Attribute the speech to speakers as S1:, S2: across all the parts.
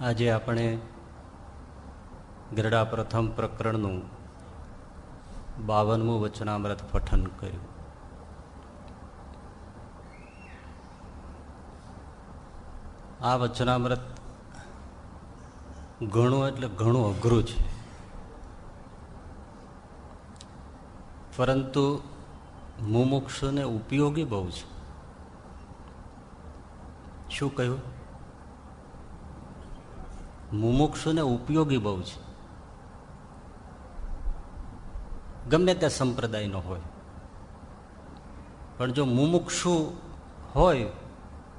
S1: આજે આપણે ગરડા પ્રથમ પ્રકરણનું બાવનમું વચનામૃત પઠન કર્યું. આ વચનામૃત ઘણું એટલે ઘણું અઘરું છે. પરંતુ મુમુક્ષુને ઉપયોગી બહુ છે. શું કહ્યું? મુમુક્ષુને ઉપયોગી બહુ છે. ગમે તે સંપ્રદાયનો હોય. પણ જો મુમુક્ષુ હોય,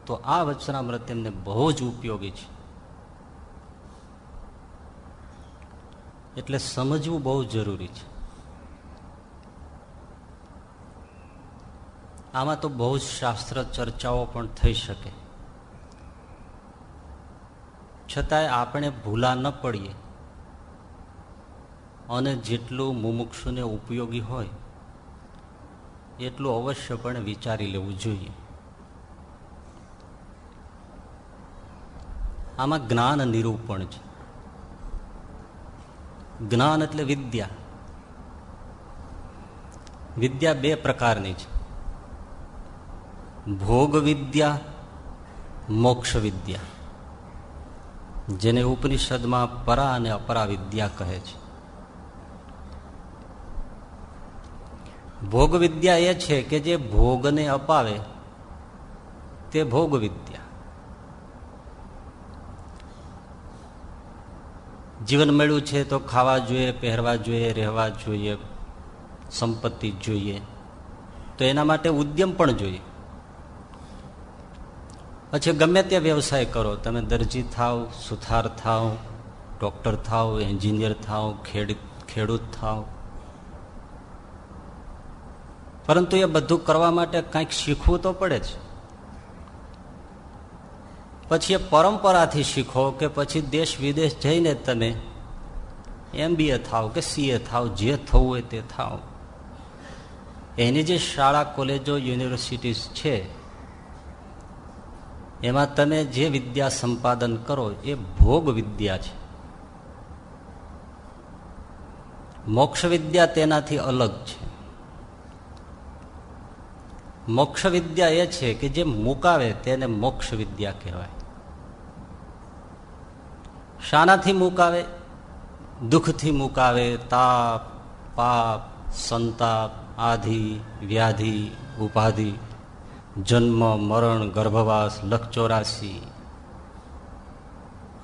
S1: તો આ વચનામૃત તેમને બહુ જ ઉપયોગી છે. એટલે સમજવું બહુ જરૂરી છે. આમાં તો બહુ જ શાસ્ત્ર ચર્ચાઓ પણ થઈ શકે. છતાંય આપણે ભૂલા ન પડીએ. અને જેટલું મુમુક્ષુને ઉપયોગી હોય, એટલું અવશ્યપણે વિચારી લેવું જોઈએ. આમાં જ્ઞાન નિરૂપણ છે. જ્ઞાન એટલે વિદ્યા. વિદ્યા બે પ્રકારની છે. ભોગ વિદ્યા મોક્ષ વિદ્યા જેને ઉપનિષદમાં પરા અને અપરા વિદ્યા કહે છે. ભોગ વિદ્યા એ છે કે જે ભોગને અપાવે તે ભોગ વિદ્યા. જીવન મળ્યું છે તો ખાવા જોઈએ, પહેરવા જોઈએ, રહેવા જોઈએ, સંપત્તિ જોઈએ, તો એના માટે ઉદ્યમ પણ જોઈએ. પછી ગમે તે વ્યવસાય કરો. તમે દરજી થાવ, સુથાર થાવ, ડોક્ટર થાવ, એન્જિનિયર થાવ ખેડૂત થાવ. પરંતુ એ બધું કરવા માટે કંઈક શીખવું તો પડે જ. પછી એ પરંપરાથી શીખો કે પછી દેશ વિદેશ જઈને તમે એમબીએ થાવ કે સીએ થાવ, જે થવું હોય તે થાવ. એની જે શાળા, કોલેજો, યુનિવર્સિટીઝ છે એમાં તમે જે વિદ્યા સંપાદન કરો, એ ભોગ વિદ્યા છે. મોક્ષ વિદ્યા તેનાથી અલગ છે. મોક્ષ વિદ્યા એ છે કે જે મુકાવે તેને મોક્ષ વિદ્યા કહેવાય. શાનાથી મુકાવે, દુઃખથી મુકાવે, તાપ, પાપ, સંતાપ, આધિ, વ્યાધિ, ઉપાધિ જન્મ, મરણ, ગર્ભવાસ, લખ ચોરાસી.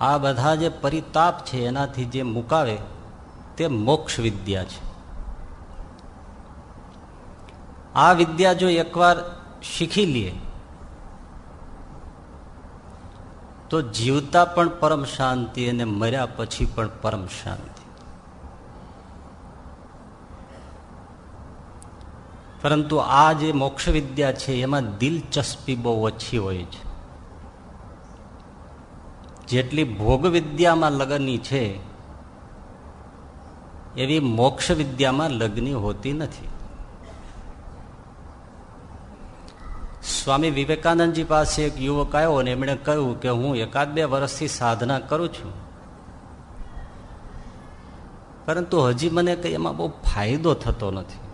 S1: આ બધા જે પરિતાપ છે, એનાથી જે મુકાવે, તે મોક્ષ વિદ્યા છે. આ વિદ્યા જો એકવાર શીખી લઈએ તો જીવતા પણ પરમ શાંતિ અને મર્યા પછી પણ પરમ શાંતિ. પરંતુ આ જે મોક્ષ વિદ્યા છે, એમાં દિલચસ્પી બહુ ઓછી હોય છે. જેટલી ભોગ વિદ્યામાં લગ્નની છે, એવી મોક્ષ વિદ્યામાં લગ્ની હોતી નથી. સ્વામી વિવેકાનંદજી પાસે એક યુવક આવ્યો અને એમણે કહ્યું કે હું એકાદ બે વર્ષથી સાધના કરું છું. પરંતુ હજી મને કંઈ એમાં બહુ ફાયદો થતો નથી.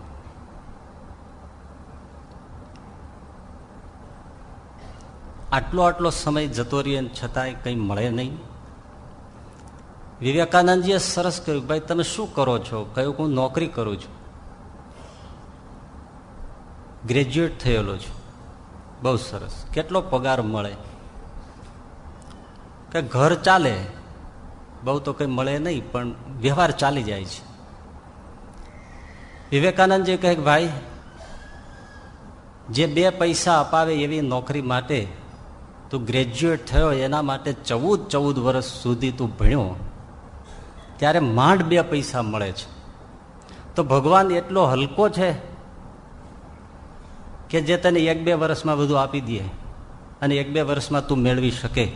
S1: આટલો આટલો સમય જતો રહીએ છતાંય કંઈ મળે નહીં. વિવેકાનંદજીએ સરસ કહ્યું ભાઈ, તમે શું કરો છો? કહ્યું હું નોકરી કરું છું. ગ્રેજ્યુએટ થયેલો છું. બહુ સરસ. કેટલો પગાર મળે? કે ઘર ચાલે? બહુ તો કંઈ મળે નહીં, પણ વ્યવહાર ચાલી જાય છે. વિવેકાનંદજી કહે ભાઈ, જે બે પૈસા અપાવે એવી નોકરી માટે તું ગ્રેજ્યુએટ થયો, એના માટે ચૌદ ચૌદ વર્ષ સુધી તું ભણ્યો, ત્યારે માંડ બે પૈસા મળે છે. તો ભગવાન એટલો હલકો છે કે જે તને એક બે વર્ષમાં બધું આપી દે અને એક બે વર્ષમાં તું મેળવી શકે.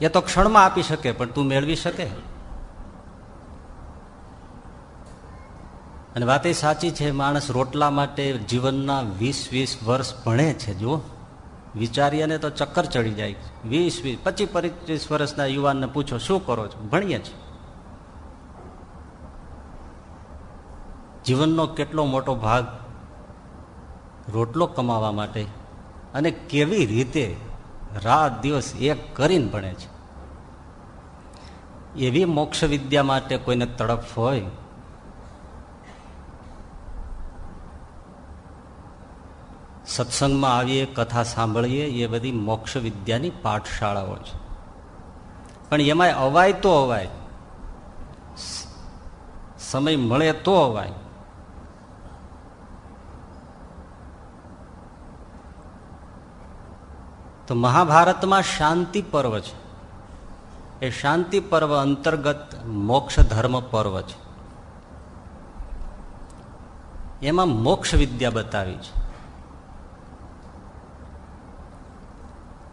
S1: એ તો ક્ષણમાં આપી શકે, પણ તું મેળવી શકે. અને વાત એ સાચી છે, માણસ રોટલા માટે જીવનના વીસ વીસ વર્ષ ભણે છે, જુઓ. વિચારીએ તો ચક્કર ચડી જાય. વીસ વીસ, પચીસ પચીસ વર્ષના યુવાનને પૂછો, શું કરો છો? ભણીએ છીએ. જીવનનો કેટલો મોટો ભાગ રોટલો કમાવા માટે અને કેવી રીતે રાત દિવસ એક કરીને ભણે છે. એવી મોક્ષ વિદ્યા માટે કોઈને તડપ હોય સત્સંગમાં આવીએ, કથા સાંભળીએ, એ બધી મોક્ષ વિદ્યાની પાઠશાળાઓ છે. પણ એમાં અવાય તો અવાય. સમય મળે તો અવાય. તો મહાભારતમાં શાંતિ પર્વ છે. એ શાંતિ પર્વ અંતર્ગત મોક્ષ ધર્મ પર્વ છે. એમાં મોક્ષ વિદ્યા બતાવી છે.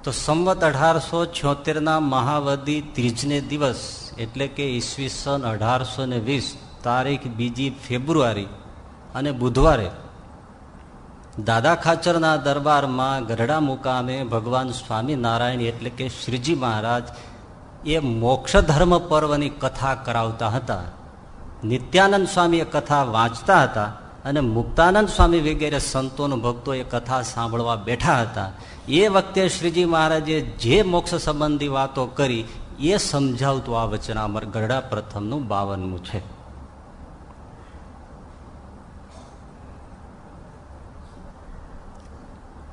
S1: તો સંવત અઢારસો છોતેરના મહાવદી ત્રીજને દિવસ, એટલે કે ઈસવીસન અઢારસો ને વીસ, તારીખ બીજી ફેબ્રુઆરી અને બુધવારે દાદા ખાચરના દરબારમાં ગરડા મુકામે ભગવાન સ્વામિનારાયણ એટલે કે શ્રીજી મહારાજ એ મોક્ષ ધર્મ પર્વની કથા કરાવતા હતા. નિત્યાનંદ સ્વામી એ કથા વાંચતા હતા. અને મુક્તાનંદ સ્વામી વગેરે સંતોનો ભક્તો એ કથા સાંભળવા બેઠા હતા. એ વખતે શ્રીજી મહારાજે જે મોક્ષ સંબંધી વાતો કરી, એ સમજાવતું આ વચનામર ગરડા પ્રથમનું બાવનમું છે.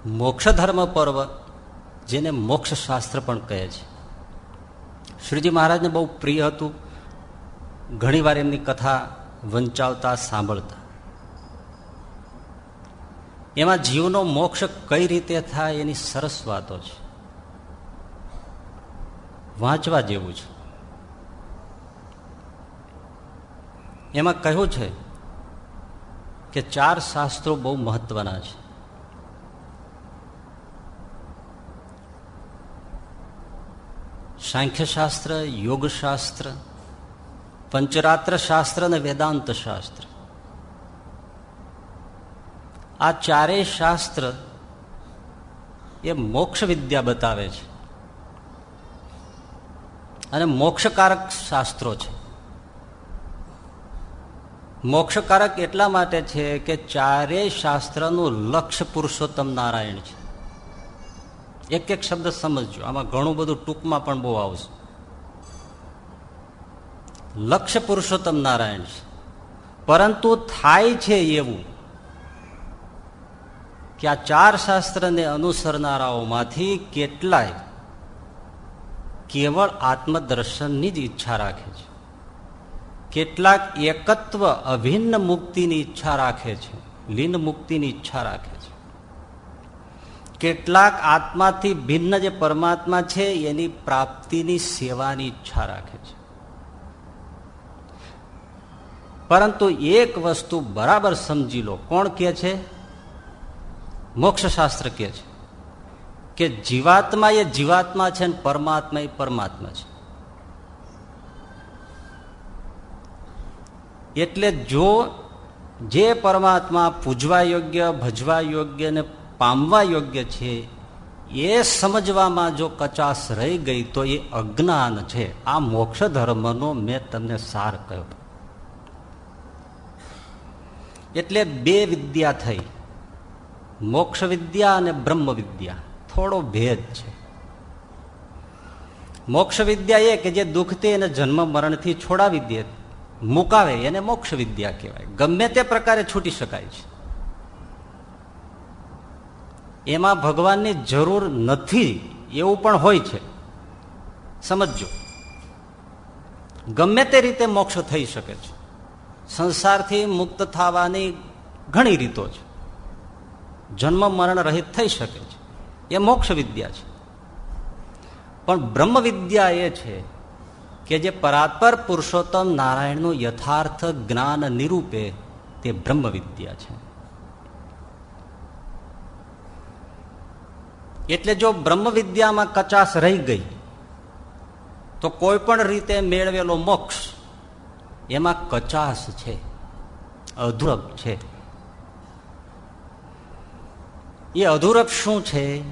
S1: મોક્ષ ધર્મ પર્વ, જેને મોક્ષ શાસ્ત્ર પણ કહે છે. શ્રીજી મહારાજને બહુ પ્રિય હતું. ઘણીવાર એમની કથા વંચાવતા, સાંભળતા. એમાં જીવનો મોક્ષ કઈ રીતે થાય એની સરસ વાતો છે. વાંચવા જેવું છે. એમાં કહ્યું છે કે ચાર શાસ્ત્રો બહુ મહત્વના છે. સાંખ્યશાસ્ત્ર, યોગશાસ્ત્ર પંચરાત્ર શાસ્ત્ર અને વેદાંત શાસ્ત્ર આ ચારેય શાસ્ત્ર એ મોક્ષ વિદ્યા બતાવે છે. અને મોક્ષકારક શાસ્ત્રો છે. મોક્ષકારક એટલા માટે છે કે ચારેય શાસ્ત્રનું લક્ષ્ય પુરુષોત્તમ નારાયણ છે. એક એક શબ્દ સમજજો. આમાં ઘણું બધું ટૂંકમાં પણ બહુ આવશે. લક્ષ્ય પુરુષોત્તમ નારાયણ છે. પરંતુ થાય છે એવું કે આ ચાર શાસ્ત્રને અનુસરનારાઓમાંથી કેટલાય કેવળ આત્મદર્શનની જ ઈચ્છા રાખે છે. કેટલાક એકત્વ અભિન્ન મુક્તિની ઈચ્છા રાખે છે, લીન મુક્તિની ઈચ્છા રાખે છે. કેટલાક આત્માથી ભિન્ન જે પરમાત્મા છે, એની પ્રાપ્તિની સેવાની ઈચ્છા રાખે છે. પરંતુ એક વસ્તુ બરાબર સમજી લો, કોણ કે છે? મોક્ષશાસ્ત્ર કે છે કે જીવાત્મા એ જીવાત્મા છે અને પરમાત્મા એ પરમાત્મા છે. એટલે જો જે પરમાત્મા પૂજવા યોગ્ય, ભજવા યોગ્ય ને પામવા યોગ્ય છે, એ સમજવામાં જો કચાશ રહી ગઈ તો એ અજ્ઞાન છે. આ મોક્ષ ધર્મનો મેં તમને સાર કહ્યો. એટલે બે વિદ્યા થઈ. મોક્ષ વિદ્યા અને બ્રહ્મ વિદ્યા થોડો ભેદ છે. મોક્ષ વિદ્યા એ કે જે દુઃખથી એને જન્મ મરણથી છોડાવી દે, મુકાવે, એને મોક્ષ વિદ્યા કહેવાય. ગમે તે પ્રકારે છૂટી શકાય છે. એમાં ભગવાનની જરૂર નથી એવું પણ હોય છે. સમજો ગમે તે રીતે મોક્ષ થઈ શકે છે. સંસારથી મુક્ત થવાની ઘણી રીતો છે. જન્મ મરણ રહિત થઈ શકે છે. એ મોક્ષ વિદ્યા છે. પણ બ્રહ્મ વિદ્યા એ છે કે જે પરાત્પર પુરુષોત્તમ નારાયણનું યથાર્થ જ્ઞાન નિરૂપે તે બ્રહ્મ વિદ્યા છે. એટલે જો બ્રહ્મ વિદ્યામાં કચાશ રહી ગઈ, તો કોઈ પણ રીતે મેળવેલો મોક્ષ એમાં કચાશ છે અધૂરપ છે. એ અધૂરપ શું છે?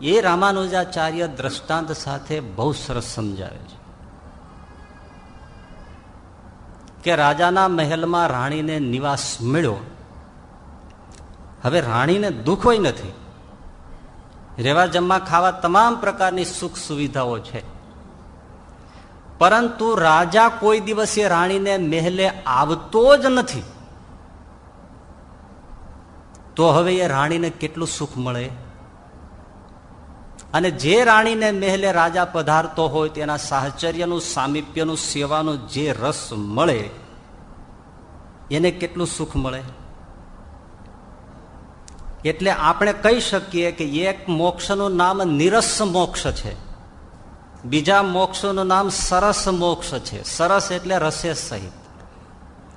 S1: એ રામાનુજાચાર્ય દ્રષ્ટાંત સાથે બહુ સરસ સમજાવે છે. કે રાજાના મહેલમાં રાણીને નિવાસ મળ્યો. હવે રાણીને દુઃખ હોય નથી. રેવા જમવા ખાવા તમામ પ્રકારની સુખ સુવિધાઓ છે. પરંતુ રાજા કોઈ દિવસે રાણીને મહેલે આવતો જ નથી. તો હવે એ રાણીને કેટલું સુખ મળે? અને જે રાણીને મહેલે રાજા પધારતો હોય તેના સાહચર્યનું, સામીપ્યનું, સેવાનું જે રસ મળે, એને કેટલું સુખ મળે? એટલે આપણે કહી શકીએ કે એક મોક્ષનું નામ નિરસ મોક્ષ છે. બીજા મોક્ષનું નામ સરસ મોક્ષ છે. સરસ એટલે રસે સહિત.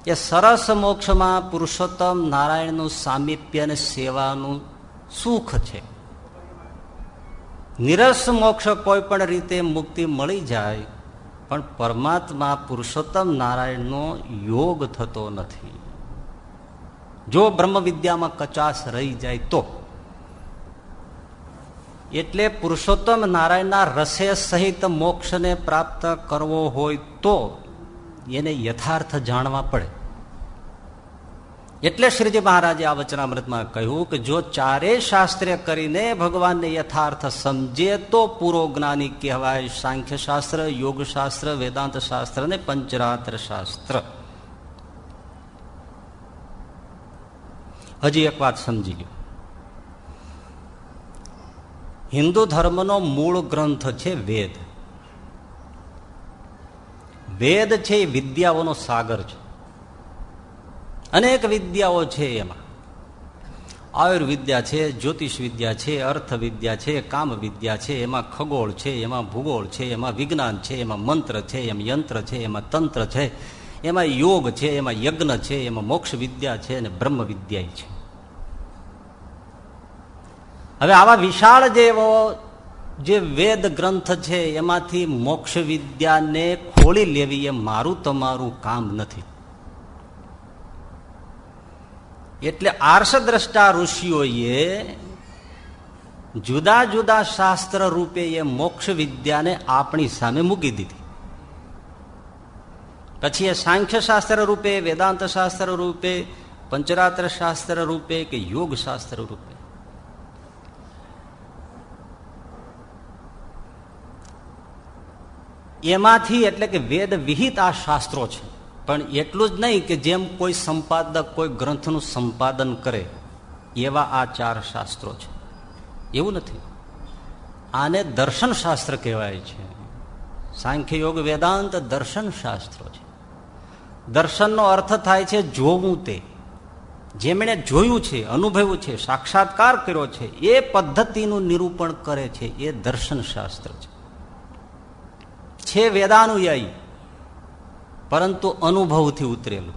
S1: એ સરસ મોક્ષમાં પુરુષોત્તમ નારાયણનું સામીપ્ય અને સેવાનું સુખ છે. નિરસ મોક્ષ કોઈ પણ રીતે મુક્તિ મળી જાય, પણ પરમાત્મા પુરુષોત્તમ નારાયણનો યોગ થતો નથી. જો બ્રહ્મ વિદ્યામાં કચાશ રહી જાય તો. એટલે પુરુષોત્તમ નારાયણના રસે સહિત મોક્ષને પ્રાપ્ત કરવો હોય તો એને યથાર્થ જાણવા પડે. એટલે શ્રીજી મહારાજે આ વચનામૃતમાં કહ્યું કે જો ચારે શાસ્ત્રે કરીને ભગવાનને યથાર્થ સમજે તો પૂરો જ્ઞાની કહેવાય સાંખ્ય શાસ્ત્ર યોગ શાસ્ત્ર વેદાંત શાસ્ત્ર ને પંચરાત્ર શાસ્ત્ર હજી એક વાત સમજી લો હિન્દુ ધર્મનો મૂળ ગ્રંથ છે વેદ. વેદ છે એ વિદ્યાઓનો સાગર છે. અનેક વિદ્યાઓ છે એમાં. આયુર્વિદ્યા છે જ્યોતિષ વિદ્યા છે અર્થ વિદ્યા છે કામ વિદ્યા છે, એમાં ખગોળ છે, એમાં ભૂગોળ છે, એમાં વિજ્ઞાન છે, એમાં મંત્ર છે, એમ યંત્ર છે, એમાં તંત્ર છે, એમાં યોગ છે, એમાં યજ્ઞ છે, એમાં મોક્ષ વિદ્યા છે અને બ્રહ્મ વિદ્યા છે. હવે આવા વિશાળ જેવો જે વેદ ગ્રંથ છે, એમાંથી મોક્ષ વિદ્યાને ખોલી લેવી એ મારું તમારું કામ નથી. એટલે આર્ષદ્રષ્ટા ઋષિઓએ જુદા જુદા શાસ્ત્ર રૂપે એ મોક્ષ વિદ્યાને આપણી સામે મૂકી દીધી. પછી એ સાંખ્ય શાસ્ત્ર રૂપે, વેદાંત શાસ્ત્ર રૂપે, પંચરાત્ર શાસ્ત્ર રૂપે કે યોગ શાસ્ત્ર રૂપે. એમાંથી એટલે કે વેદ વિહિત આ શાસ્ત્રો છે. પણ એટલું જ નહીં કે જેમ કોઈ સંપાદક કોઈ ગ્રંથનું સંપાદન કરે, એવા આ ચાર શાસ્ત્રો છે. એવું નથી. આને દર્શન શાસ્ત્ર કહેવાય છે. સાંખ્ય યોગ વેદાંત દર્શન શાસ્ત્રો છે. દર્શનનો અર્થ થાય છે જોવું તે. જેમણે જોયું છે, અનુભવ્યું છે, સાક્ષાત્કાર કર્યો છે, એ પદ્ધતિનું નિરૂપણ કરે છે, એ દર્શન શાસ્ત્ર છે વેદાનુયાયી. પરંતુ અનુભવથી ઉતરેલું.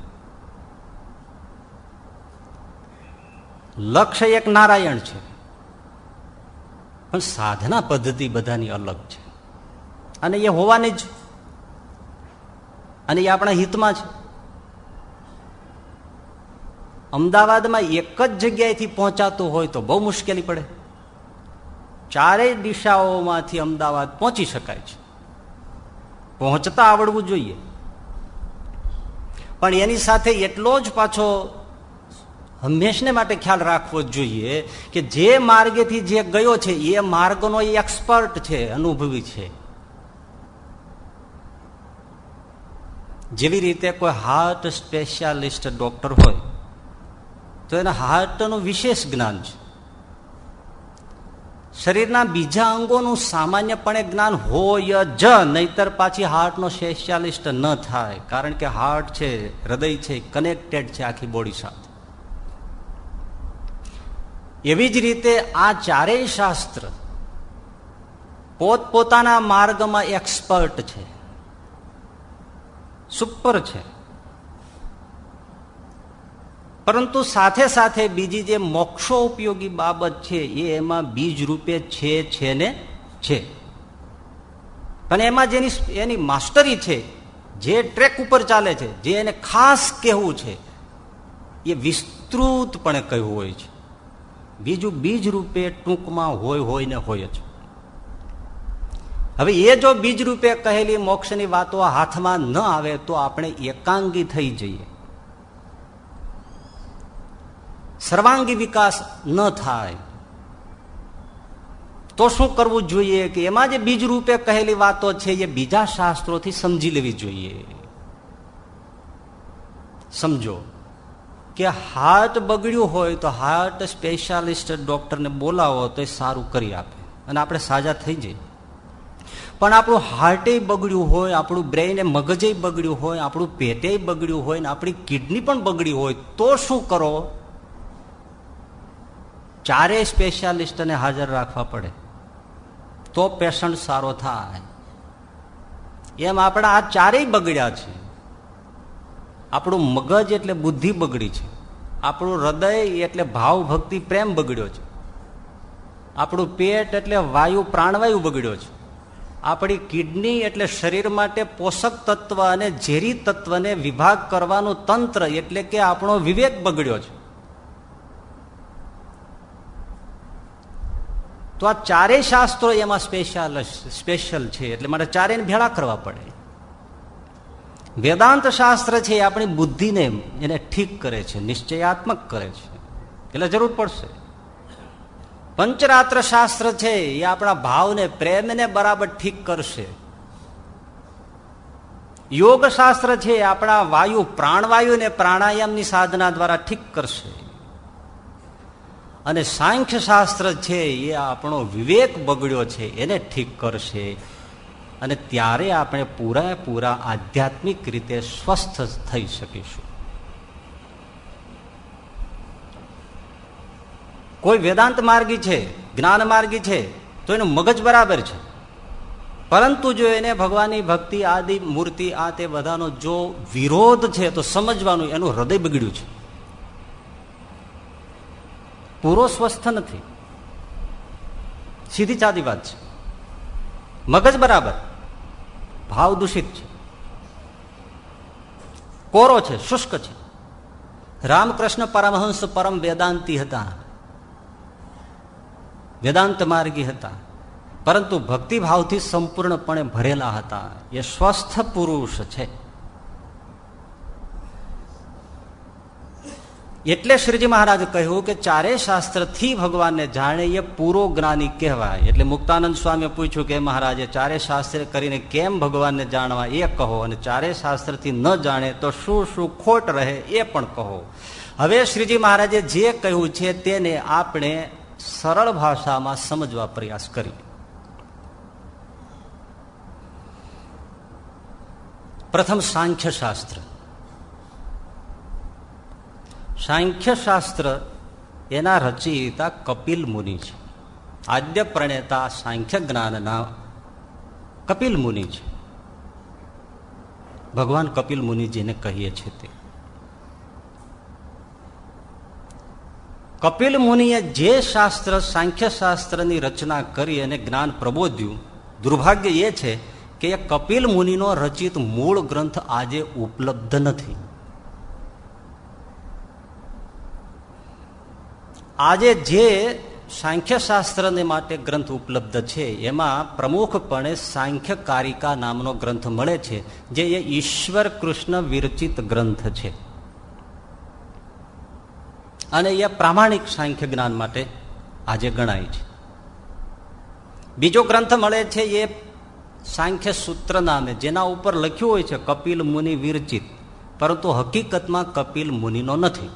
S1: લક્ષ્ય એક નારાયણ છે. પણ સાધના પદ્ધતિ બધાની અલગ છે. અને એ હોવાની જ. અને એ આપણા હિતમાં છે. અમદાવાદમાં એક જ જગ્યાએથી પહોંચાતું હોય તો બહુ મુશ્કેલી પડે. ચારેય દિશાઓમાંથી અમદાવાદ પહોંચી શકાય છે. પહોંચતા આવડવું જોઈએ. પણ એની સાથે એટલો જ પાછો હંમેશને માટે ખ્યાલ રાખવો જોઈએ કે જે માર્ગેથી જે ગયો છે, એ માર્ગનો એક્સપર્ટ છે, અનુભવી છે. જેવી રીતે કોઈ હાર્ટ સ્પેશિયાલિસ્ટ ડોક્ટર હોય, તો એના હાર્ટનું વિશેષ જ્ઞાન છે. શરીરના બીજા અંગોનું સામાન્યપણે જ્ઞાન હોય જ, નહીતર પાછી હાર્ટનો સ્પેશિયાલિસ્ટ ન થાય. કારણ કે હાર્ટ છે, હૃદય છે, કનેક્ટેડ છે આખી બોડી સાથે. એવી જ રીતે આ ચારેય શાસ્ત્ર પોતપોતાના માર્ગમાં એક્સપર્ટ છે. સુપર છે. પરંતુ સાથે સાથે બીજી જે મોક્ષો ઉપયોગી બાબત છે, એ એમાં બીજ રૂપે છે છે ને છે. અને એમાં જેની એની માસ્ટરી છે, જે ટ્રેક ઉપર ચાલે છે, જે એને ખાસ કહેવું છે, એ વિસ્તૃતપણે કહ્યું હોય છે. બીજું બીજ રૂપે ટૂંકમાં હોય હોય ને હોય જ. હવે એ જો બીજ રૂપે કહેલી મોક્ષની વાતો હાથમાં ન આવે, તો આપણે એકાંગી થઈ જઈએ. સર્વાંગી વિકાસ ન થાય. તો શું કરવું જોઈએ કે એમાં જે બીજ રૂપે કહેલી વાતો છે એ બીજા શાસ્ત્રોથી સમજી લેવી જોઈએ. સમજો કે હાર્ટ બગડ્યું હોય તો હાર્ટ સ્પેશિયાલિસ્ટ ડોક્ટરને બોલાવો તો એ સારું કરી આપે અને આપણે સાજા થઈ જઈએ. પણ આપણું હાર્ટે બગડ્યું હોય, આપણું બ્રેઇન મગજે બગડ્યું હોય, આપણું પેટે બગડ્યું હોય ને આપણી કિડની પણ બગડી હોય તો શું કરો? ચારેય સ્પેશિયાલિસ્ટને હાજર રાખવા પડે. તો પેશન્ટ સારો થાય. એમ આપણા આ ચારેય બગડ્યા છે. આપણું મગજ એટલે બુદ્ધિ બગડી છે. આપણું હૃદય એટલે ભાવ, ભક્તિ, પ્રેમ બગડ્યો છે. આપણું પેટ એટલે વાયુ, પ્રાણવાયુ બગડ્યો છે. આપણી કિડની એટલે શરીર માટે પોષક તત્વ અને ઝેરી તત્વને વિભાગ કરવાનું તંત્ર એટલે કે આપણો વિવેક બગડ્યો છે. તો આ ચારેય શાસ્ત્રો એમાં સ્પેશિયલ સ્પેશિયલ છે. એટલે મારે ચારેય ભેળા કરવા પડે. વેદાંત શાસ્ત્ર છે એ આપણી બુદ્ધિને એને ઠીક કરે છે, નિશ્ચયાત્મક કરે છે. એટલે જરૂર પડશે. પંચરાત્ર શાસ્ત્ર છે એ આપણા ભાવને, પ્રેમને બરાબર ઠીક કરશે. યોગ શાસ્ત્ર છે આપણા વાયુ, પ્રાણવાયુને પ્રાણાયામની સાધના દ્વારા ઠીક કરશે. અને સાંખ્ય શાસ્ત્ર છે એ આપણો વિવેક બગડ્યો છે, એને ઠીક કરશે. અને ત્યારે આપણે પૂરા આધ્યાત્મિક રીતે સ્વસ્થ થઈ શકીશું. કોઈ વેદાંત માર્ગી છે, જ્ઞાન માર્ગી છે, તો એનું મગજ બરાબર છે. પરંતુ જો એને ભગવાનની ભક્તિ, આદિ, મૂર્તિ, આ તે બધાનો જો વિરોધ છે, તો સમજવાનું એનું હૃદય બગડ્યું છે. પૂરો સ્વસ્થ નથી. સીધી ચાદી વાત છે. મગજ બરાબર. ભાવ દૂષિત છે. કોરો છે, શુષ્ક છે. રામકૃષ્ણ પરમહંસ પરમ વેદાંતિ હતા. વેદાંત માર્ગી હતા. પરંતુ ભક્તિભાવથી સંપૂર્ણપણે ભરેલા હતા. એ સ્વસ્થ પુરુષ છે. એટલે શ્રીજી મહારાજ કહ્યું કે ચારે શાસ્ત્રથી ભગવાનને જાણે એ પૂરો જ્ઞાની કહેવાય. એટલે મુક્તાનંદ સ્વામીએ પૂછ્યું કે મહારાજે, ચારે શાસ્ત્ર કરીને કેમ ભગવાનને જાણવા? એ કહો. અને ચારે શાસ્ત્રથી ન જાણે તો શું શું ખોટ રહે એ પણ કહો. હવે શ્રીજી મહારાજે જે કહ્યું છે તેને આપણે સરળ ભાષામાં સમજવા પ્રયાસ કરી. પ્રથમ સાંખ્ય શાસ્ત્ર સાંખ્ય શાસ્ત્ર એના રચયિતા કપિલ મુનિ છે. આદ્ય પ્રણેતા સાંખ્ય જ્ઞાનના કપિલ મુનિ છે. ભગવાન કપિલ મુનિજીને કહીએ છીએ તે. કપિલ મુનિએ જે શાસ્ત્ર સાંખ્ય શાસ્ત્રની રચના કરી અને જ્ઞાન પ્રબોધ્યું, દુર્ભાગ્ય એ છે કે કપિલ મુનિનો રચિત મૂળ ગ્રંથ આજે ઉપલબ્ધ નથી. આજે જે સાંખ્યશાસ્ત્રને માટે ગ્રંથ ઉપલબ્ધ છે, એમાં પ્રમુખપણે સાંખ્ય કારિકા નામનો ગ્રંથ મળે છે, જે એ ઈશ્વર કૃષ્ણ વિરચિત ગ્રંથ છે. અને એ પ્રામાણિક સાંખ્ય જ્ઞાન માટે આજે ગણાય છે. બીજો ગ્રંથ મળે છે એ સાંખ્ય સૂત્ર નામે, જેના ઉપર લખ્યું હોય છે, કપિલ મુનિ વિરચિત. પરંતુ હકીકતમાં કપિલ મુનિનો નથી.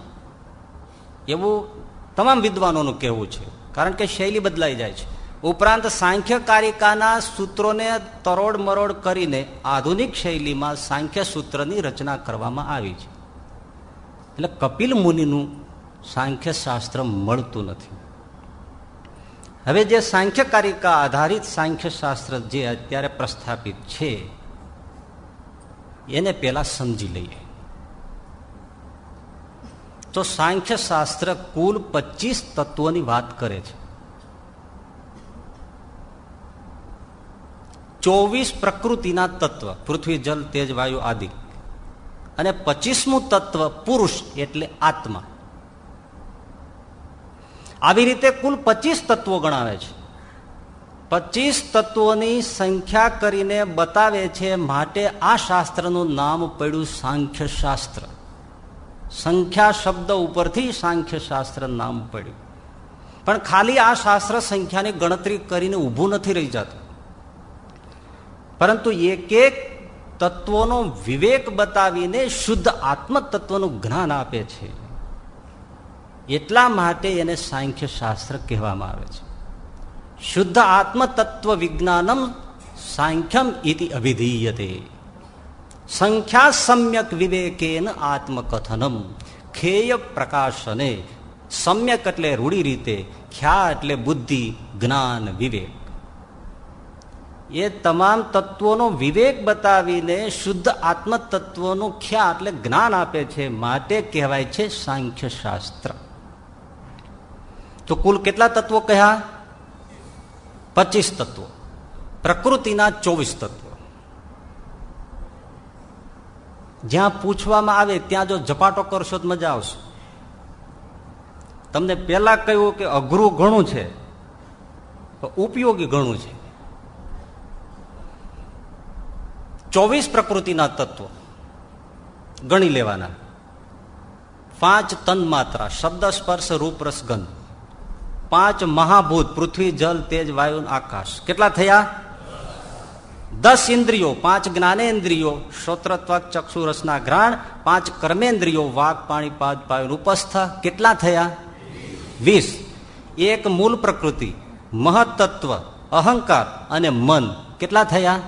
S1: એવું તમામ વિદ્વાનોનું કહેવું છે. કારણ કે શૈલી બદલાઈ જાય છે. ઉપરાંત સાંખ્ય કારિકાના સૂત્રોને તરોડ મરોડ કરીને આધુનિક શૈલીમાં સાંખ્ય સૂત્રની રચના કરવામાં આવી છે. એટલે કપિલ મુનિનું સાંખ્ય શાસ્ત્ર મળતું નથી. હવે જે સાંખ્ય કારિકા આધારિત સાંખ્ય શાસ્ત્ર જે અત્યારે પ્રસ્થાપિત છે, એને પહેલાં સમજી લઈએ. તો સાંખ્ય શાસ્ત્ર કુલ પચીસ તત્વોની વાત કરે છે. ચોવીસ પ્રકૃતિના તત્વ, પૃથ્વી, જલ, તેજ, વાયુ આદિ. અને પચીસમું તત્વ, પુરુષ એટલે આત્મા. આવી રીતે કુલ પચીસ તત્વો ગણાવે છે. પચીસ તત્વોની સંખ્યા કરીને બતાવે છે, માટે આ શાસ્ત્રનું નામ પડ્યું સાંખ્ય શાસ્ત્ર સંખ્યા શબ્દ ઉપરથી સાંખ્ય શાસ્ત્ર નામ પડ્યું. પણ ખાલી આ શાસ્ત્ર સંખ્યાની ગણતરી કરીને ઊભું નથી રહી જતું. પરંતુ એક એક તત્વોનો વિવેક બતાવીને શુદ્ધ આત્મ તત્વનું જ્ઞાન આપે છે. એટલા માટે એને સાંખ્ય શાસ્ત્ર કહેવામાં આવે છે. શુદ્ધ આત્મ વિજ્ઞાનમ સાંખ્યમ ઇતિ અભિધીયતે. સંખ્યા સમ્યક વિવેકેન આત્મકથનમ ખેય પ્રકાશને સમ્યક એટલે રૂઢી રીતે ખ્યા એટલે બુદ્ધિ જ્ઞાન વિવેક એ તમામ તત્વોનો વિવેક બતાવીને શુદ્ધ આત્મ તત્વોનું ખ્યા એટલે જ્ઞાન આપે છે માટે કહેવાય છે સાંખ્ય શાસ્ત્ર તો કુલ કેટલા તત્વો કહ્યા પચીસ તત્વો પ્રકૃતિના ચોવીસ તત્વો જ્યાં પૂછવામાં આવે ત્યાં જો ઝપાટો કરશો તો મજા આવશે. તમને પેલા કહ્યું કે અઘરું ઘણું છે ઉપયોગી ઘણું છે. ચોવીસ પ્રકૃતિના તત્વો ગણી લેવાના. પાંચ તન માત્રા, શબ્દ, સ્પર્શ, રૂપ પાંચ મહાભૂત, પૃથ્વી, જલ, તેજ, વાયુ આકાશ. કેટલા થયા? દસ ઇન્દ્રિયો, પાંચ જ્ઞાનેન્દ્રિયો શ્રોત્રત્વ ચક્ષુ રસના ઘ્રાણ, પાંચ કર્મેન્દ્રિયો વાઘ પાણી, પાદ પાયુ ઉપસ્થ, કેટલા થયા? વીસ. એક મૂળ પ્રકૃતિ, મહત્તત્વ, અહંકાર અને મન, કેટલા થયા?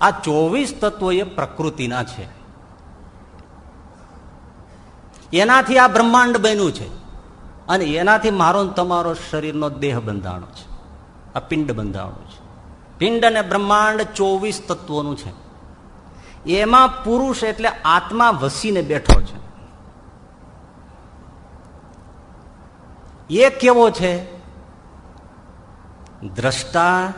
S1: આ ચોવીસ તત્વો એ પ્રકૃતિના છે. એનાથી આ બ્રહ્માંડ બન્યું છે. અને એનાથી મારો તમારો શરીરનો દેહ બંધાણો છે. આ પિંડ બંધાણો છે. પિંડ અને બ્રહ્માંડ ચોવીસ તત્વોનું છે. એમાં પુરુષ એટલે આત્મા વસીને બેઠો છે. એ કેવો છે? દ્રષ્ટા,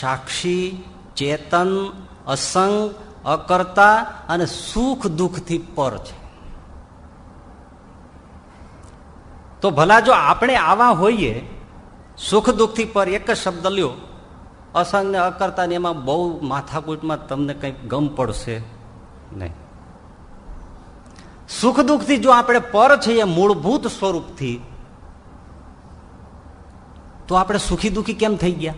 S1: સાક્ષી, ચેતન, અસંગ, અકર્તા અને સુખ દુઃખથી પર છે. તો ભલા જો આપણે આવા હોઈએ, સુખ દુઃખથી પર એક જ શબ્દ લ્યો અસંગ ને અકર્તા ને એમાં બહુ માથાકૂટમાં તમને કંઈક ગમ પડશે નહીં. સુખ દુઃખથી જો આપણે પર છીએ મૂળભૂત સ્વરૂપથી, તો આપણે સુખી દુઃખી કેમ થઈ ગયા?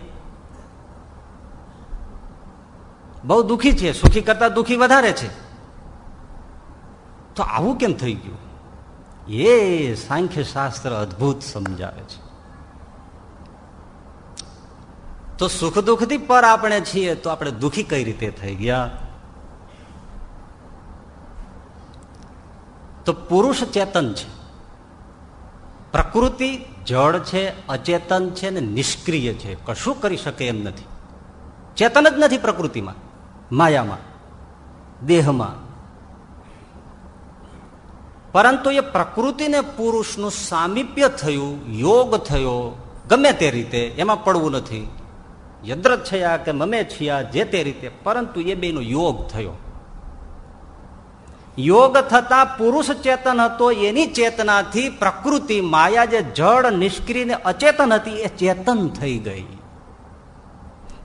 S1: બહુ દુઃખી છે સુખી કરતા દુઃખી વધારે છે. તો આવું કેમ થઈ ગયું? એ સાંખ્ય શાસ્ત્ર અદભુત સમજાવે છે. તો સુખ દુઃખથી પર આપણે છીએ તો આપણે દુઃખી કઈ રીતે થઈ ગયા? તો પુરુષ ચેતન છે. પ્રકૃતિ જળ છે, અચેતન છે ને નિષ્ક્રિય છે. કશું કરી શકે એમ નથી. ચેતન જ નથી પ્રકૃતિમાં, માયામાં, દેહમાં. પરંતુ એ પ્રકૃતિને પુરુષનું સામીપ્ય થયું, યોગ થયો, ગમે તે રીતે, એમાં પડવું નથી. યદ્રત છયા કે મમે છયા જે તે રીતે. પરંતુ એ બેનો યોગ થયો. યોગ થતા પુરુષ ચેતન હતો, એની ચેતનાથી પ્રકૃતિ માયા જે જળ નિષ્ક્રિય અચેતન હતી, એ ચેતન થઈ ગઈ.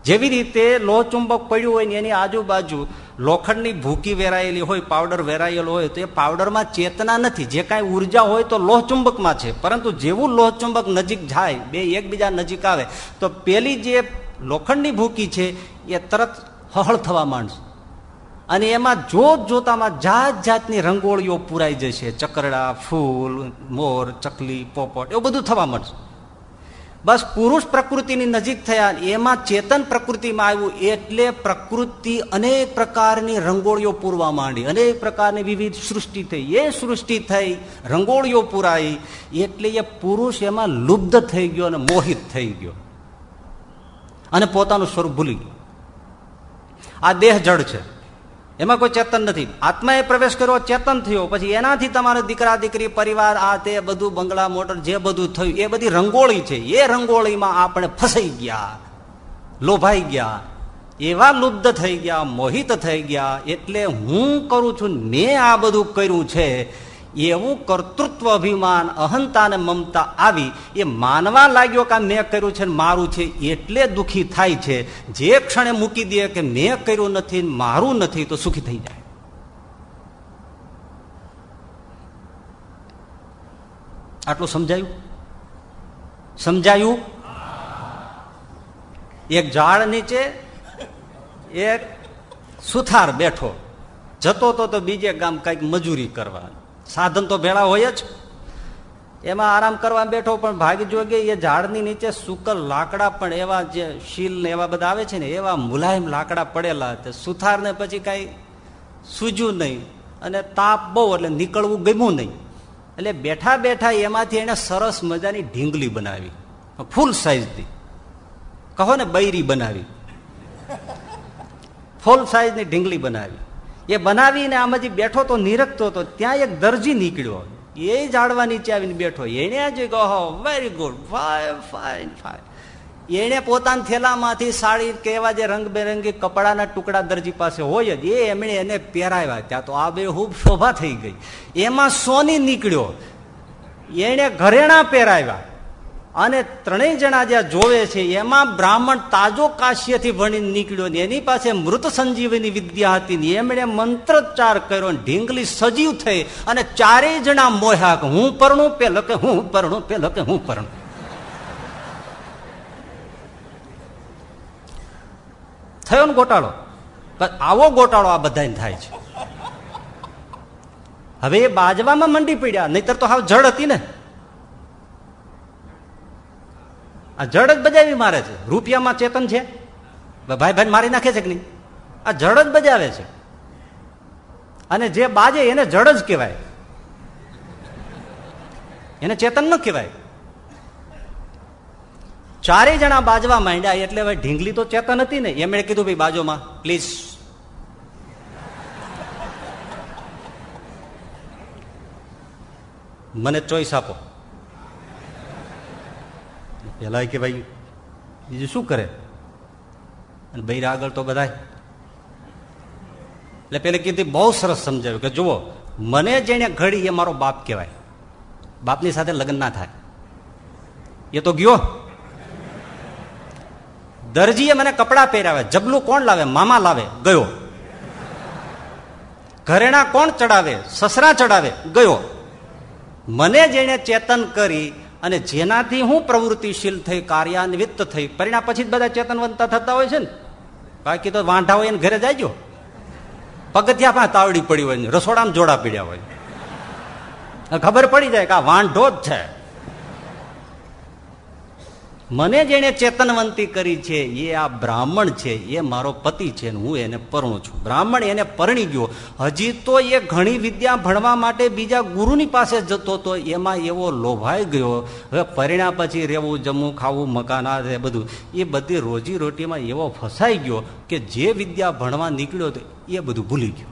S1: જેવી રીતે લોહ ચુંબક પડ્યું હોય ને એની આજુબાજુ લોખંડની ભૂકી વેરાયેલી હોય, પાવડર વેરાયેલો હોય, તો એ પાવડરમાં ચેતના નથી. જે કાંઈ ઊર્જા હોય તો લોહ ચુંબકમાં છે. પરંતુ જેવું લોહ ચુંબક નજીક જાય, બે એકબીજા નજીક આવે, તો પેલી જે લોખંડની ભૂકી છે, એ તરત હળ થવા માંડશે. અને એમાં જોત જોતામાં જાત જાતની રંગોળીઓ પુરાઈ જશે. ચકરડા, ફૂલ, મોર, ચકલી, પોપટ, એવું બધું થવા મળશે બસ પુરુષ પ્રકૃતિની નજીક થયા, એમાં ચેતન પ્રકૃતિમાં આવ્યું એટલે પ્રકૃતિ અનેક પ્રકારની રંગોળીઓ પૂરવા માંડી. અનેક પ્રકારની વિવિધ સૃષ્ટિ થઈ. એ સૃષ્ટિ થઈ, રંગોળીઓ પુરાઈ, એટલે એ પુરુષ એમાં લુબ્ધ થઈ ગયો અને મોહિત થઈ ગયો. અને પોતાનું સ્વરૂપ ભૂલી ગયો. આ દેહ જડ છે. એમાં કોઈ ચેતન નથી. આત્માએ પ્રવેશ કર્યો, ચેતન થયો. પછી એનાથી તમારો દીકરા, દીકરી, પરિવાર, આ તે બધું, બંગલા, મોટર, જે બધું થયું, એ બધી રંગોળી છે. એ રંગોળીમાં આપણે ફસાઈ ગયા, લોભાઈ ગયા, એવા લુબ્ધ થઈ ગયા, મોહિત થઈ ગયા. એટલે હું કરું છું, મેં આ બધું કર્યું છે. એવું કર્તૃત્વ અભિમાન અહંતા અને મમતા આવી, એ માનવા લાગ્યો કે મેં કર્યું છે મારું છે, એટલે દુઃખી થાય છે. જે ક્ષણે મૂકી દે કે મેં કર્યું નથી મારું નથી, તો સુખી થઈ જાય. આટલું સમજાયું? સમજાયું? એક ઝાડ નીચે, એક સુથાર બેઠો. જતો તો બીજે ગામ કંઈક મજૂરી કરવા સાધન તો ભેળા હોય જ. એમાં આરામ કરવા બેઠો, પણ ભાગી જોગે, એ ઝાડની નીચે સુકલ લાકડા પણ એવા જે શીલ ને એવા બધા આવે છે ને, એવા મુલાયમ લાકડા પડેલા તે સુથારને પછી કઈ સૂજ્યું નહીં. અને તાપ બહુ, એટલે નીકળવું ગમ્યું નહીં. એટલે બેઠા બેઠા એમાંથી એને સરસ મજાની ઢીંગલી બનાવી. ફૂલ સાઈઝની. કહો ને બૈરી બનાવી. ફૂલ સાઈઝની ઢીંગલી બનાવી. એ બનાવીને આમાંથી બેઠો તો નિરખતો હતો ત્યાં એક દરજી નીકળ્યો. એ જાડવા નીચે આવીને બેઠો. એને જ કહો very good fine fine fine એને પોતાના થેલામાંથી સાડી કેવા જે રંગબેરંગી કપડાના ટુકડા દરજી પાસે હોય જ, એ એમણે એને પહેરાવ્યા. ત્યાં તો આ બે ખૂબ શોભા થઈ ગઈ. એમાં સોની નીકળ્યો. એને ઘરેણા પહેરાવ્યા. અને ત્રણેય જણા જ્યાં જોવે છે, એમાં બ્રાહ્મણ તાજો કાશ્યથી ભણી નીકળ્યો ને એની પાસે મૃત સંજીવની વિદ્યા હતી ને એમણે મંત્રોચ્ચાર કર્યો ઢીંગલી સજીવ થઈ અને ચારેય જણા મોહ્યા કે હું પરણું પેલો કે હું પરણું પેલો કે હું પરણું. થયો ને ગોટાળો? આવો ગોટાળો આ બધાને થાય છે. હવે એ બાજવામાં મંડી પડ્યા, નહીતર તો હાવ જડ હતી ને. આ જડ જ બજાવી મારે છે. રૂપિયામાં ચેતન છે? ભાઈ ભાઈ મારી નાખે છે કે નહીં? આ જડ જ બજાવે છે. અને જે બાજે એને જડ જ કહેવાય. એને ચેતન ન કહેવાય. ચારેય જણા બાજવા માંડ્યા એટલે હવે ઢીંગલી તો ચેતન હતી ને. એમણે કીધું ભાઈ બાજુમાં, પ્લીઝ. મને ચોઈસ આપો. પેલા કે ભાઈ, બીજું શું કરે? અને બૈરા આગળ તો બધા એટલે પેલે કીધી, બહુ સરસ સમજાવ્યું કે જુઓ, મને જેને ઘડી એ મારો બાપ કહેવાય. બાપની સાથે લગ્ન ના થાય. એ તો ગયો. દરજીએ મને કપડા પહેરાવે જબલું કોણ લાવે? મામા લાવે. ગયો. ઘરેણા કોણ ચડાવે? સસરા ચડાવે. ગયો. મને જેને ચેતન કરી અને જેનાથી હું પ્રવૃત્તિશીલ થઈ, કાર્યાન્વિત થઈ, પરિણામ પછી જ બધા ચેતનવંતા થતા હોય છે ને. બાકી તો વાંઢા હોય ઘરે જાયજો પગથિયા પણ તાવડી પડી હોય રસોડામાં જોડા પીડ્યા હોય. ખબર પડી જાય કે આ વાંઢો જ છે. મને જેને ચેતનવંતી કરી છે, એ આ બ્રાહ્મણ છે, એ મારો પતિ છે હું એને પરણું છું. બ્રાહ્મણ એને પરણી ગયો. હજી તો એ ઘણી વિદ્યા ભણવા માટે બીજા ગુરુની પાસે જતો હતો એમાં એવો લોભાઈ ગયો. હવે પરિણા પછી રહેવું, જમવું, ખાવું, મકાન, આ એ બધું. એ બધી રોજી રોટીમાં એવો ફસાઈ ગયો કે જે વિદ્યા ભણવા નીકળ્યો હતો એ બધું ભૂલી ગયો.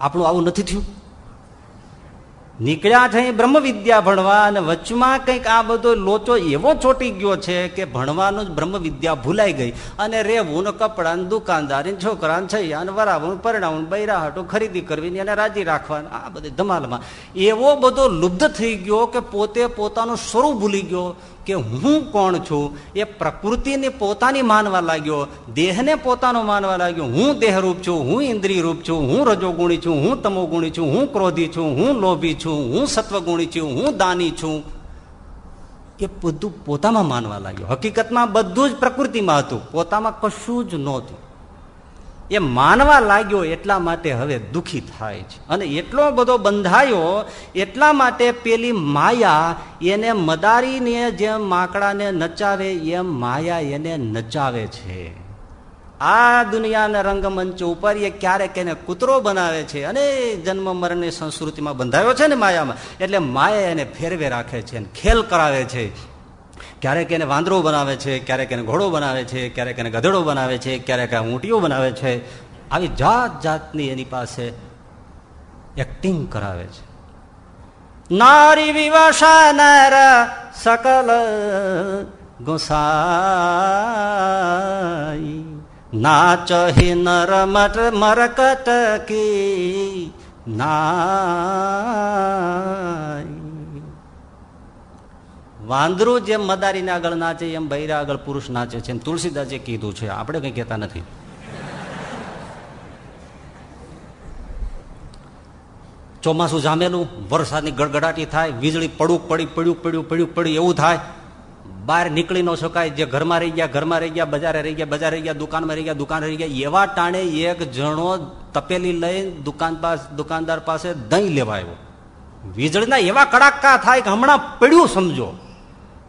S1: આપણું આવું નથી થયું? નીકળ્યા છે બ્રહ્મ વિદ્યા ભણવા અને વચમાં કંઈક આ બધો લોચો એવો ચોટી ગયો છે કે ભણવાનું જ બ્રહ્મ વિદ્યા ભૂલાઈ ગઈ. અને રેવું ને કપડા દુકાનદારી છોકરા છે અને વરાવું પરિણામ બૈરાહટો ખરીદી કરવી એને રાજી રાખવાનું. આ બધી ધમાલમાં. એવો બધો લુબ્ધ થઈ ગયો કે પોતે પોતાનું સ્વરૂપ ભૂલી ગયો. કે હું કોણ છું? એ પ્રકૃતિને પોતાની માનવા લાગ્યો, દેહને પોતાનો માનવા લાગ્યો. હું દેહરૂપ છું, હું ઇન્દ્રિય રૂપ છું, હું રજોગુણી છું, હું તમોગુણી છું, હું ક્રોધી છું, હું લોભી છું, હું સત્વગુણી છું, હું દાની છું. એ બધું પોતામાં માનવા લાગ્યો. હકીકતમાં બધું જ પ્રકૃતિમાં હતું. પોતામાં કશું જ નહોતું. એ માનવા લાગ્યો એટલા માટે હવે દુખી થાય છે. અને એટલો બધો બંધાયો એટલા માટે પેલી માયા એને મદારીને જેમ માકડાને નચાવે એમ માયા એને નચાવે છે. આ દુનિયાના રંગમંચ ઉપર એ ક્યારેક એને કૂતરો બનાવે છે. અને જન્મ મરણની સંસ્કૃતિમાં બંધાયો છે ને માયામાં. એટલે માયા એને ફેરવે રાખે છે ખેલ કરાવે છે. ક્યારેક એને વાંદરો બનાવે છે, ક્યારેક એને ઘોડો બનાવે છે, ક્યારેક એને ગધેડો બનાવે છે, ક્યારેક ઊંટીઓ બનાવે છે. આવી જાત જાતની એની પાસે એક્ટિંગ કરાવે છે. નારી વિવાસા નર સકલ ગોસાઈ. નાચ હિ નર મરકટ કી ના વાંદરું જેમ મદારીને આગળ નાચે, એમ બૈરા આગળ પુરુષ નાચે છે. તુલસીદાસે કીધું છે. આપણે કઈ કહેતા નથી. ચોમાસું જામેલું, વરસાદની ગડગડાટી થાય, વીજળી પડું, પડી, પડ્યું પડ્યું પડ્યું પડ્યું, એવું થાય. બહાર નીકળી ન શકાય. જે ઘરમાં રહી ગયા, ઘરમાં રહી ગયા, બજારે રહી ગયા, બજાર રહી ગયા, દુકાનમાં રહી ગયા, દુકાન રહી ગયા, એવા ટાણે એક જણો તપેલી લઈ દુકાન પાસ, દુકાનદાર પાસે દહીં લેવા આવ્યો. વીજળીના એવા કડાકા થાય કે હમણાં પડ્યું, સમજો.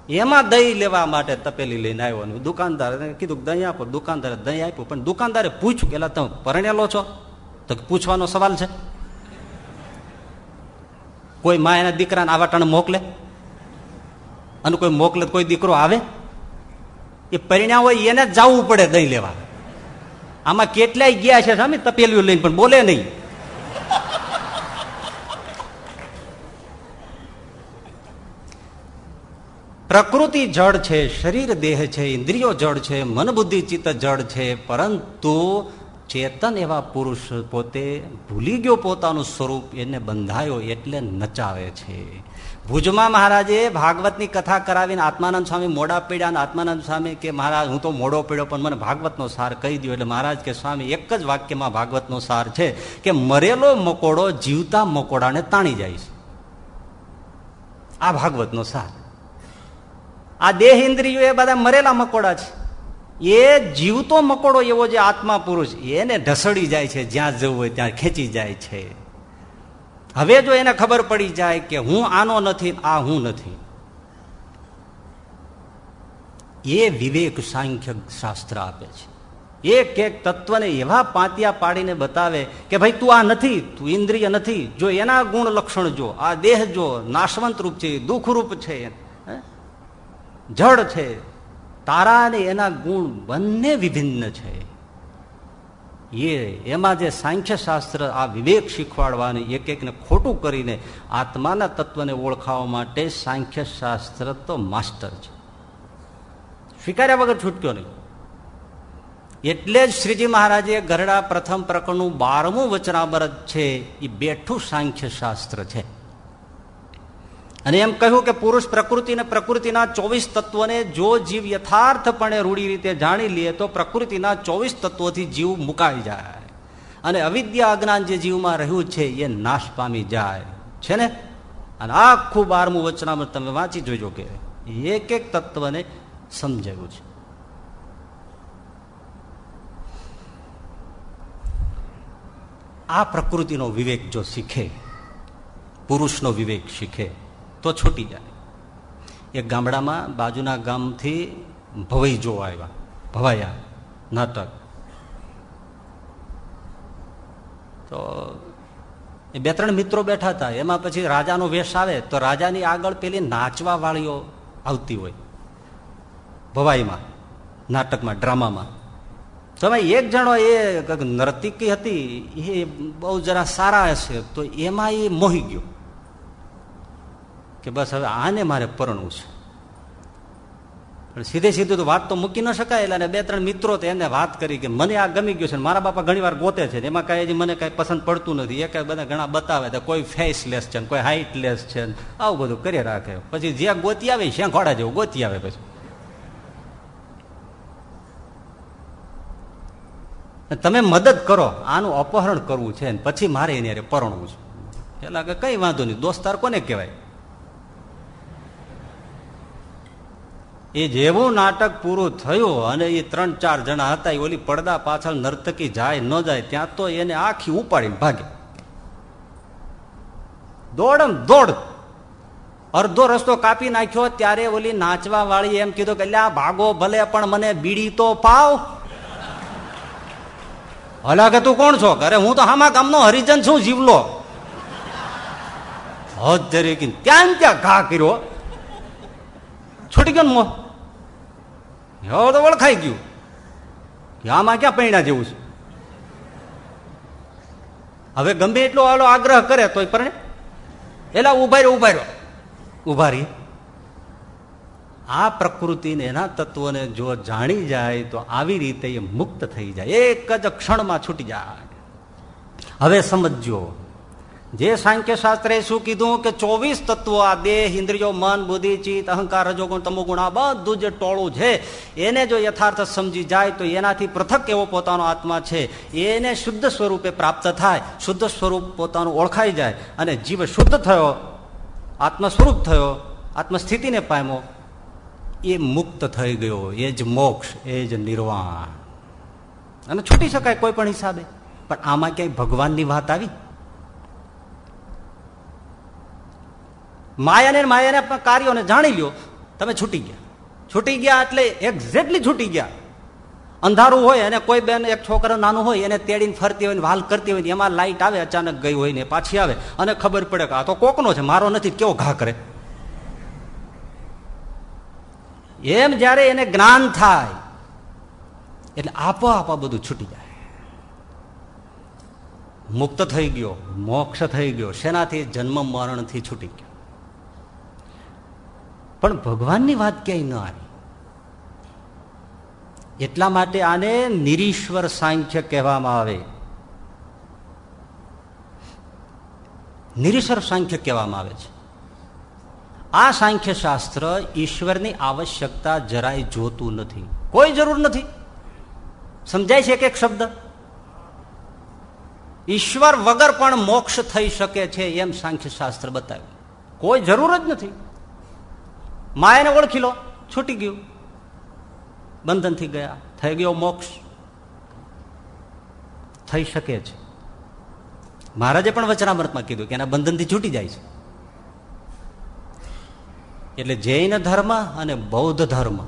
S1: એમાં દહીં લેવા માટે તપેલી લઈને આવ્યો અને દુકાનદાર કીધું દહીં આપો, દુકાનદારે દહીં આપ્યું, પણ દુકાનદારે પૂછ્યું કે તમે પરણેલો છો? તો પૂછવાનો સવાલ છે. કોઈ મા એના દીકરાને આવા ટાણે મોકલે? અને કોઈ મોકલે કોઈ દીકરો આવે? એ પરિણામ હોય એને જ જવું પડે દહીં લેવા. આમાં કેટલાય ગયા છે સામે તપેલીઓ લઈને, પણ બોલે નહીં. પ્રકૃતિ જળ છે, શરીર દેહ છે, ઇન્દ્રિયો જળ છે, મન બુદ્ધિ ચિત્ત જળ છે, પરંતુ ચેતન એવા પુરુષ પોતે ભૂલી ગયો પોતાનું સ્વરૂપ, એને બંધાયો એટલે નચાવે છે. ભુજમાં મહારાજે ભાગવતની કથા કરાવીને આત્માનંદ સ્વામી મોડા પીડ્યા અને આત્માનંદ સ્વામી કે, મહારાજ, હું તો મોડો પીડ્યો, પણ મને ભાગવતનો સાર કહી દો એટલે મહારાજ કે, સ્વામી, એક જ વાક્યમાં ભાગવતનો સાર છે કે, મરેલો મકોડો જીવતા મકોડાને તાણી જાય છે. આ ભાગવતનો સાર. આ દેહ ઇન્દ્રિયો એ બધા મરેલા મકોડા છે. એ જીવતો મકોડો એવો જે આત્મા પુરુષ, એને ઢસડી જાય છે, જ્યાં જવું હોય ત્યાં ખેંચી જાય છે. હવે જો એને ખબર પડી જાય કે હું આનો નથી, આ હું નથી. એ વિવેક સાંખ્ય શાસ્ત્ર આપે છે. એક એક તત્વને એવા પાંતિયા પાડીને બતાવે કે ભાઈ તું આ નથી, તું ઇન્દ્રિય નથી. જો એના ગુણ લક્ષણ જો, આ દેહ જો નાશવંત રૂપ છે, દુઃખરૂપ છે. જડ છે. તારા અને એના ગુણ બંને વિભિન્ન છે. એ, એમાં જે સાંખ્ય શાસ્ત્ર આ વિવેક શીખવાડવાની એક એકને ખોટું કરીને આત્માના તત્વને ઓળખાવા માટે સાંખ્ય શાસ્ત્ર તો માસ્ટર છે. સ્વીકાર્યા વગર છૂટક્યો નહીં. એટલે જ શ્રીજી મહારાજે ગરડા પ્રથમ પ્રકરણનું બારમું વચનામૃત છે એ બેઠું સાંખ્ય શાસ્ત્ર છે. અને એમ કહ્યું કે પુરુષ પ્રકૃતિ અને પ્રકૃતિના ચોવીસ તત્વોને જો જીવ યથાર્થપણે રૂઢી રીતે જાણી લે તો પ્રકૃતિના ચોવીસ તત્વોથી જીવ મુકાઈ જાય. અને અવિદ્યા અજ્ઞાન જે જીવમાં રહ્યું છે એ નાશ પામી જાય. છે ને? અને આખું બારમું વચનામાં તમે વાંચી જોજો કે એક એક તત્વને સમજાયું છે. આ પ્રકૃતિનો વિવેક જો શીખે, પુરુષનો વિવેક શીખે તો છૂટી જાય. એક ગામડામાં બાજુના ગામથી ભવાઈ જોવા આવ્યા. ભવાયા નાટક તો એ બે ત્રણ મિત્રો બેઠા હતા. એમાં પછી રાજાનો વેશ આવે તો રાજાની આગળ પેલી નાચવા વાળીઓ આવતી હોય. ભવાઈમાં, નાટકમાં, ડ્રામામાં. તમે એક જણો એ નર્તિકી હતી. એ બહુ જરા સારા હશે તો એમાં એ મોહી ગયો. કે બસ હવે આને મારે પરણવું છે. પણ સીધે સીધું તો વાત તો મૂકી ન શકાય, એટલે બે ત્રણ મિત્રો એને વાત કરી કે મને આ ગમી ગયું છે મારા બાપા ઘણી વાર ગોતે છે એમાં કઈ મને કઈ પસંદ પડતું નથી. એ કઈ બધા ઘણા બતાવે તો કોઈ ફેસ લેસ છે કોઈ હાઈટ લેસ છે આવું બધું કરી રાખે. પછી જ્યાં ગોતી આવે શ્યાં ઘોડા જેવું ગોતી આવે પછી. તમે મદદ કરો, આનું અપહરણ કરવું છે પછી મારે એને પરણવું છે. એટલે કઈ વાંધો નહીં, દોસ્તાર કોને કહેવાય? એ જેવું નાટક પૂરું થયું અને એ ત્રણ ચાર જણા હતા, એ ઓલી પડદા પાછળ નર્તકી જાય, ન જાય, ત્યાં તો એને આખી ઉપાડીને ભાગે. દોડમ દોડ. અડધો રસ્તો કાપી નાખ્યો, ત્યારે ઓલી નાચવા વાળી એમ કીધું કે આ ભાગો ભલે, પણ મને બીડી તો પાવ. હલા કે તું કોણ છો? અરે, હું તો હામા ગામનો હરિજન છું, જીવલો. હજ તરીકે ત્યાં ત્યાં ઘા કર્યો. છૂટી ગયો ને મોહ હવે તો ઓળખાઈ ગયું. કે આમાં ક્યાં પૈણા જેવું છે? હવે ગમે એટલો આલો આગ્રહ કરે તો પરણે. એલા ઊભા રહ્યો ઊભા રહ્યો ઊભા રહી આ પ્રકૃતિને, એના તત્વોને જો જાણી જાય તો આવી રીતે એ મુક્ત થઈ જાય. એક જ ક્ષણમાં છૂટી જાય. હવે સમજો જે સાંખ્ય શાસ્ત્રે શું કીધું કે ચોવીસ તત્વો આ દેહ, ઇન્દ્રિયો, મન, બુદ્ધિ, ચિત્ત, અહંકાર, રજોગુણ, તમોગુણ, આ બધું જે ટોળું છે, એને જો યથાર્થ સમજી જાય તો એનાથી પૃથક એવો પોતાનો આત્મા છે. એને શુદ્ધ સ્વરૂપે પ્રાપ્ત થાય, શુદ્ધ સ્વરૂપ પોતાનું ઓળખાઈ જાય અને જીવ શુદ્ધ થયો આત્મ સ્વરૂપ થયો, આત્મસ્થિતિને પામ્યો, એ મુક્ત થઈ ગયો, એ જ મોક્ષ, એ જ નિર્વાણ. અને છૂટી શકાય કોઈ પણ હિસાબે. પણ આમાં ક્યાંય ભગવાનની વાત આવી? માયાને માયાને કાર્યોને જાણી લ્યો, તમે છૂટી ગયા. છૂટી ગયા એટલે એક્ઝેક્ટલી છૂટી ગયા. અંધારું હોય અને કોઈ બેન, એક છોકરો નાનું હોય, એને તેડીને ફરતી હોય ને વાલ કરતી હોય ને એમાં લાઇટ આવે, અચાનક ગઈ હોય ને પાછી આવે. અને ખબર પડે કે આ તો કોકનો છે, મારો નથી, કેવો ઘા કરે? એમ જ્યારે એને જ્ઞાન થાય, એટલે આપોઆપ આ બધું છૂટી જાય. મુક્ત થઈ ગયો, મોક્ષ થઈ ગયો, શેનાથી? જન્મ મરણથી છૂટી ગયો. પણ ભગવાનની વાત ક્યાંય ન આવી? એટલા માટે આને નિરીશ્વર સાંખ્ય કહેવામાં આવે. નિરીશ્વર સાંખ્ય કહેવામાં આવે છે. આ સાંખ્ય શાસ્ત્ર ઈશ્વરની આવશ્યકતા જરાય જોતું નથી. કોઈ જરૂર નથી. સમજાય છે એક એક શબ્દ? ઈશ્વર વગર પણ મોક્ષ થઈ શકે છે એમ સાંખ્ય શાસ્ત્ર બતાવ્યું. કોઈ જરૂર જ નથી. માયાને ઓળખી લો છૂટી ગયું. બંધનથી ગયા. થઈ ગયો મોક્ષ. થઈ શકે છે. મહારાજે પણ વચનામૃતમાં કીધું કે એના બંધનથી છૂટી જાય છે. એટલે જૈન ધર્મ અને બૌદ્ધ ધર્મ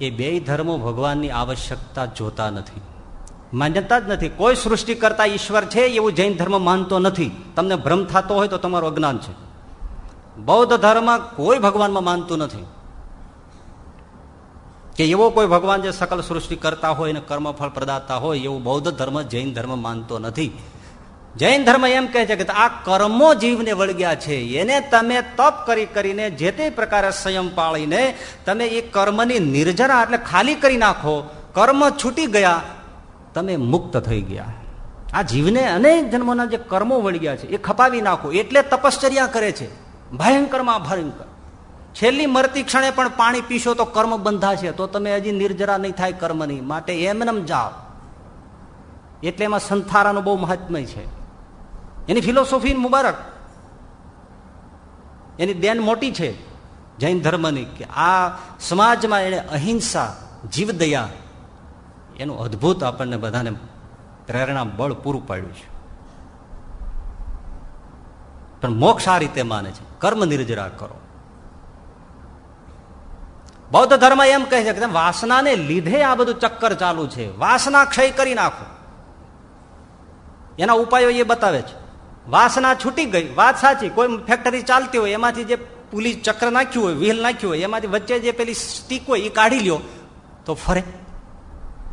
S1: એ બે ધર્મો ભગવાનની આવશ્યકતા જોતા નથી. માન્યતા જ નથી. કોઈ સૃષ્ટિ કરતા ઈશ્વર છે એવું જૈન ધર્મ માનતો નથી. તમને ભ્રમ થતો હોય તો તમારું અજ્ઞાન છે. બૌદ્ધ ધર્મ કોઈ ભગવાનમાં માનતું નથી. કે એવો કોઈ ભગવાન જે સકલ સૃષ્ટિ કરતા હોય અને કર્મફળ પ્રદાતા હોય, એવું બૌદ્ધ ધર્મ, જૈન ધર્મ માનતો નથી. જૈન ધર્મ એમ કહે છે કે આ કર્મો જીવને વળગ્યા છે. એને તમે તપ કરી કરીને જે તે પ્રકારે સંયમ પાળીને તમે એ કર્મની નિર્જરા એટલે ખાલી કરી નાખો, કર્મ છૂટી ગયા, તમે મુક્ત થઈ ગયા. આ જીવને અનેક જન્મોના જે કર્મો વળગ્યા છે, એ ખપાવી નાખો. એટલે તપશ્ચર્યા કરે છે. ભયંકરમાં ભયંકર. છેલ્લી મરતી ક્ષણે પણ પાણી પીશો તો કર્મ બંધા છે તો તમે હજી નિર્જરા નહીં થાય કર્મની. માટે એમનેમ જાઓ. એટલે એમાં સંથારાનું બહુ મહાત્મય છે. એની ફિલોસોફી મુબારક. એની દેન મોટી છે જૈન ધર્મની કે આ સમાજમાં એને અહિંસા, જીવદયા એનું અદભુત આપણને બધાને પ્રેરણા, બળ પૂરું પાડ્યું છે. પણ મોક્ષ આ રીતે માને છે. કર્મ નિર્જરા કરો. બૌદ્ધ ધર્મ એમ કહે છે કે વાસનાને લીધે આ બધું ચક્કર ચાલુ છે. વાસના ક્ષય કરી નાખો. એના ઉપાયો એ બતાવે છે. વાસના છૂટી ગઈ. વાત સાચી. કોઈ ફેક્ટરી ચાલતી હોય, એમાંથી જે પુલી ચક્ર નાખ્યું હોય વ્હીલ નાખ્યું હોય, એમાંથી વચ્ચે જે પેલી સ્ટીક હોય, એ કાઢી લ્યો, તો ફરે.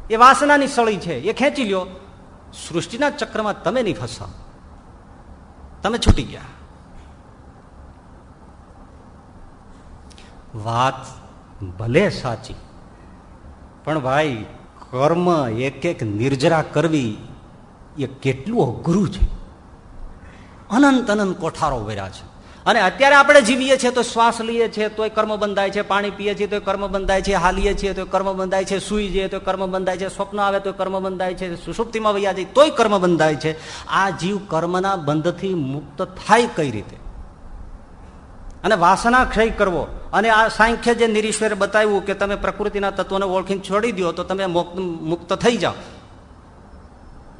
S1: એ વાસનાની સળી છે. એ ખેંચી લ્યો. સૃષ્ટિના ચક્રમાં તમે નહીં ફસાવ. તમે છૂટી ગયા. વાત ભલે સાચી, પણ ભાઈ, કર્મ એક એક નિર્જરા કરવી એ કેટલું અઘરું છે. અનંત અનંત કોઠારો વર્યા છે. અને અત્યારે આપણે જીવીએ છીએ તો શ્વાસ લઈએ છીએ, તોય કર્મ બંધાય છે, પાણી પીએ છીએ તો કર્મ બંધાય છે, હાલીએ છીએ તો કર્મ બંધાય છે, સુઈ જઈએ તો કર્મ બંધાય છે, સ્વપ્ન આવે તો કર્મ બંધાય છે, સુષુપ્તિમાં વૈયા જાય તોય કર્મ બંધાય છે. આ જીવ કર્મના બંધથી મુક્ત થાય કઈ રીતે? અને વાસના ક્ષય કરવો. અને આ સાંખ્ય જે નિરીશ્વરે બતાવ્યું કે તમે પ્રકૃતિના તત્વોને ઓળખીને છોડી દો તો તમે મુક્ત થઈ જાઓ.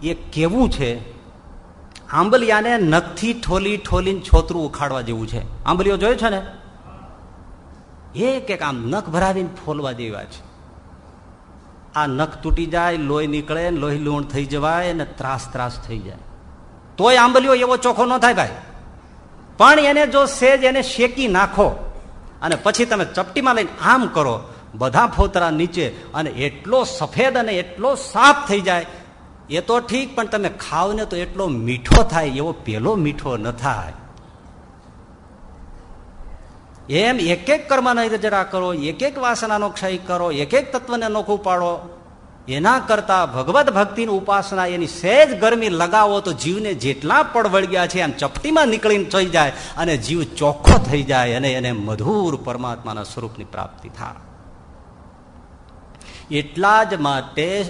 S1: એ કેવું છે? આંબલિયાને નખથી ઠોલી ઠોલીને છોતરું ઉખાડવા જેવું છે. આંબલીઓ જોયો છે ને? એક એક આમ નખ ભરાવીને ફોલવા જેવા છે. આ નખ તૂટી જાય, લોહી નીકળે, લોહી લૂણ થઈ જવાય અને ત્રાસ ત્રાસ થઈ જાય. તોય આંબલીઓ એવો ચોખ્ખો ન થાય ભાઈ. પણ એને જો સેજ એને શેકી નાખો અને પછી તમે ચપટીમાં લઈને આમ કરો, બધા ફોતરા નીચે અને એટલો સફેદ અને એટલો સાફ થઈ જાય. એ તો ઠીક, પણ તમે ખાવ ને તો એટલો મીઠો થાય, એવો પેલો મીઠો ન થાય. એમ એક એક કર્મનો જરા કરો, એક એક વાસનાનો ક્ષય કરો, એક એક તત્વને નોખું પાડો. એના કરતા ભગવત ભક્તિની ઉપાસના એની સહેજ ગરમી લગાવો તો જીવને જેટલા પડ વળગ્યા છે આમ ચપટીમાં નીકળીને થઈ જાય અને જીવ ચોખ્ખો થઈ જાય અને એને મધુર પરમાત્માના સ્વરૂપની પ્રાપ્તિ થાય. એટલા જ માટે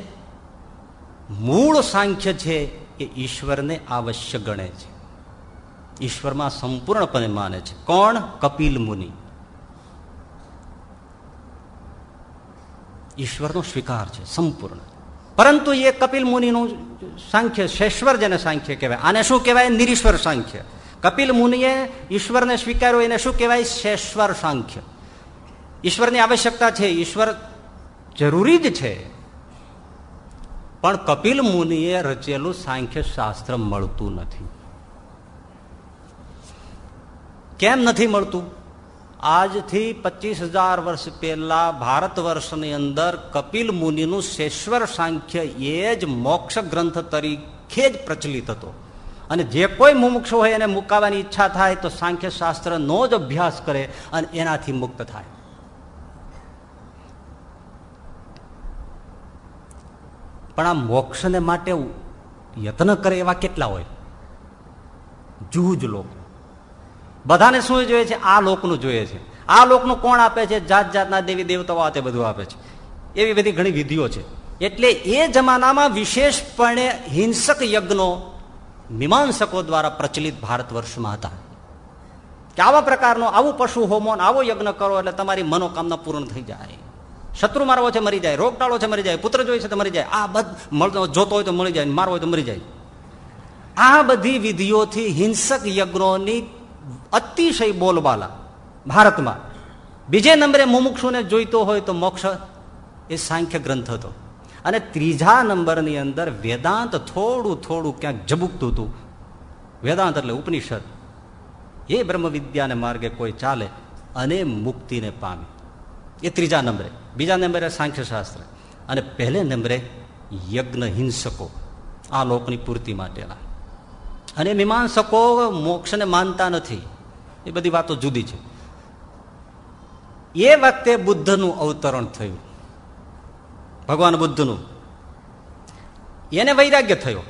S1: મૂળ સાંખ્ય છે એ ઈશ્વરને આવશ્ય ગણે છે. ઈશ્વરમાં સંપૂર્ણપણે માને છે. કોણ? કપિલ મુનિ. ઈશ્વરનો સ્વીકાર છે, સંપૂર્ણ. પરંતુ એ કપિલ મુનિનું સાંખ્ય શેશ્વર જેને સાંખ્ય કહેવાય. આને શું કહેવાય? નિરીશ્વર સાંખ્ય. કપિલ મુનિએ ઈશ્વરને સ્વીકાર્યો, એને શું કહેવાય? શેશ્વર સાંખ્ય. ઈશ્વરની આવશ્યકતા છે, ઈશ્વર જરૂરી જ છે. પણ કપિલ મુનિએ રચેલું સાંખ્ય શાસ્ત્ર મળતું નથી. કેમ નથી મળતું? આજથી પચીસ હજાર વર્ષ પહેલા ભારત વર્ષની અંદર કપિલ મુનિનું શેશ્વર સાંખ્ય એ જ મોક્ષ ગ્રંથ તરીકે જ પ્રચલિત હતો. અને જે કોઈ મુમુક્ષ હોય એને મુકાવાની ઈચ્છા થાય તો સાંખ્ય શાસ્ત્રનો જ અભ્યાસ કરે અને એનાથી મુક્ત થાય. પણ આ મોક્ષને માટે યત્ન કરે એવા કેટલા હોય? જૂજ લોકો. બધાને શું જોઈએ છે? આ લોકનું જોઈએ છે. આ લોકનું કોણ આપે છે? જાત જાતના દેવી દેવતાઓ તે બધું આપે છે. એવી બધી ઘણી વિધિઓ છે. એટલે એ જમાનામાં વિશેષપણે હિંસક યજ્ઞો મીમાંસકો દ્વારા પ્રચલિત ભારત વર્ષમાં હતા. કે આવા પ્રકારનો આવું પશુ હોમોન આવો યજ્ઞ કરો એટલે તમારી મનોકામના પૂર્ણ થઈ જાય. શત્રુ મારવો છે મરી જાય, રોગટાળો છે મરી જાય, પુત્ર જોઈ છે તો મરી જાય, આ બધ જોતો હોય તો મળી જાય, મારવો હોય તો મરી જાય. આ બધી વિધિઓથી હિંસક યજ્ઞોની અતિશય બોલબાલા ભારતમાં. બીજે નંબરે મુમુક્ષુને જોઈતો હોય તો મોક્ષ એ સાંખ્ય ગ્રંથ હતો. અને ત્રીજા નંબરની અંદર વેદાંત થોડું થોડું ક્યાંક ઝબુકતું હતું. વેદાંત એટલે ઉપનિષદ. એ બ્રહ્મ વિદ્યાને માર્ગે કોઈ ચાલે અને મુક્તિને પામે. એ ત્રીજા નંબરે. બીજા નંબરે સાંખ્યશાસ્ત્ર. અને પહેલે નંબરે યજ્ઞ હિંસકો આ લોકની પૂર્તિ માટેના. અને મીમાંસકો મોક્ષને માનતા નથી. એ બધી વાતો જુદી છે. એ વખતે બુદ્ધનું અવતરણ થયું. ભગવાન બુદ્ધનું. એને વૈરાગ્ય થયો.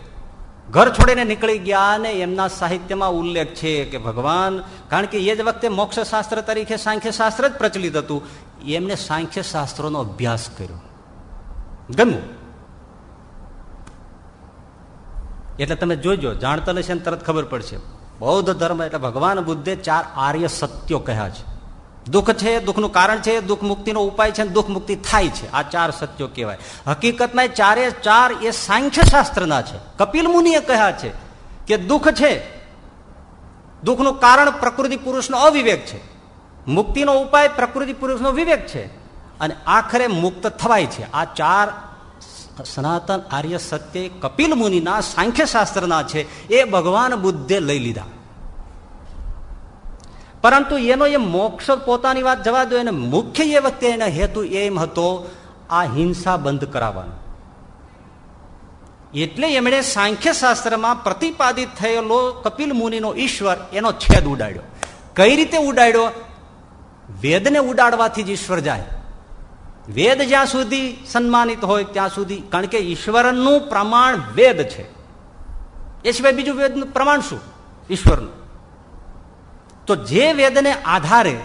S1: ઘર છોડીને નીકળી ગયા અને એમના સાહિત્યમાં ઉલ્લેખ છે કે ભગવાન, કારણ કે એ જ વખતે મોક્ષશાસ્ત્ર તરીકે સાંખ્ય શાસ્ત્ર જ પ્રચલિત હતું, એમને સાંખ્ય શાસ્ત્રોનો અભ્યાસ કર્યો. ગમ્યું? એટલે તમે જોજો, જાણતા લેશે તરત ખબર પડશે. બૌદ્ધ ધર્મ એટલે ભગવાન બુદ્ધે ચાર આર્ય સત્યો કહ્યા છે. દુઃખ છે, દુઃખનું કારણ છે, દુઃખ મુક્તિનો ઉપાય છે દુઃખ મુક્તિ થાય છે. આ ચાર સત્યો કહેવાય. હકીકતમાં ચારે ચાર એ સાંખ્ય શાસ્ત્રના છે. કપિલ મુનિએ કહ્યા છે કે દુઃખ છે, દુઃખનું કારણ પ્રકૃતિ પુરુષનો અવિવેક છે. મુક્તિનો ઉપાય પ્રકૃતિ પુરુષનો વિવેક છે. અને આખરે મુક્ત થવાય છે. આ ચાર સનાતન આર્ય સત્ય કપિલ મુનિના સાંખ્ય શાસ્ત્રના છે. એ ભગવાન બુદ્ધે લઈ લીધા. પરંતુ એનો એ મોક્ષ પોતાની વાત જવા દો, એને મુખ્ય એ વખતે એનો હેતુ એમ હતો આ હિંસા બંધ કરાવવાનો. એટલે એમણે સાંખ્ય શાસ્ત્રમાં પ્રતિપાદિત થયેલો કપિલ મુનિનો ઈશ્વર એનો છેદ ઉડાડ્યો. કઈ રીતે ઉડાડ્યો? વેદને ઉડાડવાથી જ ઈશ્વર જાય. વેદ જ્યાં સુધી સન્માનિત હોય, ત્યાં સુધી, કારણ કે ઈશ્વરનું પ્રમાણ વેદ છે. એ સિવાય બીજું વેદનું પ્રમાણ શું? ઈશ્વરનું. તો જે વેદને આધારે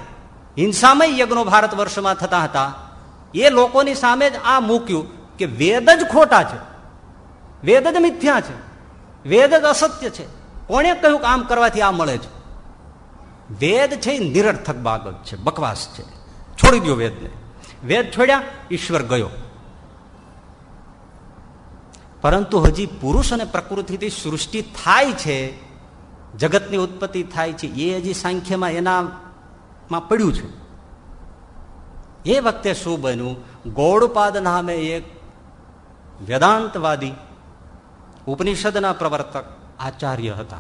S1: હિંસામય યજ્ઞો ભારત વર્ષમાં થતા હતા, એ લોકોની સામે જ આ મૂક્યું કે વેદ જ ખોટા છે. વેદ જ મિથ્યા છે. વેદ જ અસત્ય છે. કોણે કહ્યું કે આમ કરવાથી આ મળે છે? વેદ છે નિરર્થક બાબત છે. બકવાસ છે. છોડી દો વેદને. વેદ છોડ્યા, ઈશ્વર ગયો. પરંતુ હજી પુરુષ અને પ્રકૃતિથી સૃષ્ટિ થાય છે, જગતની ઉત્પત્તિ થાય છે, એ હજી સાંખ્યમાં એનામાં પડ્યું છે. એ વખતે શું બન્યું? ગૌડપાદ નામે એક વેદાંતવાદી, ઉપનિષદના પ્રવર્તક આચાર્ય હતા.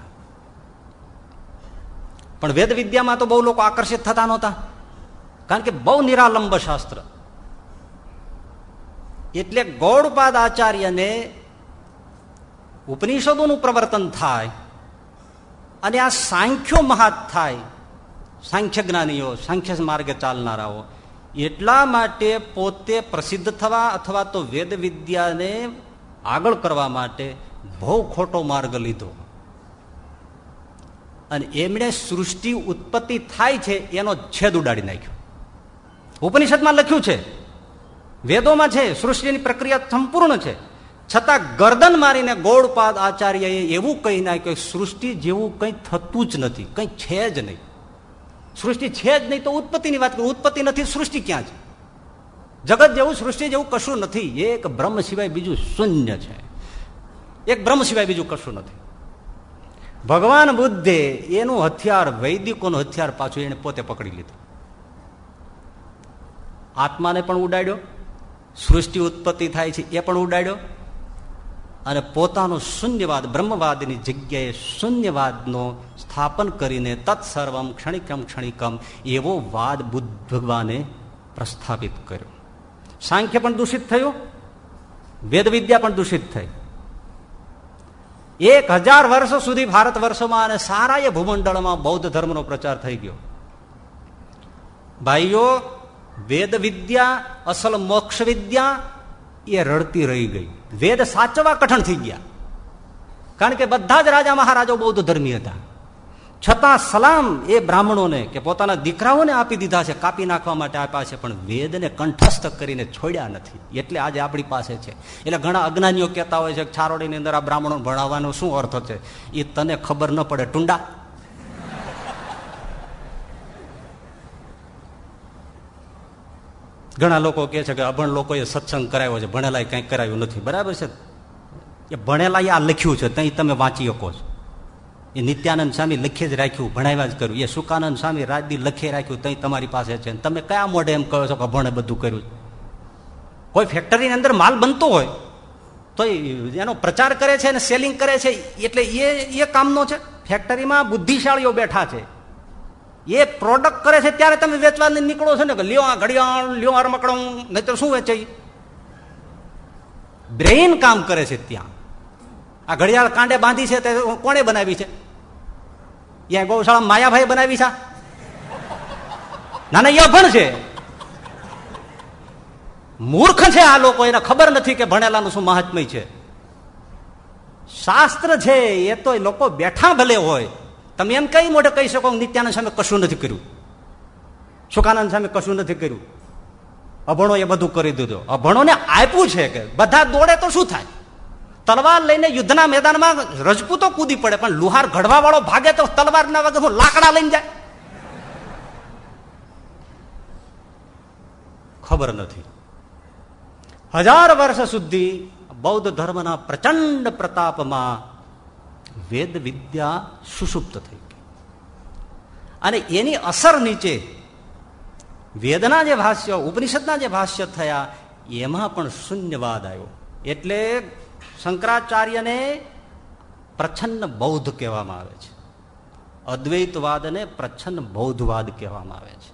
S1: પણ વેદ વિદ્યામાં તો બહુ લોકો આકર્ષિત થતા નહોતા. કારણ કે બહુ નિરાલંબ શાસ્ત્ર. એટલે ગૌડપાદ આચાર્યને ઉપનિષદોનું પ્રવર્તન થાય અને આ સાંખ્યો મહાત થાય. સાંખ્ય જ્ઞાનીઓ, સાંખ્ય માર્ગે ચાલનારાઓ, એટલા માટે પોતે પ્રસિદ્ધ થવા અથવા તો વેદ વિદ્યાને આગળ કરવા માટે બહુ ખોટો માર્ગ લીધો. અને એમણે સૃષ્ટિ ઉત્પત્તિ થાય છે, એનો છેદ ઉડાડી નાખ્યો. ઉપનિષદમાં લખ્યું છે વેદોમાં છે, સૃષ્ટિની પ્રક્રિયા સંપૂર્ણ છે. છતાં ગરદન મારીને ગોળપાદ આચાર્યએ એવું કહી નાખ્યું સૃષ્ટિ જેવું કંઈ થતું જ નથી, કંઈ છે જ નહીં. સૃષ્ટિ છે જ નહીં તો ઉત્પત્તિની વાત કરું, ઉત્પત્તિ નથી, સૃષ્ટિ ક્યાં છે? જગત જેવું, સૃષ્ટિ જેવું કશું નથી, એક બ્રહ્મ સિવાય બીજું શૂન્ય છે. એક બ્રહ્મ સિવાય બીજું કશું નથી. ભગવાન બુદ્ધે એનું હથિયાર, વૈદિકોનું હથિયાર પાછું એને પોતે પકડી લીધું. આત્માને પણ ઉડાડ્યો સૃષ્ટિ ઉત્પત્તિ થાય છે, એ પણ ઉડાડ્યો. અને પોતાનો શૂન્યવાદ, બ્રહ્મવાદની જગ્યાએ શૂન્યવાદનો સ્થાપન કરીને તત્સર્વમ ક્ષણિકમ ક્ષણિકમ એવો વાદ બુદ્ધ ભગવાને પ્રસ્થાપિત કર્યો. સાંખ્ય પણ દૂષિત થયું વેદ વિદ્યા પણ દૂષિત થઈ. એક હજાર વર્ષ સુધી ભારત વર્ષોમાં અને સારા એ ભૂમંડળમાં બૌદ્ધ ધર્મનો પ્રચાર થઈ ગયો. ભાઈઓ વેદ વિદ્યા અસલ મોક્ષ વિદ્યા એ રડતી રહી ગઈ. વેદ સાચવા કઠણ થઈ ગયા. કારણ કે બધા જ રાજા મહારાજો બૌદ્ધ ધર્મી હતા. છતાં સલામ એ બ્રાહ્મણોને કે પોતાના દીકરાઓને આપી દીધા છે, કાપી નાખવા માટે આપ્યા છે, પણ વેદને કંઠસ્થ કરીને છોડ્યા નથી. એટલે આજે આપણી પાસે છે. એટલે ઘણા અજ્ઞાનીઓ કહેતા હોય છે કે છારોડીની અંદર આ બ્રાહ્મણો ભણાવવાનો શું અર્થ છે? એ તને ખબર ન પડે. ટુંડા. ઘણા લોકો કહે છે કે અભણ લોકોએ સત્સંગ કરાવ્યો છે ભણેલા કંઈક કરાવ્યું નથી. બરાબર છે? એ ભણેલા આ લખ્યું છે ત્યાં તમે વાંચી શકો છો. એ નિત્યાનંદ સ્વામી લખી જ રાખ્યું, ભણાવ્યા જ કર્યું. એ સુકાનંદ સ્વામી રાજદી લખી રાખ્યું ત્યાં તમારી પાસે છે. તમે કયા મોઢે એમ કહો છો કે અભણે બધું કર્યું કોઈ ફેક્ટરીની અંદર માલ બનતો હોય, તો એનો પ્રચાર કરે છે અને સેલિંગ કરે છે, એટલે એ એ કામનો છે. ફેક્ટરીમાં બુદ્ધિશાળીઓ બેઠા છે. એ પ્રોડક્ટ કરે છે ત્યારે તમે વેચવા નીકળો છો ને કે લ્યો આ ઘડિયાળ, લ્યો રમકડું નહીં શું વેચે બ્રેઇન કામ કરે છે ત્યાં. આ ઘડિયાળ કાંડે બાંધી છે તે કોણે બનાવી છે? ત્યાં ગૌશાળા માયાભાઈ બનાવી છે ના ના એ ભણ છે. મૂર્ખ છે આ લોકો, એને ખબર નથી કે ભણેલાનું શું મહાત્મય છે. શાસ્ત્ર છે, એ તો લોકો બેઠા ભલે હોય. તમે એમ કઈ મોઢે કહી શકો નિત્યાનંદ સામે કશું નથી કર્યું? સુખાનંદ સામે કશું નથી કર્યું? અભણો એ બધું કરી દીધું. અભણોને આપ્યું છે કે બધા દોડે તો શું થાય? તલવાર લઈને યુદ્ધના મેદાનમાં રજપૂતો કૂદી પડે, પણ લુહાર ઘડવા વાળો ભાગે તો તલવાર ના વગર લાકડા લઈને જાય. ખબર નથી. હજાર વર્ષ સુધી બૌદ્ધ ધર્મના પ્રચંડ પ્રતાપમાં વેદ વિદ્યા સુષુપ્ત થઈ ગઈ. અને એની અસર નીચે વેદના જે ભાષ્ય, ઉપનિષદના જે ભાષ્ય થયા, એમાં પણ શૂન્યવાદ આવ્યો. એટલે શંકરાચાર્યને પ્રચ્છન્ન બૌદ્ધ કહેવામાં આવે છે. અદ્વૈતવાદને પ્રચ્છન્ન બૌદ્ધવાદ કહેવામાં આવે છે.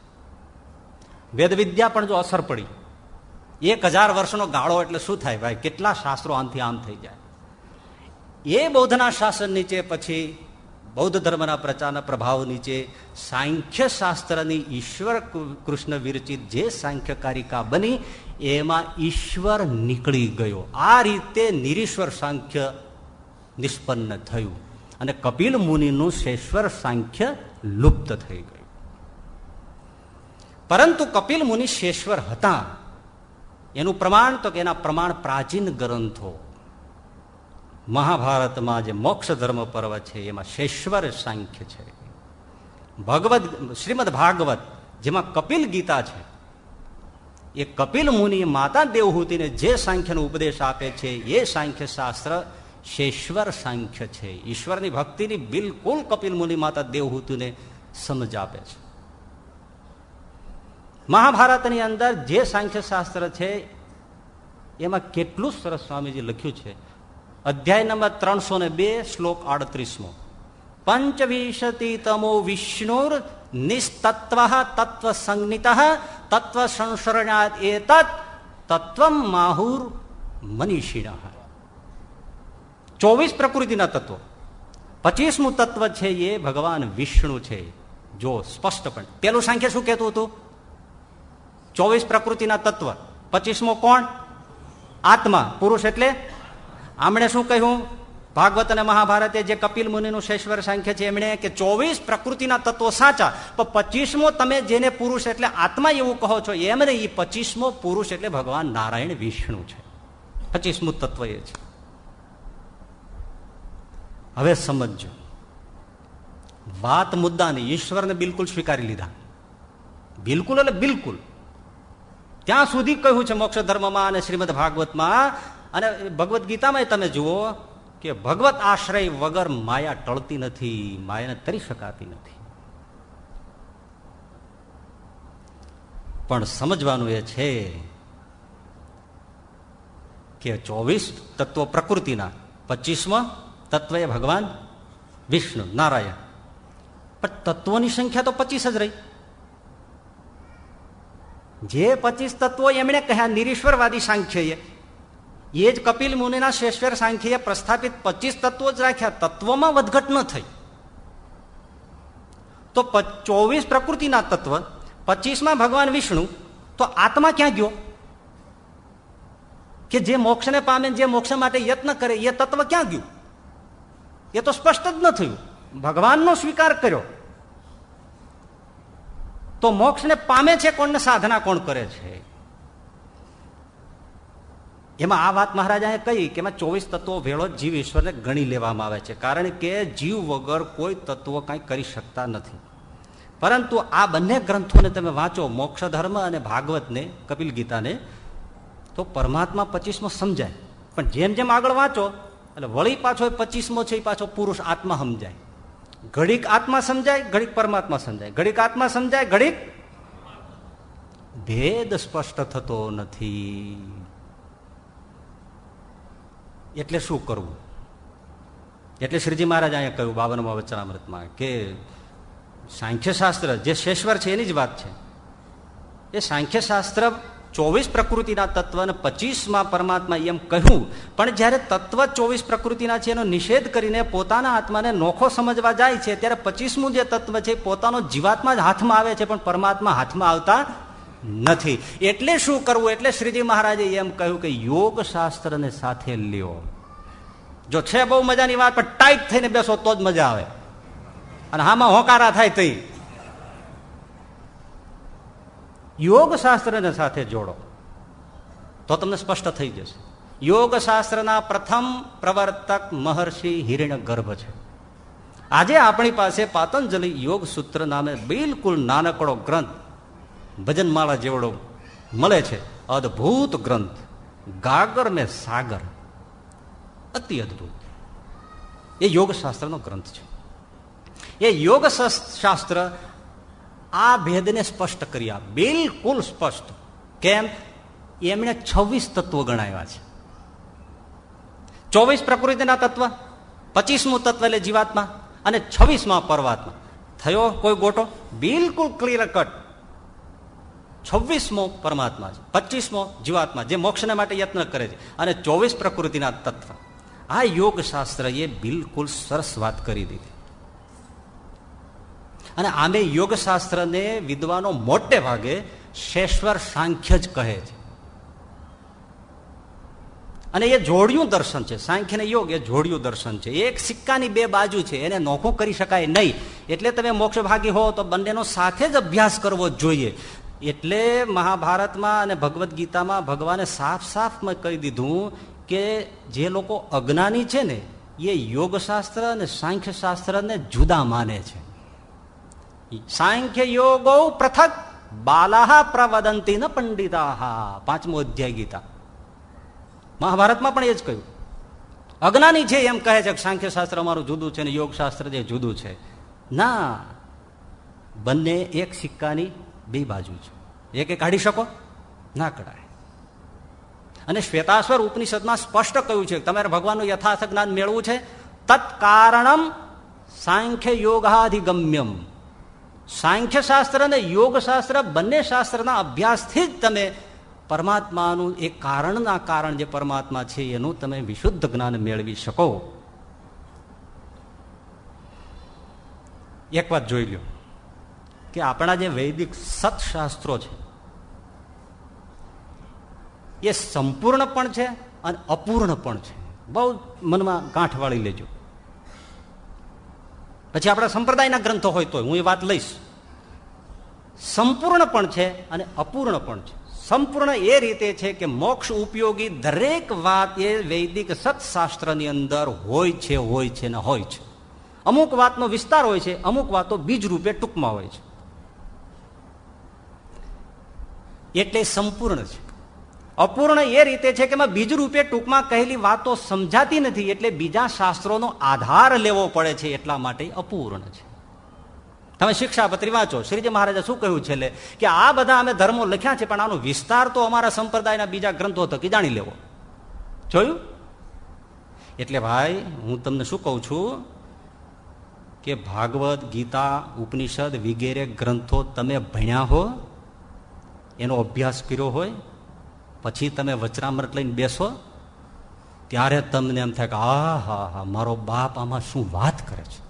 S1: વેદ વિદ્યા પણ જો અસર પડી, એક હજાર વર્ષનો ગાળો એટલે શું થાય? ભાઈ, કેટલા શાસ્ત્રો આમથી આમ થઈ જાય. એ બૌદ્ધના શાસન નીચે પછી બૌદ્ધ ધર્મના પ્રચારના પ્રભાવ નીચે સાંખ્ય શાસ્ત્રની ઈશ્વર કૃષ્ણ વિરચિત જે સાંખ્યકારિકા બની, એમાં ઈશ્વર નીકળી ગયો. આ રીતે નિરીશ્વર સાંખ્ય નિષ્પન્ન થયું અને કપિલ મુનિનું શેશ્વર સાંખ્ય લુપ્ત થઈ ગયું. પરંતુ કપિલ મુનિ શેશ્વર હતા. એનું પ્રમાણ તો કે એના પ્રમાણ પ્રાચીન ગ્રંથો મહાભારતમાં જે મોક્ષ ધર્મ પર્વ છે, એમાં શેશ્વર સાંખ્ય છે. ભગવદ, શ્રીમદ ભાગવત, જેમાં કપિલ ગીતા છે, એ કપિલ મુનિ માતા દેવહૂતિને જે સાંખ્યનો ઉપદેશ આપે છે, એ સાંખ્ય શાસ્ત્ર શેશ્વર સાંખ્ય છે. ઈશ્વરની ભક્તિની બિલકુલ કપિલ મુનિ માતા દેવહૂતિને સમજ આપે છે. મહાભારતની અંદર જે સાંખ્ય શાસ્ત્ર છે, એમાં કેટલું સરસ સ્વામીજી લખ્યું છે અધ્યાય નંબર ત્રણસો ને બે, શ્લોક આડત્રીસમો. પંચવિંશતિ તમો વિષ્ણુર નિસ્તત્વ તત્વ સંજ્ઞિત તત્વ સંસરણાત એ તત્વ માહુર મનીષિણ. ચોવીસ પ્રકૃતિના તત્વો. પચીસમું તત્વ છે એ ભગવાન વિષ્ણુ છે. જો સ્પષ્ટપણે. પેલું સાંખ્ય શું કહેતું હતું? ચોવીસ પ્રકૃતિના તત્વ. પચીસમો કોણ? આત્મા. પુરુષ એટલે આમણે શું કહ્યું? ભાગવત અને મહાભારતે જે કપિલ મુનિનું શેશ્વર સાંખ્ય છે, એમણે કે ચોવીસ પ્રકૃતિના તત્વો સાચા, પણ પચીસમો તમે જેને પુરુષ એટલે આત્મા એવું કહો છો એમ ને એ પચીસમો પુરુષ એટલે ભગવાન નારાયણ વિષ્ણુ છે. પચીસમું તત્વ એ છે. હવે સમજો વાત મુદ્દાની ઈશ્વરને બિલકુલ સ્વીકારી લીધા. બિલકુલ એટલે બિલકુલ. ત્યાં સુધી કહ્યું છે મોક્ષ ધર્મમાં અને શ્રીમદ ભાગવતમાં અને ભગવદ્ ગીતામાં તમે જુઓ કે ભગવત આશ્રય વગર માયા ટળતી નથી, માયાને તરી શકાતી નથી. પણ સમજવાનું એ છે કે ચોવીસ તત્વો પ્રકૃતિના, પચીસમાં તત્વ એ ભગવાન વિષ્ણુ, નારાયણ. પણ તત્વોની સંખ્યા તો પચીસ જ રહી. જે પચીસ તત્વો એમણે કહ્યા નિરીશ્વરવાદી સાંખ્યએ એ જ કપિલ મુનિના શેશ્વર સાંખીએ પ્રસ્થાપિત પચીસ તત્વો જ રાખ્યા. તત્વમાં વધઘટ ન થઈ. તો ચોવીસ પ્રકૃતિના તત્વ, પચીસમાં ભગવાન વિષ્ણુ, તો આત્મા ક્યાં ગયો? કે જે મોક્ષને પામે જે મોક્ષ માટે યત્ન કરે, એ તત્વ ક્યાં ગયું? એ તો સ્પષ્ટ જ ન થયું. ભગવાનનો સ્વીકાર કર્યો. તો મોક્ષને પામે છે કોણને સાધના કોણ કરે છે? એમાં આ વાત મહારાજાએ કહી કે એમાં ચોવીસ તત્વો ભેળો જીવ ઈશ્વરને ગણી લેવામાં આવે છે. કારણ કે જીવ વગર કોઈ તત્વો કંઈ કરી શકતા નથી. પરંતુ આ બંને ગ્રંથોને તમે વાંચો મોક્ષ ધર્મ અને ભાગવતને, કપિલ ગીતાને, તો પરમાત્મા પચીસમો સમજાય. પણ જેમ જેમ આગળ વાંચો, એટલે વળી પાછો પચીસમો છે એ પાછો પુરુષ આત્મા સમજાય. ઘડીક આત્મા સમજાય, ઘડીક પરમાત્મા સમજાય. ઘડીક આત્મા સમજાય, ઘડીક ભેદ સ્પષ્ટ થતો નથી. એટલે શું કરવું? એટલે શ્રીજી મહારાજ અહીંયા કહ્યું બાવનમાં વચનામૃતમાં કે સાંખ્યશાસ્ત્ર જે શેશ્વર છે એની જ વાત છે. એ સાંખ્યશાસ્ત્ર ચોવીસ પ્રકૃતિના તત્વ અને પચીસમાં પરમાત્મા એમ કહ્યું. પણ જ્યારે તત્વ ચોવીસ પ્રકૃતિના છે એનો નિષેધ કરીને પોતાના આત્માને નોખો સમજવા જાય છે, ત્યારે પચીસમું જે તત્વ છે પોતાનો જીવાત્મા જ હાથમાં આવે છે, પણ પરમાત્મા હાથમાં આવતા નથી. એટલે શું કરવું? એટલે શ્રીજી મહારાજે એમ કહ્યું કે યોગ શાસ્ત્રને સાથે લ્યો. જો છે બહુ મજાની વાત, પણ ટાઈટ થઈને બેસો તો જ મજા આવે. અને હામાં હોકારા થાય તઈ. યોગ શાસ્ત્રને સાથે જોડો. તો તમને સ્પષ્ટ થઈ જશે. યોગ શાસ્ત્રના પ્રથમ પ્રવર્તક મહર્ષિ હિરણ ગર્ભ છે. આજે આપણી પાસે પાતંજલિ યોગ સૂત્ર નામે બિલકુલ નાનકડો ગ્રંથ ભજનમાળા જેવડો મળે છે. અદભુત ગ્રંથ. ગાગર ને સાગર. અતિ અદભુત. એ યોગ શાસ્ત્રનો ગ્રંથ છે. એ યોગ શાસ્ત્ર આ ભેદને સ્પષ્ટ કર્યા બિલકુલ સ્પષ્ટ. કેમ? એમણે છવ્વીસ તત્વો ગણાવ્યા છે. ચોવીસ પ્રકૃતિના તત્વ, પચીસમું તત્વ એટલે જીવાત્મા, અને છવ્વીસમાં પરમાત્મા થયો કોઈ ગોટો? બિલકુલ ક્લિયર કટ છવ્વીસમો પરમાત્મા છે પચીસમો જીવાત્મા, જે મોક્ષને માટે યત્ન કરે છે. અને ચોવીસ પ્રકૃતિના તત્વ. આ યોગશાસ્ત્ર એ બિલકુલ સરસ વાત કરી દીધી. અને આમે યોગશાસ્ત્રને વિદ્વાનો મોટે ભાગે શેશ્વર સાંખ્ય જ કહે છે. અને એ જોડિયું દર્શન છે. સાંખ્ય ને યોગ એ જોડિયું દર્શન છે. એક સિક્કાની બે બાજુ છે. એને નોખું કરી શકાય નહીં. એટલે તમે મોક્ષ ભાગી હો તો બંનેનો સાથે જ અભ્યાસ કરવો જોઈએ. એટલે મહાભારતમાં અને ભગવદ્ ગીતામાં ભગવાને સાફ સાફમાં કહી દીધું કે જે લોકો અજ્ઞાની છે ને, એ યોગશાસ્ત્ર અને સાંખ્યશાસ્ત્રને જુદા માને છે. સાંખ્ય યોગો પૃથક, બાલાહા પ્રવદંતી ન પંડિતા પાંચમો અધ્યાય ગીતા. મહાભારતમાં પણ એ જ કહ્યું. અજ્ઞાની છે એમ કહે છે કે સાંખ્યશાસ્ત્ર અમારું જુદું છે ને યોગશાસ્ત્ર જે જુદું છે. ના, બંને એક સિક્કાની બે બાજુ છે. એક કાઢી શકો? ના કઢાય. અને શ્વેતાશ્વર ઉપનિષદમાં સ્પષ્ટ કહ્યું છે તમારે ભગવાનનું યથાર્થ જ્ઞાન મેળવું છે. તત્કારણમ સાંખ્ય યોગાધિગમ્યમ. સાંખ્ય શાસ્ત્ર અને યોગ શાસ્ત્ર બંને શાસ્ત્રના અભ્યાસથી જ તમે પરમાત્માનું એ કારણના કારણ જે પરમાત્મા છે એનું તમે વિશુદ્ધ જ્ઞાન મેળવી શકો. એક વાત જોઈ લો કે આપણા જે વૈદિક સત્શાસ્ત્રો છે, એ સંપૂર્ણ પણ છે અને અપૂર્ણ પણ છે. બહુ મનમાં ગાંઠ વાળી લેજો. પછી આપણા સંપ્રદાયના ગ્રંથો હોય તો હું એ વાત લઈશ. સંપૂર્ણ પણ છે અને અપૂર્ણ પણ છે. સંપૂર્ણ એ રીતે છે કે મોક્ષ ઉપયોગી દરેક વાત એ વૈદિક સત્શાસ્ત્રની અંદર હોય છે હોય છે ને હોય છે. અમુક વાતનો વિસ્તાર હોય છે, અમુક વાતો બીજ રૂપે ટૂંકમાં હોય છે. એટલે સંપૂર્ણ છે. અપૂર્ણ એ રીતે છે કે બીજ રૂપે ટૂંકમાં કહેલી વાતો સમજાતી નથી, એટલે બીજા શાસ્ત્રોનો આધાર લેવો પડે છે એટલા માટે અપૂર્ણ છે. તમે શિક્ષાપત્રી વાંચો. શ્રીજી મહારાજે શું કહ્યું છે કે આ બધા અમે ધર્મો લખ્યા છે, પણ આનો વિસ્તાર તો અમારા સંપ્રદાયના બીજા ગ્રંથો થકી જાણી લેવો. જોયું? એટલે ભાઈ, હું તમને શું કહું છું? કે ભાગવત ગીતા, ઉપનિષદ વગેરે ગ્રંથો તમે ભણ્યા હો એનો અભ્યાસ કર્યો હોય, પછી તમે વચરામૃત લઈને બેસો, ત્યારે તમને એમ થાય કે આ હા હા, મારો બાપ આમાં શું વાત કરે છે?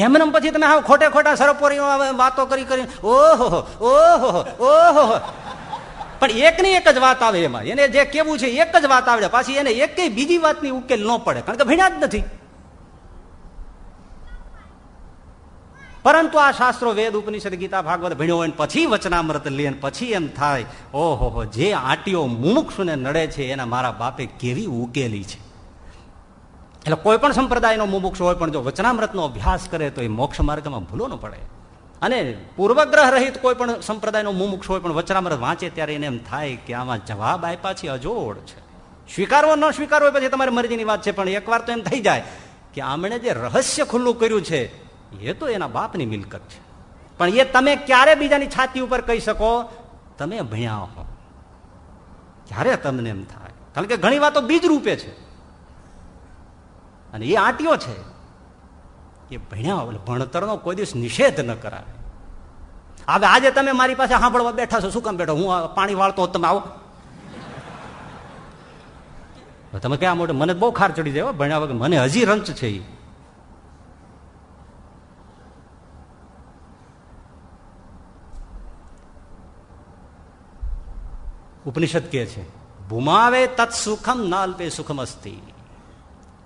S1: એમને પછી તમે હા ખોટે ખોટા સરોપરી વાતો કરી કરી, ઓહો ઓહો ઓહો પણ એકની એક જ વાત આવે એમાં. એને જે કેવું છે એક જ વાત આવે. પાછી એને એક બીજી વાતની ઉકેલ ન પડે. કારણ કે ભણ્યા જ નથી. પરંતુ આ શાસ્ત્રો વેદ, ઉપનિષદ, ગીતા, ભાગવત ભણ્યો હોય પછી વચનામૃત લે પછી એમ થાય, ઓહો જે આટીઓ મુમુક્ષુને નડે છે એના મારા બાપે કેવી ઉકેલી છે. એટલે કોઈ પણ સંપ્રદાયનો મુમુક્ષ હોય પણ જો વચનામૃતનો અભ્યાસ કરે તો એ મોક્ષ માર્ગમાં ભૂલો ન પડે. અને પૂર્વગ્રહ રહિત કોઈ પણ સંપ્રદાયનો મુમુક્ષ હોય પણ વચનામૃત વાંચે ત્યારે એને એમ થાય કે આમાં જવાબ આપ્યા છે, અજોડ છે. સ્વીકારવો ન સ્વીકારવો પછી તમારી મરજીની વાત છે, પણ એકવાર તો એમ થઈ જાય કે આમણે જે રહસ્ય ખુલ્લું કર્યું છે એ તો એના બાપની મિલકત છે. પણ એ તમે ક્યારે બીજાની છાતી ઉપર કહી શકો? તમે ભણ્યા હો. ક્યારે તમને એમ થાય? કારણ કે ઘણી વાતો બીજ રૂપે છે. અને એ આંટીઓ છે, એ ભણ્યા ભણતરનો કોઈ દિવસ નિષેધ ન કરાવે. હવે આજે તમે મારી પાસે સાંભળવા બેઠા છો, શું કામ બેઠો? હું પાણી વાળતો તમે આવો. તમે ક્યાં મોટે મને બહુ ખાર ચડી જાય ભણ્યા વગર. મને હજી રંચ છે એ ઉપનિષદ કે છે, ભૂમાવે તત્સુખમ નાલ્પે સુખમ અસ્તી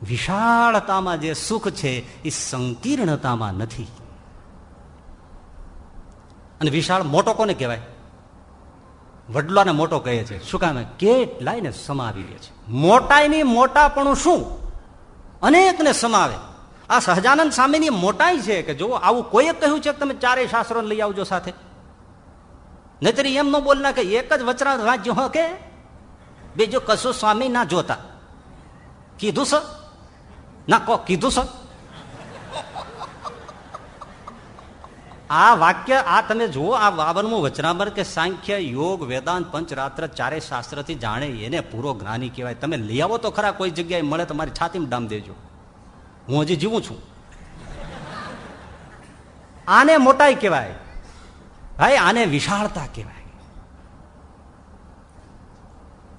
S1: વિશાળતામાં જે સુખ છે, એ સંકીર્ણતામાં નથી. અને વિશાળ મોટો કોને કહેવાય? વડલાને મોટો કહે છે. શું કામ? કેટલાય ને સમાવી લે છે. મોટાઈની મોટાપણું શું? અનેકને સમાવે. આ સહજાનંદ સામેની મોટાઈ છે કે જો આવું કોઈ કહ્યું છે કે તમે ચારેય શાસ્ત્રો લઈ આવજો સાથે? નહીતર એમ ન બોલના કે એક જ વચરા વાંચ્યો હો કે? બીજું કશું સ્વામી ના જોતા. કીધું સર ના કો કીધું સર આ વાક્ય આ તમે જુઓ, આ વાવનમું વચનામર કે સાંખ્ય, યોગ, વેદાંત, પંચરાત્ર ચારે શાસ્ત્રથી જાણે એને પૂરો જ્ઞાની કહેવાય. તમે લઈ આવો તો ખરા કોઈ જગ્યાએ મળે તમારી છાતીમાં ડામ દેજો. હું હજી જીવું છું. આને મોટાઈ કહેવાય. ભાઈ, આને વિશાળતા કહેવાય.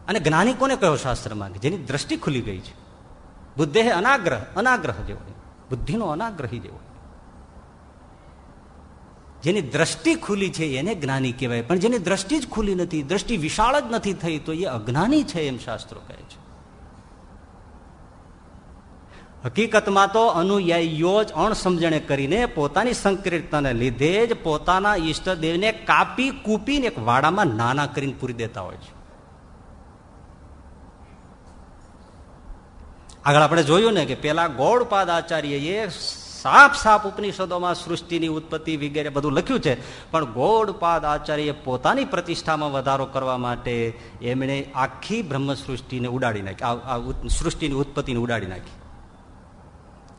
S1: અને જ્ઞાની કોને કહ્યો શાસ્ત્રમાં જેની દ્રષ્ટિ ખુલી ગઈ છે? બુદ્ધે અનાગ્રહ અનાગ્રહ જેવો બુદ્ધિનો અનાગ્રહી જેવો જેની દ્રષ્ટિ ખુલી છે એને જ્ઞાની કહેવાય. પણ જેની દ્રષ્ટિ જ ખુલી નથી, દ્રષ્ટિ વિશાળ જ નથી થઈ, તો એ અજ્ઞાની છે એમ શાસ્ત્રો કહે છે. હકીકતમાં તો અનુયાયીઓ જ અણસમજણે કરીને પોતાની સંકીર્તને લીધે જ પોતાના ઈષ્ટદેવને કાપી કૂપીને એક વાડામાં નાના કરીને પૂરી દેતા હોય છે. આગળ આપણે જોયું ને કે પેલા ગૌડપાદ આચાર્યએ સાફ સાફ ઉપનિષદોમાં સૃષ્ટિની ઉત્પત્તિ વગેરે બધું લખ્યું છે, પણ ગૌડપાદ આચાર્ય પોતાની પ્રતિષ્ઠામાં વધારો કરવા માટે એમણે આખી બ્રહ્મ સૃષ્ટિને ઉડાડી નાખી સૃષ્ટિની ઉત્પત્તિને ઉડાડી નાખી.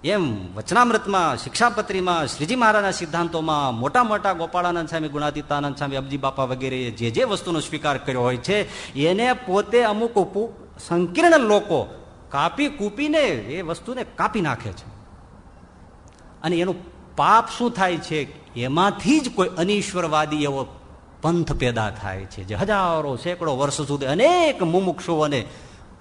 S1: એમ વચનામૃતમાં, શિક્ષાપત્રીમાં, શ્રીજી મહારાજના સિદ્ધાંતોમાં મોટા મોટા ગોપાળાનંદ સ્વામી, ગુણાતીતાનંદ સ્વામી, અબજી બાપા વગેરે જે જે વસ્તુનો સ્વીકાર કર્યો હોય છે, એને પોતે અમુક સંકીર્ણ લોકો કાપી કૂપીને એ વસ્તુને કાપી નાખે છે. અને એનું પાપ શું થાય છે, એમાંથી જ કોઈ અનીશ્વરવાદી એવો પંથ પેદા થાય છે, જે હજારો સેંકડો વર્ષ સુધી અનેક મુમુક્ષુઓને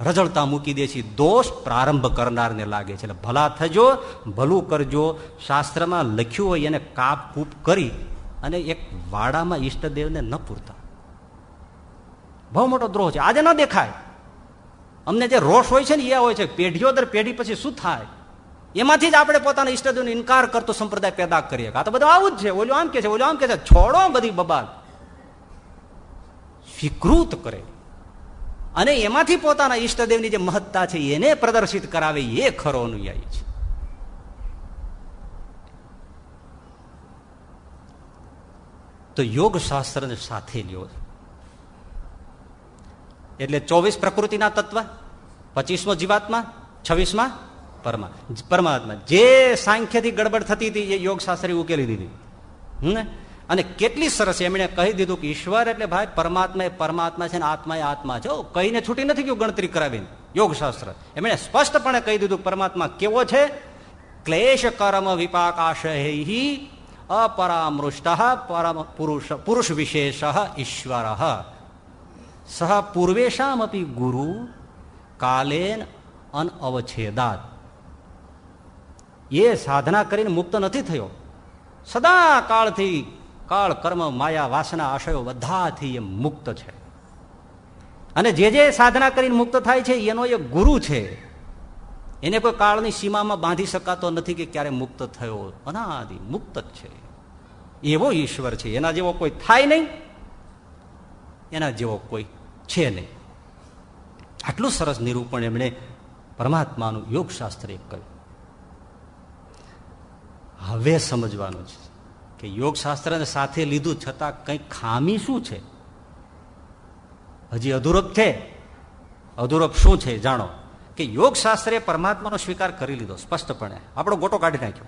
S1: રજળતા મૂકી દે છે, દોષ પ્રારંભ કરનારને લાગે છે. એટલે ભલા થજો, ભલું કરજો. શાસ્ત્રમાં લખ્યું હોય એને કાપ કૂપ કરી અને એક વાડામાં ઈષ્ટદેવને ન પૂરતા. બહુ મોટો દ્રોહ છે. આજે ન દેખાય. અમને જે રોષ હોય છે ને એ હોય છે, પેઢીઓ દર પેઢી પછી શું થાય? એમાંથી જ આપણે પોતાના ઈષ્ટદેવનો ઇનકાર કરતો સંપ્રદાય પેદા કરીએ. આ તો બધું આવું જ છે. ઓલું આમ કે છે, ઓલું આમ કે છે. છોડો બધી બબાલ. સ્વીકૃત કરે. અને એમાંથી પોતાના ઈષ્ટદેવની જે મહત્તા છે, એને પ્રદર્શિત કરાવે એ ખરો અનુયાયી છે. તો યોગ શાસ્ત્રને સાથે લ્યો. એટલે ચોવીસ પ્રકૃતિના તત્વ, પચીસમો જીવાત્મા, છવ્વીસમાં પરમા, પરમાત્મા. જે સાંખ્યથી ગડબડ થતી હતી એ યોગ શાસ્ત્રે ઉકેલી દીધી. હમ અને કેટલી સરસ એમણે કહી દીધું કે ઈશ્વર એટલે ભાઈ પરમાત્મા એ પરમાત્મા છે ને આત્મા એ આત્મા છે. કહીને છૂટી નથી ગયું ગણતરી કરાવીને. યોગશાસ્ત્ર. એમણે સ્પષ્ટપણે કહી દીધું પરમાત્મા કેવો છે? ક્લેશ કર્મ વિપાકાશય અપરામૃષ્ટ પરમ પુરુષ પુરુષ વિશેષ ઈશ્વર। સહ પૂર્વેશામ અપી ગુરુ કાલેન અનઅવછેદાત એ સાધના કરીને મુક્ત નથી થયો। સદા કાળથી કાળ, કર્મ, માયા, વાસના, આશયો બધાથી એ મુક્ત છે. અને જે જે સાધના કરીને મુક્ત થાય છે, એનો એ ગુરુ છે. એને કોઈ કાળની સીમામાં બાંધી શકાતો નથી કે ક્યારે મુક્ત થયો. અનાદિ, મુક્ત જ છે. એવો ઈશ્વર છે. એના જેવો કોઈ થાય નહીં. એના જેવો કોઈ છે નહીં. આટલું સરસ નિરૂપણ એમણે પરમાત્માનું યોગશાસ્ત્ર એક કહ્યું હવે સમજવાનું છે. કે યોગશાસ્ત્રને સાથે લીધું છતાં કંઈ ખામી શું છે? હજી અધૂરપ છે? અધૂરપ શું છે? જાણો. કે યોગશાસ્ત્રે પરમાત્માનો સ્વીકાર કરી લીધો, સ્પષ્ટપણે. આપણો ગોટો કાઢી નાખ્યો.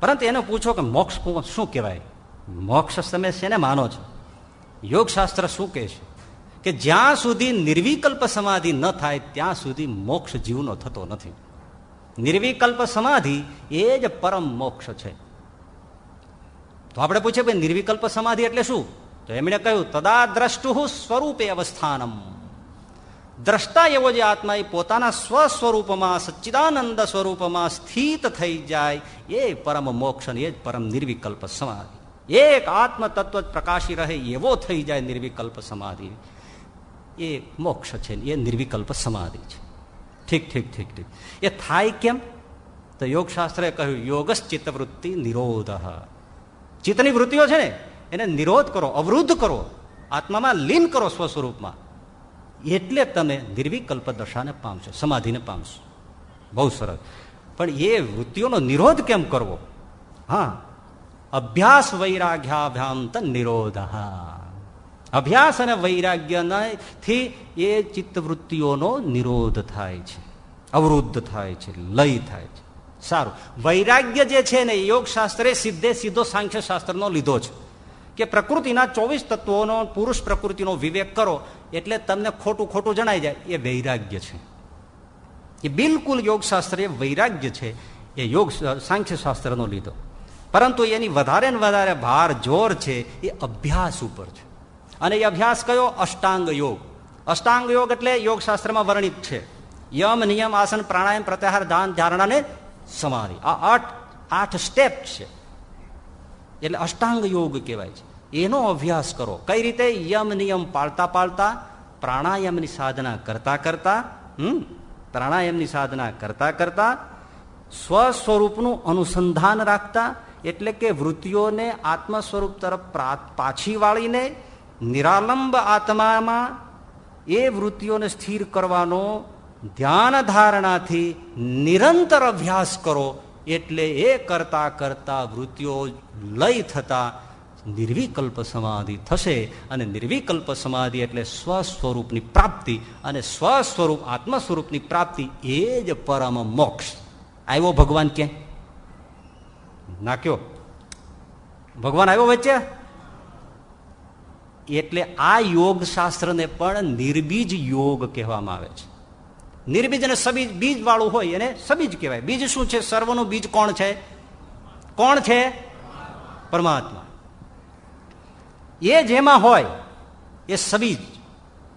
S1: પરંતુ એને પૂછો કે મોક્ષ શું કહેવાય? મોક્ષ તમે શેને માનો છો? યોગશાસ્ત્ર શું કહે છે? કે જ્યાં સુધી નિર્વિકલ્પ સમાધિ ન થાય, ત્યાં સુધી મોક્ષ જીવનો થતો નથી. નિર્વિકલ્પ સમાધિ એ જ પરમ મોક્ષ છે. તો આપણે પૂછીએ ભાઈ, નિર્વિકલ્પ સમાધિ એટલે શું? તો એમણે કહ્યું તદા દ્રષ્ટુ સ્વરૂપે અવસ્થાનમ. દ્રષ્ટા એવો જે આત્મા એ પોતાના સ્વ સ્વરૂપમાં સચ્ચિદાનંદ સ્વરૂપમાં સ્થિત થઈ જાય, એ પરમ મોક્ષ એ જ પરમ નિર્વિકલ્પ સમાધિ. એક આત્મ તત્વ પ્રકાશી રહે, એવો થઈ જાય નિર્વિકલ્પ સમાધિ. એ મોક્ષ છે એ નિર્વિકલ્પ સમાધિ છે. ઠીક ઠીક ઠીક ઠીક. એ થાય કેમ? તો યોગશાસ્ત્રે કહ્યું યોગસ ચિત્તવૃત્તિ નિરોધ. ચિત્તની વૃત્તિઓ છે ને, એને નિરોધ કરો, અવરુદ્ધ કરો, આત્મામાં લીન કરો સ્વસ્વરૂપમાં. એટલે તમે નિર્વિકલ્પ દશાને પામશો, સમાધિને પામશો. બહુ સરસ. પણ એ વૃત્તિઓનો નિરોધ કેમ કરવો? હા, અભ્યાસ વૈરાગ્યાભ્યામ ત નિરોધ. અભ્યાસ અને વૈરાગ્યથી એ ચિત્તવૃત્તિઓનો નિરોધ થાય છે, અવરુદ્ધ થાય છે, લય થાય. સારું. વૈરાગ્ય જે છે ને યોગ શાસ્ત્રે સીધે સીધો સાંખ્ય શાસ્ત્રનો લીધો છે. કે પ્રકૃતિના ચોવીસ તત્વોનો, પુરુષ પ્રકૃતિનો વિવેક કરો, એટલે તમને ખોટું ખોટું જણાઈ જાય. એ વૈરાગ્ય છે. એ બિલકુલ યોગશાસ્ત્ર એ વૈરાગ્ય છે, એ યોગ સાંખ્ય શાસ્ત્રનો લીધો. પરંતુ એની વધારે ને વધારે ભાર જોર છે, એ અભ્યાસ ઉપર છે. અને એ અભ્યાસ કયો? અષ્ટાંગ યોગ. અષ્ટાંગ યોગ એટલે યોગશાસ્ત્રમાં વર્ણિત છે. યમ નિયમ આસન પ્રાણાયામ પ્રત્યાહાર દાન ધારણા ને સમાધિ. આ આઠ આઠ સ્ટેપ છે. એટલે અષ્ટાંગ યોગ કહેવાય છે. એનો અભ્યાસ કરો. કઈ રીતે? યમ નિયમ પાળતા પાળતા, પ્રાણાયામની સાધના કરતા કરતા, હમ, પ્રાણાયામની સાધના કરતા કરતા સ્વ સ્વરૂપનું અનુસંધાન રાખતા, એટલે કે વૃત્તિઓને આત્મ સ્વરૂપ તરફ પાછી વાળીને નિરાલંબ આત્મામાં એ વૃત્તિઓને સ્થિર કરવાનો ધ્યાન ધારણાથી નિરંતર અભ્યાસ કરો એટલે એ કરતા કરતા વૃત્તિઓ લય થતા નિર્વિકલ્પ સમાધિ થશે અને નિર્વિકલ્પ સમાધિ એટલે સ્વ સ્વરૂપની પ્રાપ્તિ અને સ્વ સ્વરૂપ આત્મ સ્વરૂપની પ્રાપ્તિ એ જ પરમ મોક્ષ. આવ્યો ભગવાન ક્યાં? નાખ્યો. ભગવાન આવ્યો વચ્ચે? એટલે આ યોગ શાસ્ત્રને પણ નિર્બીજ યોગ કહેવામાં આવે છે. નિર્બીજ અને સબીજ બીજ વાળું હોય એને સબીજ કહેવાય. બીજ શું છે? સર્વનું બીજ કોણ છે? કોણ છે? પરમાત્મા. એ જેમાં હોય, એ સબીજ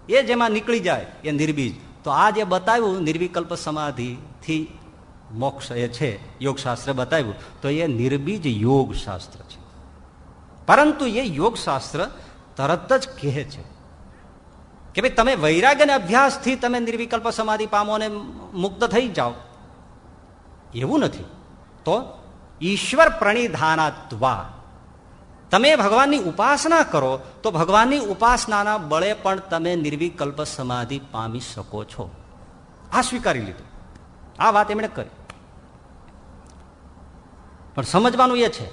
S1: એ જેમાં નીકળી જાય, એ નિર્બીજ. તો આ જે બતાવ્યું, નિર્વિકલ્પ સમાધિથી મોક્ષ એ છે, યોગશાસ્ત્ર બતાવ્યું, તો એ નિર્બીજ યોગ શાસ્ત્ર છે. પરંતુ એ યોગશાસ્ત્ર તરત જ કહે છે કે ભાઈ તમે વૈરાગ્ય અને અભ્યાસથી તમે નિર્વિકલ્પ સમાધિ પામો અને મુક્ત થઈ જાઓ. એવું નથી. તો ઈશ્વર પ્રણિધાનાત્વા. તમે ભગવાનની ઉપાસના કરો, તો ભગવાનની ઉપાસનાના બળે પણ તમે નિર્વિકલ્પ સમાધિ પામી શકો છો. આ સ્વીકારી લીધું. આ વાત એમણે કરી. પણ સમજવાનું એ છે.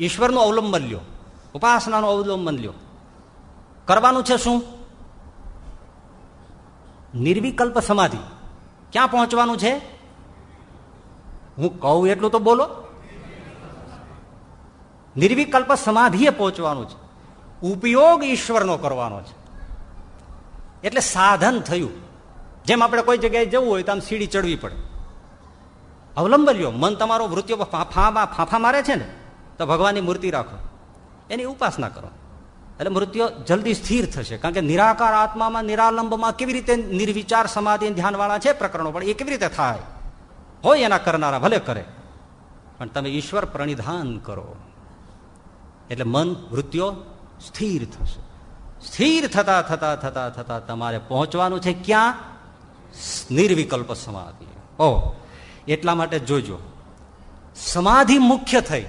S1: ઈશ્વરનું અવલંબન લ્યો. ઉપાસનાનું અવલંબન લ્યો. કરવાનું છે શું? નિર્વિકલ્પ સમાધિ. ક્યાં પહોંચવાનું છે? હું કહું એટલું તો બોલો. નિર્વિકલ્પ સમાધિએ પહોંચવાનું છે. ઉપયોગ ઈશ્વરનો કરવાનો છે. એટલે સાધન થયું. જેમ આપણે કોઈ જગ્યાએ જવું હોય તો આમ સીડી ચડવી પડે. અવલંબન લ્યો. મન તમારો વૃત્તિઓ ફાંફા મારે છે ને? તો ભગવાનની મૂર્તિ રાખો. એની ઉપાસના કરો. એટલે મૃત્યુ જલ્દી સ્થિર થશે. કારણ કે નિરાકાર આત્મામાં, નિરાલંબમાં કેવી રીતે નિર્વિચાર સમાધિ ધ્યાનવાળા છે પ્રકરણો? પણ એ કેવી રીતે થાય? હોય એના કરનારા, ભલે કરે. પણ તમે ઈશ્વર પ્રણિધાન કરો. એટલે મન વૃત્તિઓ સ્થિર થશે. સ્થિર થતા થતા થતા થતા તમારે પહોંચવાનું છે ક્યાં? નિર્વિકલ્પ સમાધિ. ઓ, એટલા માટે જોજો. સમાધિ મુખ્ય થઈ.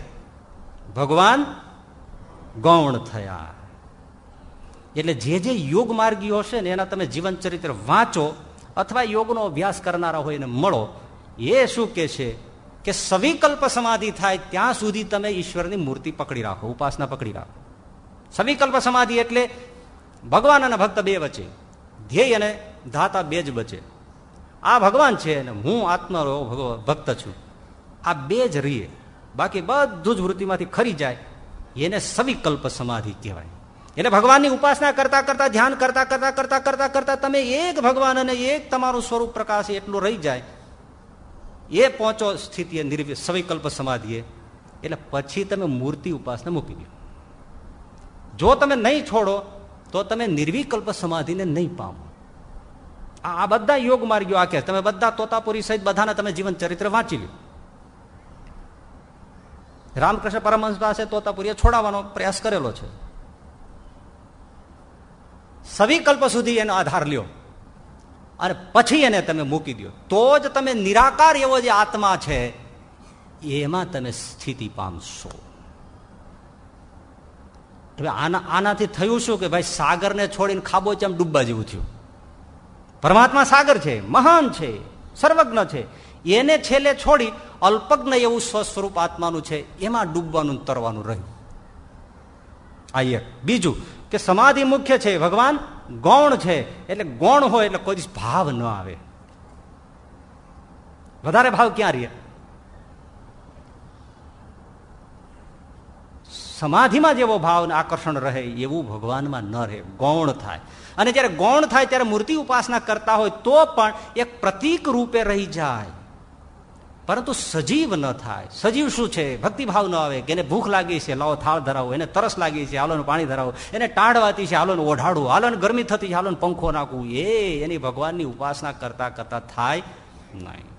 S1: ભગવાન ગૌણ થયા. એટલે જે જે યોગ માર્ગીઓ છે ને એના તમે જીવન ચરિત્ર વાંચો અથવા યોગનો અભ્યાસ કરનારા હોય એને મળો, એ શું કે છે કે સવિકલ્પ સમાધિ થાય ત્યાં સુધી તમે ઈશ્વરની મૂર્તિ પકડી રાખો, ઉપાસના પકડી રાખો. સવિકલ્પ સમાધિ એટલે ભગવાન અને ભક્ત બે વચ્ચે, ધ્યેય અને ધાતા બે જ બચે આ ભગવાન છે અને હું આત્મા ભક્ત છું. આ બે જ રહીએ બાકી બધું જ વૃત્તિમાંથી ખરી જાય, એને સવિકલ્પ સમાધિ કહેવાય. એટલે ભગવાનની ઉપાસના કરતા કરતા, ધ્યાન કરતા કરતા કરતા કરતા કરતા તમે એક ભગવાન અને એક તમારું સ્વરૂપ પ્રકાશ એટલું રહી જાય. એ પહોંચો સ્થિતિ સવિકલ્પ સમાધિએ. એટલે પછી તમે મૂર્તિ ઉપાસના મૂકી દો. જો તમે નહીં છોડો, તો તમે નિર્વિકલ્પ સમાધિને નહીં પામો. આ બધા યોગ માર્ગીઓ આખે તમે બધા તોતાપુરી સહિત બધાને તમે જીવન ચરિત્ર વાંચી લો રામકૃષ્ણ પરમહંસ પાસે તોતાપુરીએ છોડાવવાનો પ્રયાસ કરેલો છે. સવિકલ્પ સુધી એનો આધાર લ્યો. અને પછી એને તમે મૂકી દો તો જ તમે નિરાકાર એવો જે આત્મા છે, એમાં તમે સ્થિતિ પામશો. હવે આના, આનાથી થયું શું કે ભાઈ સાગરને છોડીને ખાબોચામ ડૂબવા જેવું થયું? પરમાત્મા સાગર છે, મહાન છે, સર્વજ્ઞ છે. એને છેલ્લે છોડી અલ્પજ્ઞ એવું સ્વસ્વરૂપ આત્માનું છે, એમાં ડૂબવાનું તરવાનું રહ્યું. આ એક. બીજું કે સમાધિ મુખ્ય છે ભગવાન ગૌણ છે. એટલે ગૌણ હોય એટલે કોઈ ભાવ ન આવે. વધારે ભાવ ક્યાં રહે? સમાધિમાં જેવો ભાવ આકર્ષણ રહે એવું ભગવાનમાં ન રહે. ગૌણ થાય. અને જયારે ગૌણ થાય ત્યારે મૂર્તિ ઉપાસના કરતા હોય તો પણ એક પ્રતીક રૂપે રહી જાય. પરંતુ સજીવ ન થાય. સજીવ શું છે? ભક્તિભાવ ન આવે. કે એને ભૂખ લાગી છે, લાવો, થાળ ધરાવો. એને તરસ લાગી છે, હાલોને પાણી ધરાવો. એને ટાઢવાતી છે, હાલોને ઓઢાડવું. હાલોને ગરમી થતી છે, હાલોને પંખો નાખવું. એ એની ભગવાનની ઉપાસના કરતા કરતા થાય નહીં.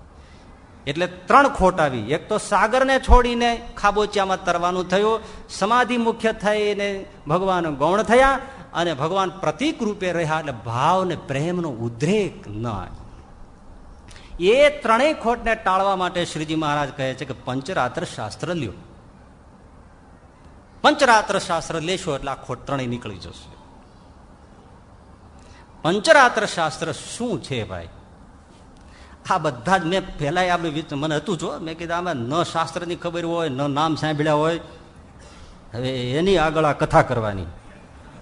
S1: એટલે ત્રણ ખોટ આવી. એક તો સાગરને છોડીને ખાબોચિયામાં તરવાનું થયું. સમાધિ મુખ્ય થઈને ભગવાન ગૌણ થયા અને ભગવાન પ્રતિક રૂપે રહ્યા. એટલે ભાવ ને પ્રેમનો ઉદ્રેક ન એ ત્રણેય ખોટને ટાળવા માટે શ્રીજી મહારાજ કહે છે કે પંચરાત્ર શાસ્ત્ર લ્યો. પંચરાત્ર શાસ્ત્ર લેશો એટલે આ ખોટ ત્રણેય નીકળી જશે. પંચરાત્ર શાસ્ત્ર શું છે ભાઈ? આ બધા જ મેં પહેલા આપણે મને હતું જો, મેં કીધું આમાં ન શાસ્ત્રની ખબર હોય, ન નામ સાંભળ્યા હોય. હવે એની આગળ આ કથા કરવાની.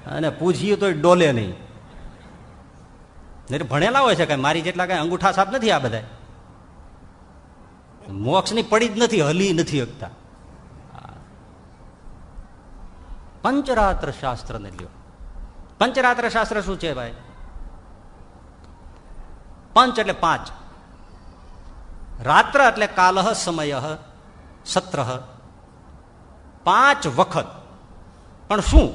S1: અને પૂછીએ તો ડોલે નહીં. ભણેલા હોય છે કઈ. મારી જેટલા કઈ અંગૂઠા સાપ નથી આ બધા મોક્ષની પડી જ નથી, હલી નથી હકતા. પંચરાત્ર શાસ્ત્ર ને લ્યો. પંચરાત્ર શાસ્ત્ર શું છે ભાઈ? પંચ એટલે પાંચ. રાત્ર એટલે કાલહ સમય સત્ર પાંચ વખત. પણ શું?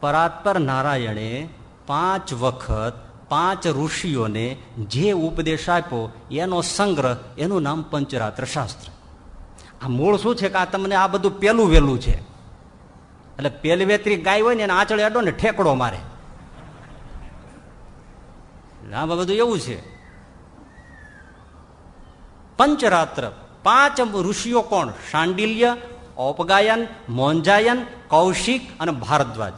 S1: પરાત્પર નારાયણે પાંચ વખત પાંચ ઋષિઓને જે ઉપદેશ આપ્યો, એનો સંગ્રહ, એનું નામ પંચરાત્ર શાસ્ત્ર. આ મૂળ શું છે કે આ તમને આ બધું પેલું વેલું છે? એટલે પેલી વેતરી ગાય હોય ને, એને આંચળે અડો ને ઠેકડો મારે. આમાં બધું એવું છે. પંચરાત્ર, પાંચ ઋષિઓ કોણ? શાંડિલ્ય, ઔપગાયન, મોંજાયન, કૌશિક અને ભારદ્વાજ.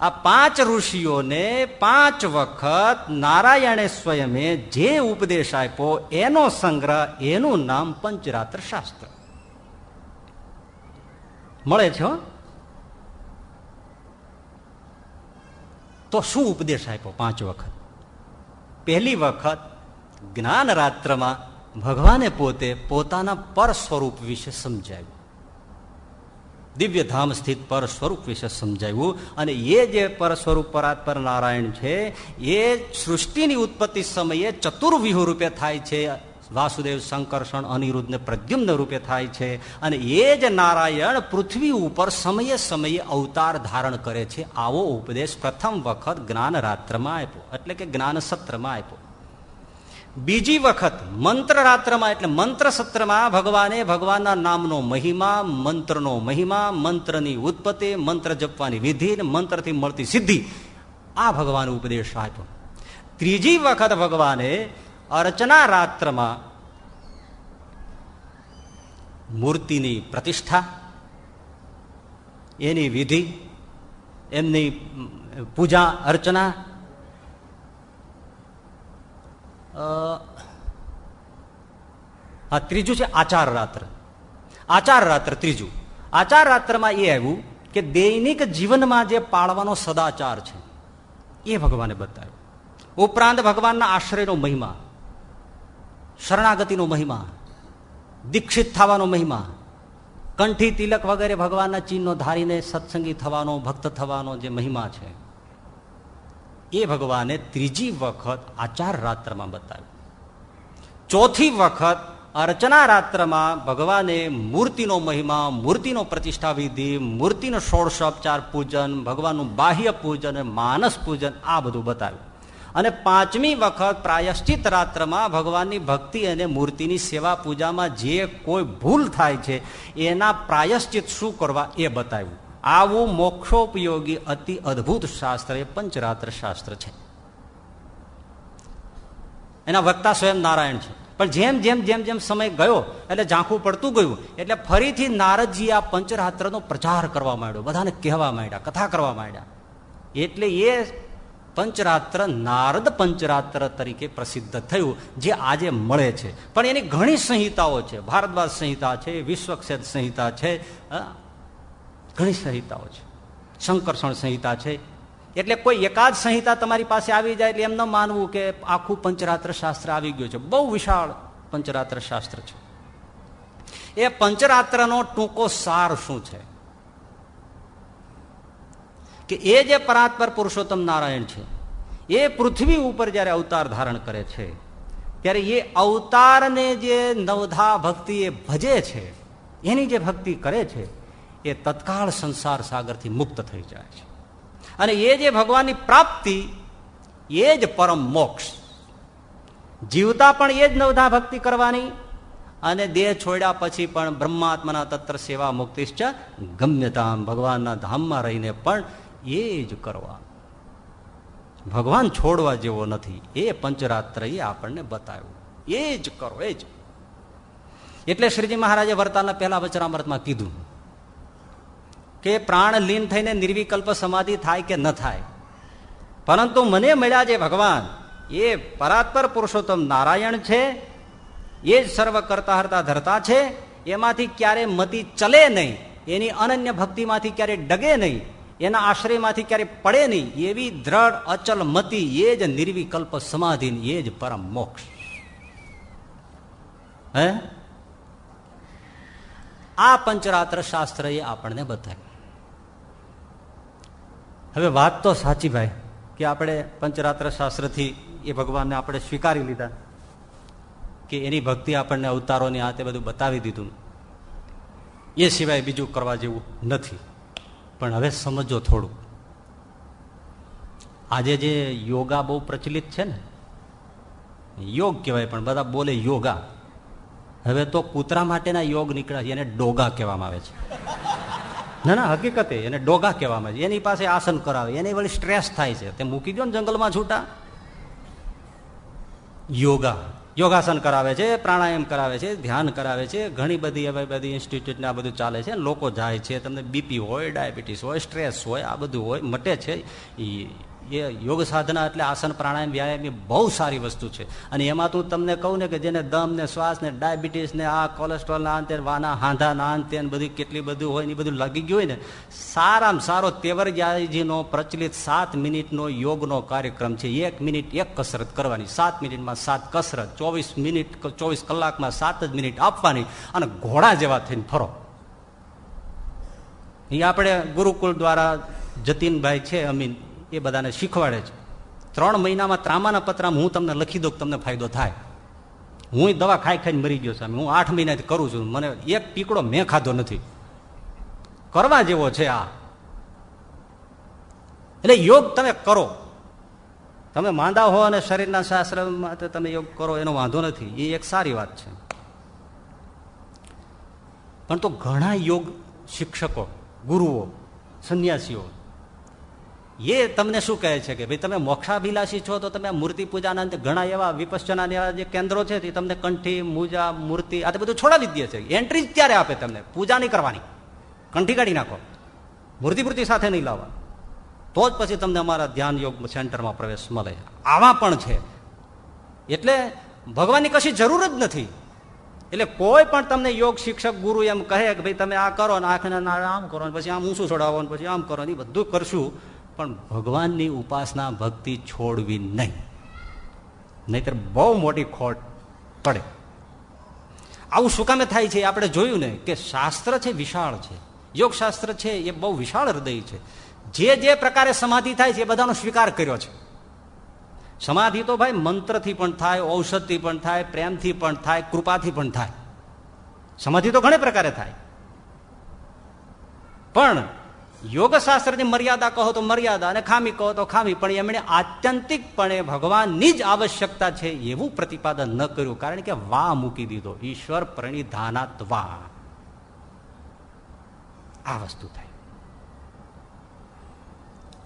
S1: આ પાંચ ઋષિઓને પાંચ વખત નારાયણે સ્વયમે જે ઉપદેશ આપ્યો, એનો સંગ્રહ, એનું નામ પંચરાત્ર શાસ્ત્ર. મળે છે તો શું ઉપદેશ આપ્યો પાંચ વખત? પહેલી વખત જ્ઞાન રાત્રમાં ભગવાને પોતે પોતાના પર સ્વરૂપ વિશે સમજાવ્યું. દિવ્ય ધામ સ્થિત પર સ્વરૂપ વિશે સમજાવ્યું અને એ જે પર સ્વરૂપ પરાત્પર નારાયણ છે, એ સૃષ્ટિની ઉત્પત્તિ સમયે ચતુર્વ્યૂહ રૂપે થાય છે. વાસુદેવ સંકર્ષણ અનિરુદ્ધને પ્રદ્યુમ્ન રૂપે થાય છે અને એ જ નારાયણ પૃથ્વી ઉપર સમયે સમયે અવતાર ધારણ કરે છે. આવો ઉપદેશ પ્રથમ વખત જ્ઞાન રાત્રમાં આપ્યો. એટલે કે જ્ઞાન સત્રમાં આપ્યો. બીજી વખત મંત્ર રાત્રમાં એટલે મંત્ર સત્રમાં ભગવાને ભગવાનના નામનો મહિમા, મંત્રનો મહિમા, મંત્રની ઉત્પત્તિ, મંત્ર જપવાની વિધિ મંત્રથી મળતી સિદ્ધિ આ ભગવાન ઉપદેશ આપ્યો. ત્રીજી વખત ભગવાને અર્ચના રાત્રમાં મૂર્તિની પ્રતિષ્ઠા, એની વિધિ, એમની પૂજા અર્ચના હા, ત્રીજું છે આચાર રાત્ર. આચાર રાત્ર ત્રીજું. આચાર રાત્રમાં એ આવ્યું કે દૈનિક જીવનમાં જે પાળવાનો સદાચાર છે, એ ભગવાને બતાવ્યો. ઉપરાંત ભગવાનના આશ્રયનો મહિમા, શરણાગતિનો મહિમા, દીક્ષિત થવાનો મહિમા, કંઠી તિલક વગેરે ભગવાનના ચિહ્નો ધારીને સત્સંગી થવાનો, ભક્ત થવાનો જે મહિમા છે એ ભગવાને ત્રીજી વખત આચાર રાત્રમાં બતાવ્યું. ચોથી વખત અર્ચના રાત્રમાં ભગવાને મૂર્તિનો મહિમા, મૂર્તિનો પ્રતિષ્ઠા વિધિ, મૂર્તિનો ષોડશોપચાર પૂજન, ભગવાનનું બાહ્ય પૂજન માનસ પૂજન આ બધું બતાવ્યું. અને પાંચમી વખત પ્રાયશ્ચિત રાત્રમાં ભગવાનની ભક્તિ અને મૂર્તિની સેવા પૂજામાં જે કોઈ ભૂલ થાય છે, એના પ્રાયશ્ચિત શું કરવા એ બતાવ્યું. આવું મોક્ષોપયોગી અતિ અદભુત શાસ્ત્ર એ પંચરાત્ર શાસ્ત્ર છે. એના વક્તા સ્વયં નારાયણ છે. પણ જેમ જેમ જેમ જેમ સમય ગયો, એટલે ઝાંખું પડતું ગયું, એટલે ફરીથી નારદજી આ પંચરાત્રનો પ્રચાર કરવા માંડ્યો. બધાને કહેવા માંડ્યા, કથા કરવા માંડ્યા. એટલે એ પંચરાત્ર નારદ પંચરાત્ર તરીકે પ્રસિદ્ધ થયું, જે આજે મળે છે. પણ એની ઘણી સંહિતાઓ છે. ભારદ્વાજ સંહિતા છે વિશ્વક્ષેત્ર સંહિતા છે ઘણી સંહિતાઓ છે. સંકર્ષણ સંહિતા છે. એટલે કોઈ એકાદ સંહિતા તમારી પાસે આવી જાય એટલે એમ ન માનવું કે આખું પંચરાત્ર શાસ્ત્ર આવી ગયું છે. બહુ વિશાળ પંચરાત્ર શાસ્ત્ર છે. એ પંચરાત્રનો ટૂંકો સાર શું છે? કે એ જે પરાત્પર પુરુષોત્તમ નારાયણ છે, એ પૃથ્વી ઉપર જ્યારે અવતાર ધારણ કરે છે, ત્યારે એ અવતારને જે નવધા ભક્તિ એ ભજે છે, એની જે ભક્તિ કરે છે એ તત્કાળ સંસાર સાગરથી મુક્ત થઈ જાય છે. અને એ જે ભગવાનની પ્રાપ્તિ, એ જ પરમ મોક્ષ. જીવતા પણ એ જ નવધા ભક્તિ કરવાની અને દેહ છોડ્યા પછી પણ બ્રહ્માત્માના તત્ર સેવા મુક્તિશ્ચ ગમ્યતામ, ભગવાનના ધામમાં રહીને પણ એ જ કરવા. ભગવાન છોડવા જેવો નથી, એ પંચરાત્ર આપણને બતાવ્યું. એ જ કરો, એ જ. એટલે શ્રીજી મહારાજે વર્તાલના પહેલા વચરામૃતમાં કીધું. કે પ્રાણ લીન થઈને નિર્વિકલ્પ સમાધિ થાય કે ન થાય. પરંતુ મને મળ્યા જે ભગવાન, એ પરાત્પર પુરુષોત્તમ નારાયણ છે, એ જ સર્વ કરતા હરતા ધરતા છે, એમાંથી ક્યારે મતી ચલે નહીં, એની અનન્ય ભક્તિમાંથી ક્યારે ડગે નહીં, એના આશ્રયમાંથી ક્યારે પડે નહીં, એવી દ્રઢ અચલ મતી, એ જ નિર્વિકલ્પ સમાધિ, એ જ પરમ મોક્ષ. હે? આ પંચરાત્ર શાસ્ત્ર એ આપણને બતાવ્યું. હવે વાત તો સાચી ભાઈ. કે આપણે પંચરાત્ર શાસ્ત્રથી એ ભગવાનને આપણે સ્વીકારી લીધા કે એની ભક્તિ આપણને અવતારોની આ તે બધું બતાવી દીધું. એ સિવાય બીજું કરવા જેવું નથી. પણ હવે સમજો થોડું. આજે જે યોગા બહુ પ્રચલિત છે ને, યોગ કહેવાય પણ બધા બોલે યોગા. હવે તો કૂતરા માટેના યોગ નીકળ્યા એને ડોગા કહેવામાં આવે છે. ના ના, હકીકતે એને ડોગા કહેવામાં છે. એની પાસે આસન કરાવે. એની વળી સ્ટ્રેસ થાય છે. તે મૂકી દો ને જંગલમાં છૂટા. યોગા. યોગાસન કરાવે છે, પ્રાણાયામ કરાવે છે, ધ્યાન કરાવે છે. ઘણી બધી હવે બધી ઇન્સ્ટિટ્યૂટને આ બધું ચાલે છે. લોકો જાય છે. તમને બીપી હોય ડાયાબિટીસ હોય સ્ટ્રેસ હોય, આ બધું હોય, મટે છે. એ યોગ સાધના એટલે આસન, પ્રાણાયામ, વ્યાયામ એ બહુ સારી વસ્તુ છે. અને એમાં તું તમને કહું ને કે જેને દમ ને શ્વાસ ને ડાયાબિટીસ ને આ કોલેસ્ટ્રોલ ના અંતે વાના હાંધા ના અંતે બધી કેટલી બધું હોય ને એ બધું લાગી ગયું હોય ને, સારામાં સારો તેવરજાજીનો પ્રચલિત સાત મિનિટનો યોગનો કાર્યક્રમ છે. એક મિનિટ એક કસરત કરવાની, સાત મિનિટમાં સાત કસરત, ચોવીસ મિનિટ, ચોવીસ કલાકમાં સાત જ મિનિટ આપવાની અને ઘોડા જેવા થઈને ફરો. એ આપણે ગુરુકુળ દ્વારા જતીનભાઈ છે, અમીન એ બધાને શીખવાડે છે. ત્રણ મહિનામાં ત્રામાના પત્રામાં હું તમને લખી દઉં તમને ફાયદો થાય. હું દવા ખાઈ ખાઈને મરી ગયો સામે હું આઠ મહિનાથી કરું છું. મને એક પીકડો મેં ખાધો નથી. કરવા જેવો છે આ. એટલે યોગ તમે કરો. તમે માંદા હો અને શરીરના શાસ્ત્ર માટે તમે યોગ કરો, એનો વાંધો નથી. એ એક સારી વાત છે. પણ તો ઘણા યોગ શિક્ષકો, ગુરુઓ, સંન્યાસીઓ એ તમને શું કહે છે કે ભાઈ તમે મોક્ષાભિલાષી છો તો તમે મૂર્તિ પૂજાના ઘણા એવા વિપશ્ચના એવા જે કેન્દ્રો છે તે તમને કંઠી, મૂજા, મૂર્તિ, આ બધું છોડાવી દે છે. એન્ટ્રી ત્યારે આપે તમને. પૂજા નહીં કરવાની. કંઠી કાઢી નાખો. મૂર્તિ મૂર્તિ સાથે નહીં લાવવા. તો જ પછી તમને અમારા ધ્યાન યોગ સેન્ટરમાં પ્રવેશ મળે. આવા પણ છે. એટલે ભગવાનની કશી જરૂર જ નથી. એટલે કોઈ પણ તમને યોગ શિક્ષક ગુરુ એમ કહે કે ભાઈ તમે આ કરો ને આંખને આમ કરો ને પછી આમ ઊંચું છોડાવો ને પછી આમ કરો ને એ બધું કરશું. પણ ભગવાનની ઉપાસના ભક્તિ છોડવી નહીં. નહીતર બહુ મોટી ખોટ પડે. આવું શું કામે થાય છે? આપણે જોયું ને કે શાસ્ત્ર છે, વિશાળ છે. યોગ શાસ્ત્ર છે, એ બહુ વિશાળ હૃદય છે. જે જે પ્રકારે સમાધિ થાય છે, એ બધાનો સ્વીકાર કર્યો છે. સમાધિ તો ભાઈ મંત્રથી પણ થાય, ઔષધથી પણ થાય, પ્રેમથી પણ થાય, કૃપાથી પણ થાય. સમાધિ તો ઘણે પ્રકારે થાય. પણ યોગશાસ્ત્રની મર્યાદા કહો તો મર્યાદા અને ખામી કહો તો ખામી, પણ એમણે આત્યંતિકપણે ભગવાનની જ આવશ્યકતા છે એવું પ્રતિપાદન ન કર્યું, કારણ કે વા મૂકી દીધો, ઈશ્વર પ્રણિધાનાત્વા. આ વસ્તુ થાય.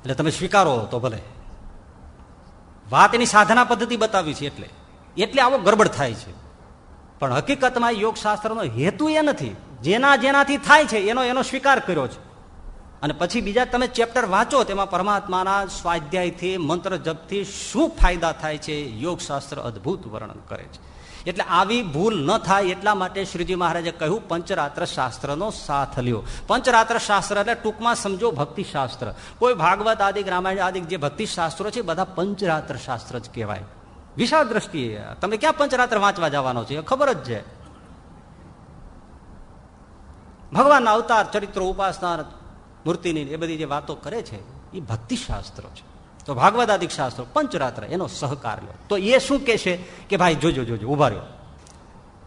S1: એટલે તમે સ્વીકારો તો ભલે. વાત એની સાધના પદ્ધતિ બતાવી છે એટલે. એટલે આવો ગરબડ થાય છે. પણ હકીકતમાં યોગશાસ્ત્રનો હેતુ એ નથી. જેના જેનાથી થાય છે, એનો એનો સ્વીકાર કર્યો છે. અને પછી બીજા તમે ચેપ્ટર વાંચો, તેમાં પરમાત્માના સ્વાધ્યાયથી મંત્ર જપથી શું ફાયદા થાય છે, યોગશાસ્ત્ર અદભુત વર્ણન કરે છે. એટલે આવી ભૂલ ન થાય, એટલા માટે શ્રીજી મહારાજે કહ્યું, પંચરાત્ર શાસ્ત્રનો સાથ લ્યો. પંચરાત્ર શાસ્ત્ર એટલે ટૂંકમાં સમજો ભક્તિ શાસ્ત્ર. કોઈ ભાગવત આદિ, રામાયણ આદિ જે ભક્તિ શાસ્ત્રો છે, બધા પંચરાત્ર શાસ્ત્ર જ કહેવાય. વિશાળ દ્રષ્ટિએ તમે ક્યાં પંચરાત્ર વાંચવા જવાનો છે? ખબર જ છે. ભગવાનના અવતાર, ચરિત્રો, ઉપાસના મૂર્તિની એ બધી જે વાતો કરે છે, એ ભક્તિશાસ્ત્રો છે. તો ભાગવદાદિક શાસ્ત્રો, પંચરાત્ર, એનો સહકાર લો. તો એ શું કે છે કે ભાઈ જોજો જોજો ઊભા રહ્યો.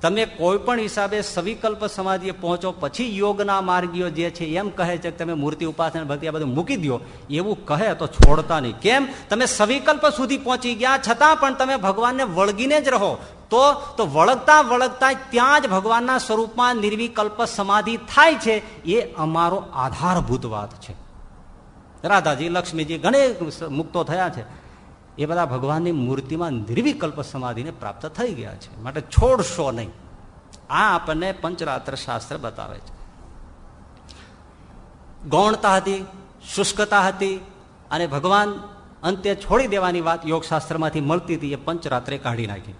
S1: તમે કોઈ પણ હિસાબે સવિકલ્પ સમાધિએ પહોંચો, પછી યોગના માર્ગીઓ જે છે એમ કહે છે કે તમે મૂર્તિ ઉપાસના ભક્તિ આ બધું મૂકી દો એવું કહે તો છોડતા નહીં. કેમ? તમે સવિકલ્પ સુધી પહોંચી ગયા, છતાં પણ તમે ભગવાનને વળગીને જ રહો. તો તો વળગતા વળગતા ત્યાં જ ભગવાનના સ્વરૂપમાં નિર્વિકલ્પ સમાધિ થાય છે. એ અમારો આધારભૂત વાત છે. રાધાજી, લક્ષ્મીજી ઘણી મુક્તો થયા છે. એ બધા ભગવાનની મૂર્તિમાં નિર્વિકલ્પ સમાધિને પ્રાપ્ત થઈ ગયા છે. માટે છોડશો નહીં. આ આપણને પંચરાત્ર શાસ્ત્ર બતાવે છે. ગૌણતા હતી, શુષ્કતા હતી, અને ભગવાન અંતે છોડી દેવાની વાત યોગશાસ્ત્રમાંથી મળતી હતી, એ પંચરાત્રે કાઢી નાખી.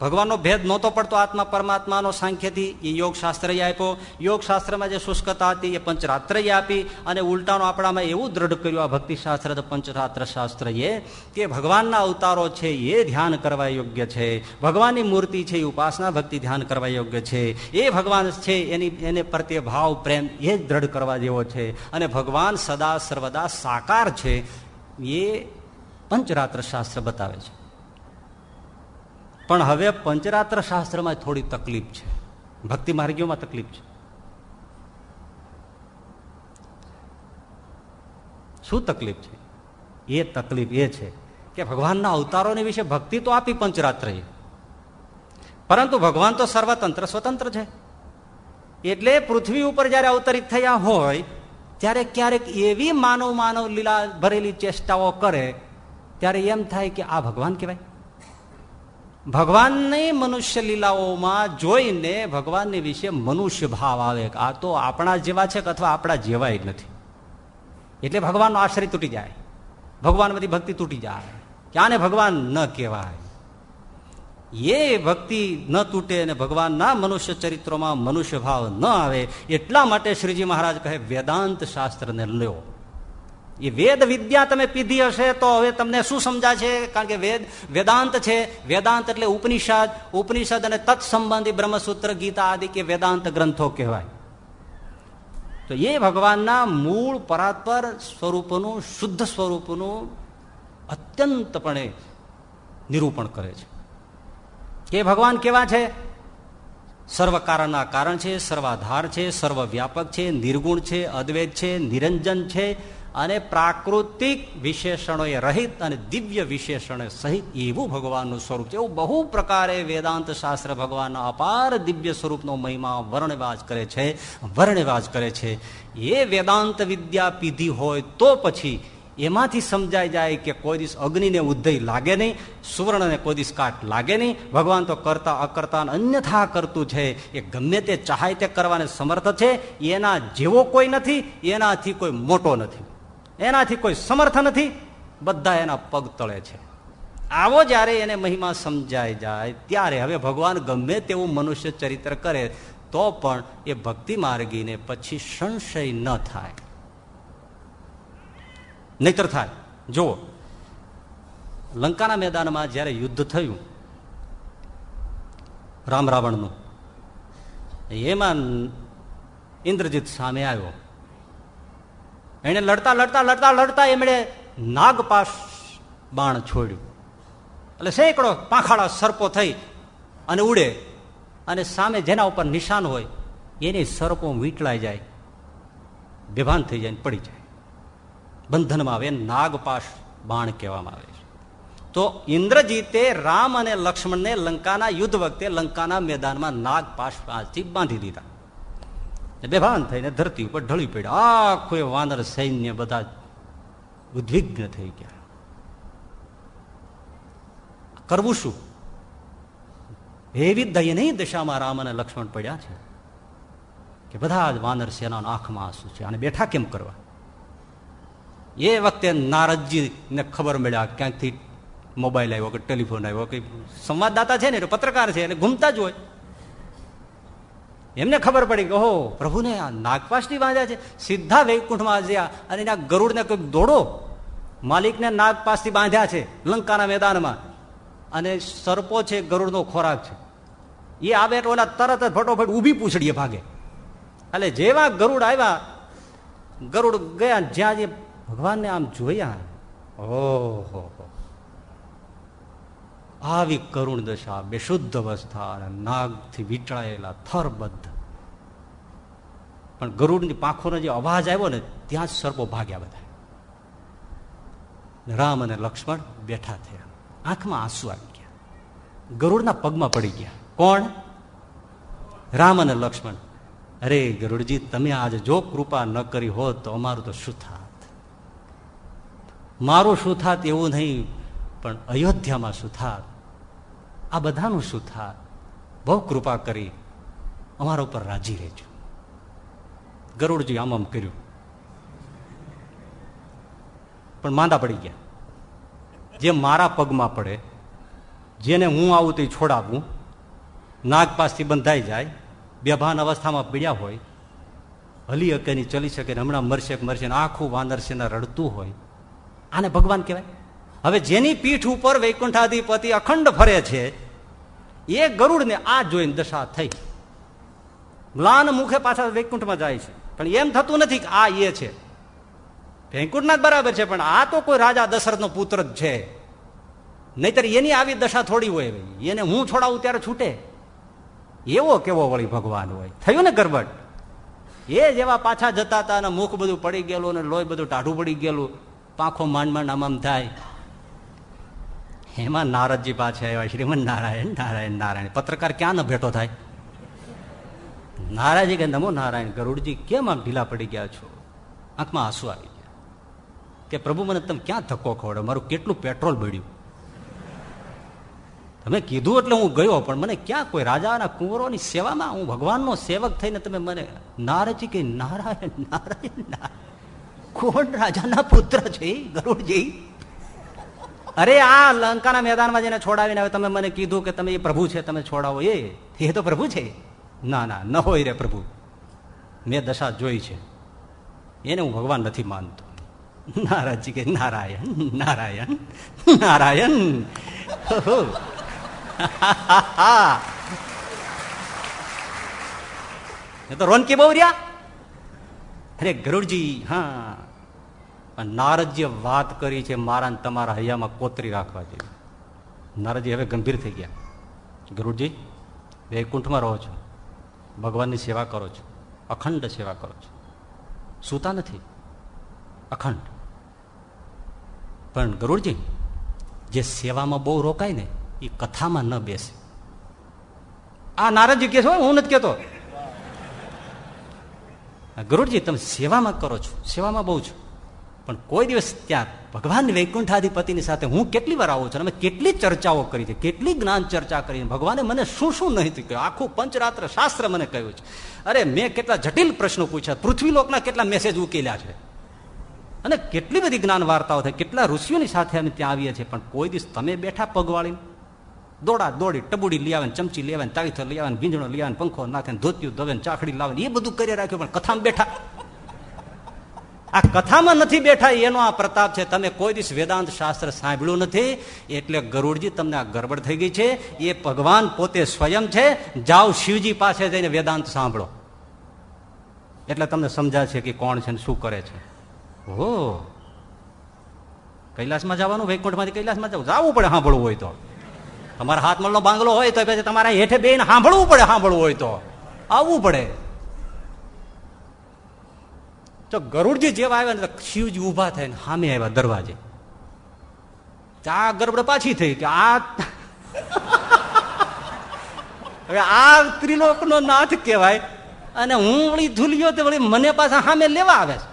S1: ભગવાનનો ભેદ નહોતો પડતો આત્મા પરમાત્માનો સાંખ્યથી. એ યોગશાસ્ત્ર આપ્યો. યોગશાસ્ત્રમાં જે શુષ્કતા હતી, એ પંચરાત્રએ આપી અને ઉલટાનો આપણામાં એવું દ્રઢ કર્યું આ ભક્તિશાસ્ત્ર પંચરાત્ર શાસ્ત્રએ કે ભગવાનના અવતારો છે એ ધ્યાન કરવા યોગ્ય છે. ભગવાનની મૂર્તિ છે એ ઉપાસના ભક્તિ ધ્યાન કરવા યોગ્ય છે. એ ભગવાન છે એની, એને પ્રત્યે ભાવ, પ્રેમ એ જ દ્રઢ કરવા જેવો છે. અને ભગવાન સદા સર્વદા સાકાર છે એ પંચરાત્ર શાસ્ત્ર બતાવે છે. પણ હવે પંચરાત્ર શાસ્ત્રમાં થોડી તકલીફ છે. ભક્તિ માર્ગીઓમાં તકલીફ છે. શું તકલીફ છે? એ તકલીફ એ છે કે ભગવાનના અવતારોને વિશે ભક્તિ તો આપી પંચરાત્ર. પરંતુ ભગવાન તો સર્વતંત્ર, સ્વતંત્ર છે. એટલે પૃથ્વી ઉપર જયારે અવતરિત થયા હોય, ત્યારે ક્યારેક એવી માનવ માનવ લીલા ભરેલી ચેષ્ટાઓ કરે, ત્યારે એમ થાય કે આ ભગવાન કહેવાય. ભગવાનની મનુષ્ય લીલાઓમાં જોઈને ભગવાનની વિશે મનુષ્ય ભાવ આવે આ તો આપણા જેવા છે કે અથવા આપણા જેવાય નથી. એટલે ભગવાનનો આશ્રય તૂટી જાય. ભગવાન બધી ભક્તિ તૂટી જાય. ક્યાંને ભગવાન ન કહેવાય? એ ભક્તિ ન તૂટે અને ભગવાનના મનુષ્ય ચરિત્રોમાં મનુષ્ય ભાવ ન આવે, એટલા માટે શ્રીજી મહારાજ કહે, વેદાંત શાસ્ત્રને લ્યો. એ વેદ વિદ્યા તમે પીધી હશે તો હવે તમને શું સમજાય છે કારણ કે વેદ, વેદાંત છે. વેદાંત એટલે ઉપનિષદ. ઉપનિષદ અને તત્સંબંધી બ્રહ્મસૂત્ર, ગીતા આદિ કે વેદાંત ગ્રંથો કહેવાય. તો એ ભગવાનના મૂળ પરાત્પર સ્વરૂપનું, શુદ્ધ સ્વરૂપનું અત્યંતપણે નિરૂપણ કરે છે. કે ભગવાન કેવા છે? સર્વ કારણના કારણ છે, સર્વાધાર છે, સર્વવ્યાપક છે, નિર્ગુણ છે, અદ્વૈત છે, નિરંજન છે અને પ્રાકૃતિક વિશેષણોએ રહિત અને દિવ્ય વિશેષણો સહિત એવું ભગવાનનું સ્વરૂપ છે. એવું બહુ પ્રકારે વેદાંત શાસ્ત્ર ભગવાનના અપાર દિવ્ય સ્વરૂપનો મહિમા વર્ણવાજ કરે છે, વર્ણવાજ કરે છે. એ વેદાંત વિદ્યા પીધી હોય તો પછી એમાંથી સમજાઈ જાય કે કોઈ દિવસ અગ્નિને ઉદ્ધય લાગે નહીં, સુવર્ણને કોઈ દિવસ કાટ લાગે નહીં. ભગવાન તો કરતા અકર્તા અન્યથા કરતું છે. એ ગમે તે ચાહે તે કરવાને સમર્થ છે. એના જેવો કોઈ નથી, એનાથી કોઈ મોટો નથી. એનાથી કોઈ સમર્થ નથી. બધા એના પગ તળે છે. આવો જ્યારે એને મહિમા સમજાઈ જાય, ત્યારે હવે ભગવાન ગમે તેવું મનુષ્ય ચરિત્ર કરે, તો પણ એ ભક્તિ માર્ગીને પછી સંશય ન થાય. નહીતર થાય. જુઓ, લંકાના મેદાનમાં જ્યારે યુદ્ધ થયું, રામ રાવણનું, એમાં ઇન્દ્રજીત સામે આવ્યો. એને લડતા લડતા લડતા લડતા એમણે નાગપાસ બાણ છોડ્યું. એટલે સેંકડો પાંખાડા સરપો થઈ અને ઉડે. અને સામે જેના ઉપર નિશાન હોય, એની સરપો વીંટળાઈ જાય, બેભાન થઈ જાય પડી જાય. બંધનમાં આવે નાગપાશ બાણ કહેવામાં આવે છે. તો ઇન્દ્રજીતે રામ અને લક્ષ્મણને લંકાના યુદ્ધ વખતે લંકાના મેદાનમાં નાગપાશ પાસથી બાંધી દીધા. બેભાન થઈને ધરતી ઉપર ઢળી પડ્યા. આખું વાનર સૈન્ય બધા ઉદ્વિગ્ન થઈ ગયા. કરવું શું? એવી દયની દશામાં રામ અને લક્ષ્મણ પડ્યા છે કે બધા જ વાનર સેનાના આંખમાં આંસુ છે. અને બેઠા કેમ કરવા? એ વખતે નારદજીને ખબર મળ્યા ક્યાંકથી મોબાઈલ આવ્યો કે ટેલિફોન આવ્યો કે સંવાદદાતા છે ને પત્રકાર છે, એટલે ઘૂમતા જ હોય. એમને ખબર પડી કે, ઓહો, પ્રભુને આ નાગપાશની બાંધ્યા છે. સીધા વૈકુંઠમાં જ્યાં અને એના ગરુડને કંઈક દોડો. માલિકને નાગપાસથી બાંધ્યા છે લંકાના મેદાનમાં. અને સર્પો છે, ગરુડનો ખોરાક છે. એ આવે એટલે ઓલા તરત જ ફટોફટ ઊભી પૂછડીએ ભાગે. એટલે જેવા ગરુડ આવ્યા, ગરુડ ગયા, જ્યાં જે ભગવાનને આમ જોયા, ઓહો. આવી કરુણ દશા, બેશુદ્ધ અવસ્થા અને નાગથી વીંટળાયેલા થરબદ્ધ. પણ ગરુડની પાંખોનો જે અવાજ આવ્યો ને, ત્યાં જ સર્પો ભાગ્યા બધા. રામ અને લક્ષ્મણ બેઠા થયા. આંખમાં આંસુ આવી ગયા. ગરુડના પગમાં પડી ગયા. કોણ? રામ અને લક્ષ્મણ. અરે ગરુડજી, તમે આજે જો કૃપા ન કરી હોત તો અમારું તો શું થાત? મારું શું થાત એવું નહીં, પણ અયોધ્યામાં શું થાત? આ બધાનું શું થાય બહુ કૃપા કરી અમારા ઉપર રાજી રહેજો. ગરુડજી આમ આમ કર્યું. પણ માંદા પડી ગયા. જે મારા પગમાં પડે, જેને હું આવું તે છોડાવું, નાગપાસથી બંધાઈ જાય, બેભાન અવસ્થામાં પીડ્યા હોય, હલી અકેની ચલી શકે ને હમણાં મરશે મરશે આખું વાનર છે રડતું હોય, આને ભગવાન કહેવાય? હવે જેની પીઠ ઉપર વૈકુંઠાધિપતિ અખંડ ફરે છે, એ ગરુડને આ જોઈને દશા થઈ. મ્લાન મુખે પાછા વૈકુંઠમાં જાય છે. પણ એમ થતું નથી કે આ એ છે. વૈકુંઠના જ બરાબર છે, પણ આ તો કોઈ રાજા દશરથનો પુત્ર જ છે. નહીતર એની આવી દશા થોડી હોય એને હું છોડાવું ત્યારે છૂટે. એવો કેવો વળી ભગવાન હોય. થયું ને ગરબડ? એ જેવા પાછા જતા હતા અને મુખ બધું પડી ગયેલું અને લોહી બધું ટાઢું પડી ગયેલું. પાંખો માંડ માંડ આમ થાય. એમાં નારદજી પાછા આવ્યા શ્રીમન નારાયણ નારાયણ નારાયણ. પત્રકાર ક્યાં ન ભેટો થાય? નારાયજી કે, નમો નારાયણ, ગરુડજી, કેમ આમ ઢીલા પડી ગયા છો? આંખમાં આંસુ આવી ગયા. કે, પ્રભુ, મને તમે ક્યાં ધક્કો ખવડો મારું કેટલું પેટ્રોલ બળ્યું? તમે કીધું એટલે હું ગયો, પણ મને ક્યાં કોઈ રાજાના કુંવરોની સેવામાં હું ભગવાનનો સેવક થઈને તમે મને નારજી કે, નારાયણ નારાયણ નારાયણ, કોણ રાજાના પુત્ર છે ગરુડજી? અરે આ લંકાના મેદાનમાં જેને છોડાવીને હવે તમે મને કીધું કે તમે એ પ્રભુ છે, તમે છોડાવો એ. એ તો પ્રભુ છે? ના ના, ન હોય રે પ્રભુ. મેં દશા જોઈ છે. એને હું ભગવાન નથી માનતો. નારાજી કે નારાયણ નારાયણ નારાયણ. એ તો રોનકી બહુ રહ્યા? અરે ગરુડજી, હા. નારદજીએ વાત કરી છે મારા તમારા હૈયામાં કોતરી રાખવા જેવી. નારદજી હવે ગંભીર થઈ ગયા. ગરુડજી વૈકુંઠમાં રહો છો. ભગવાનની સેવા કરો છો. અખંડ સેવા કરો છો. સૂતા નથી. અખંડ. પણ ગરુડજી જે સેવામાં બહુ રોકાય ને, એ કથામાં ન બેસે. આ નારદજી કે છો હું નથી કેતો ગરુડજી તમે સેવામાં કરો છો. સેવામાં બહુ છો. પણ કોઈ દિવસ ત્યાં ભગવાન વૈકુંઠાધિપતિની સાથે હું કેટલી વાર આવું છું અમે કેટલી ચર્ચાઓ કરી છે, કેટલી જ્ઞાન ચર્ચા કરી ભગવાને મને શું શું નહીં કહ્યું? આખું પંચરાત્ર શાસ્ત્ર મને કહ્યું છે. અરે મેં કેટલા જટિલ પ્રશ્નો પૂછ્યા, પૃથ્વીલોકના કેટલા મેસેજ ઉકેલ્યા છે. અને કેટલી બધી જ્ઞાન વાર્તાઓ થાય કેટલા ઋષિઓની સાથે અમે ત્યાં આવીએ છીએ, પણ કોઈ દિવસ તમે બેઠા પગવાળીને દોડા દોડી, ટબુડી લઈ આવે ચમચી લઈ આવે તાવીથો લઈ આવે ભીંજણો લઈ આવે પંખો નાખે ધોત્યું દવે ચાખડી લાવે એ બધું કરી રાખ્યું, પણ કથામાં બેઠા આ કથામાં નથી બેઠા, એનો આ પ્રતાપ છે. તમે કોઈ દિવસ વેદાંત શાસ્ત્ર સાંભળ્યું નથી, એટલે ગરુડજી તમને આ ગરબડ થઈ ગઈ છે. એ ભગવાન પોતે સ્વયં છે. જાઓ શિવજી પાસે જઈને વેદાંત સાંભળો. એટલે તમને સમજાશે કે કોણ છે ને શું કરે છે. હો કૈલાસમાં જવાનું, વૈકુંઠમાંથી કૈલાસમાં જવું? જવું પડે સાંભળવું હોય તો. તમારા હાથમલનો બાંગલો હોય તો પછી તમારા હેઠે બેન સાંભળવું પડે, સાંભળવું હોય તો. આવવું પડે. તો ગરુડજી જેવા આવ્યા ને શિવજી ઊભા થાય ને સામે આવ્યા દરવાજે. આ ગરબડ પાછી થઈ કે આ હવે આ ત્રિલોક નો નાથ કહેવાય. અને હું વળી ધૂલ્યો તો વળી મને પાછા સામે લેવા આવે છે.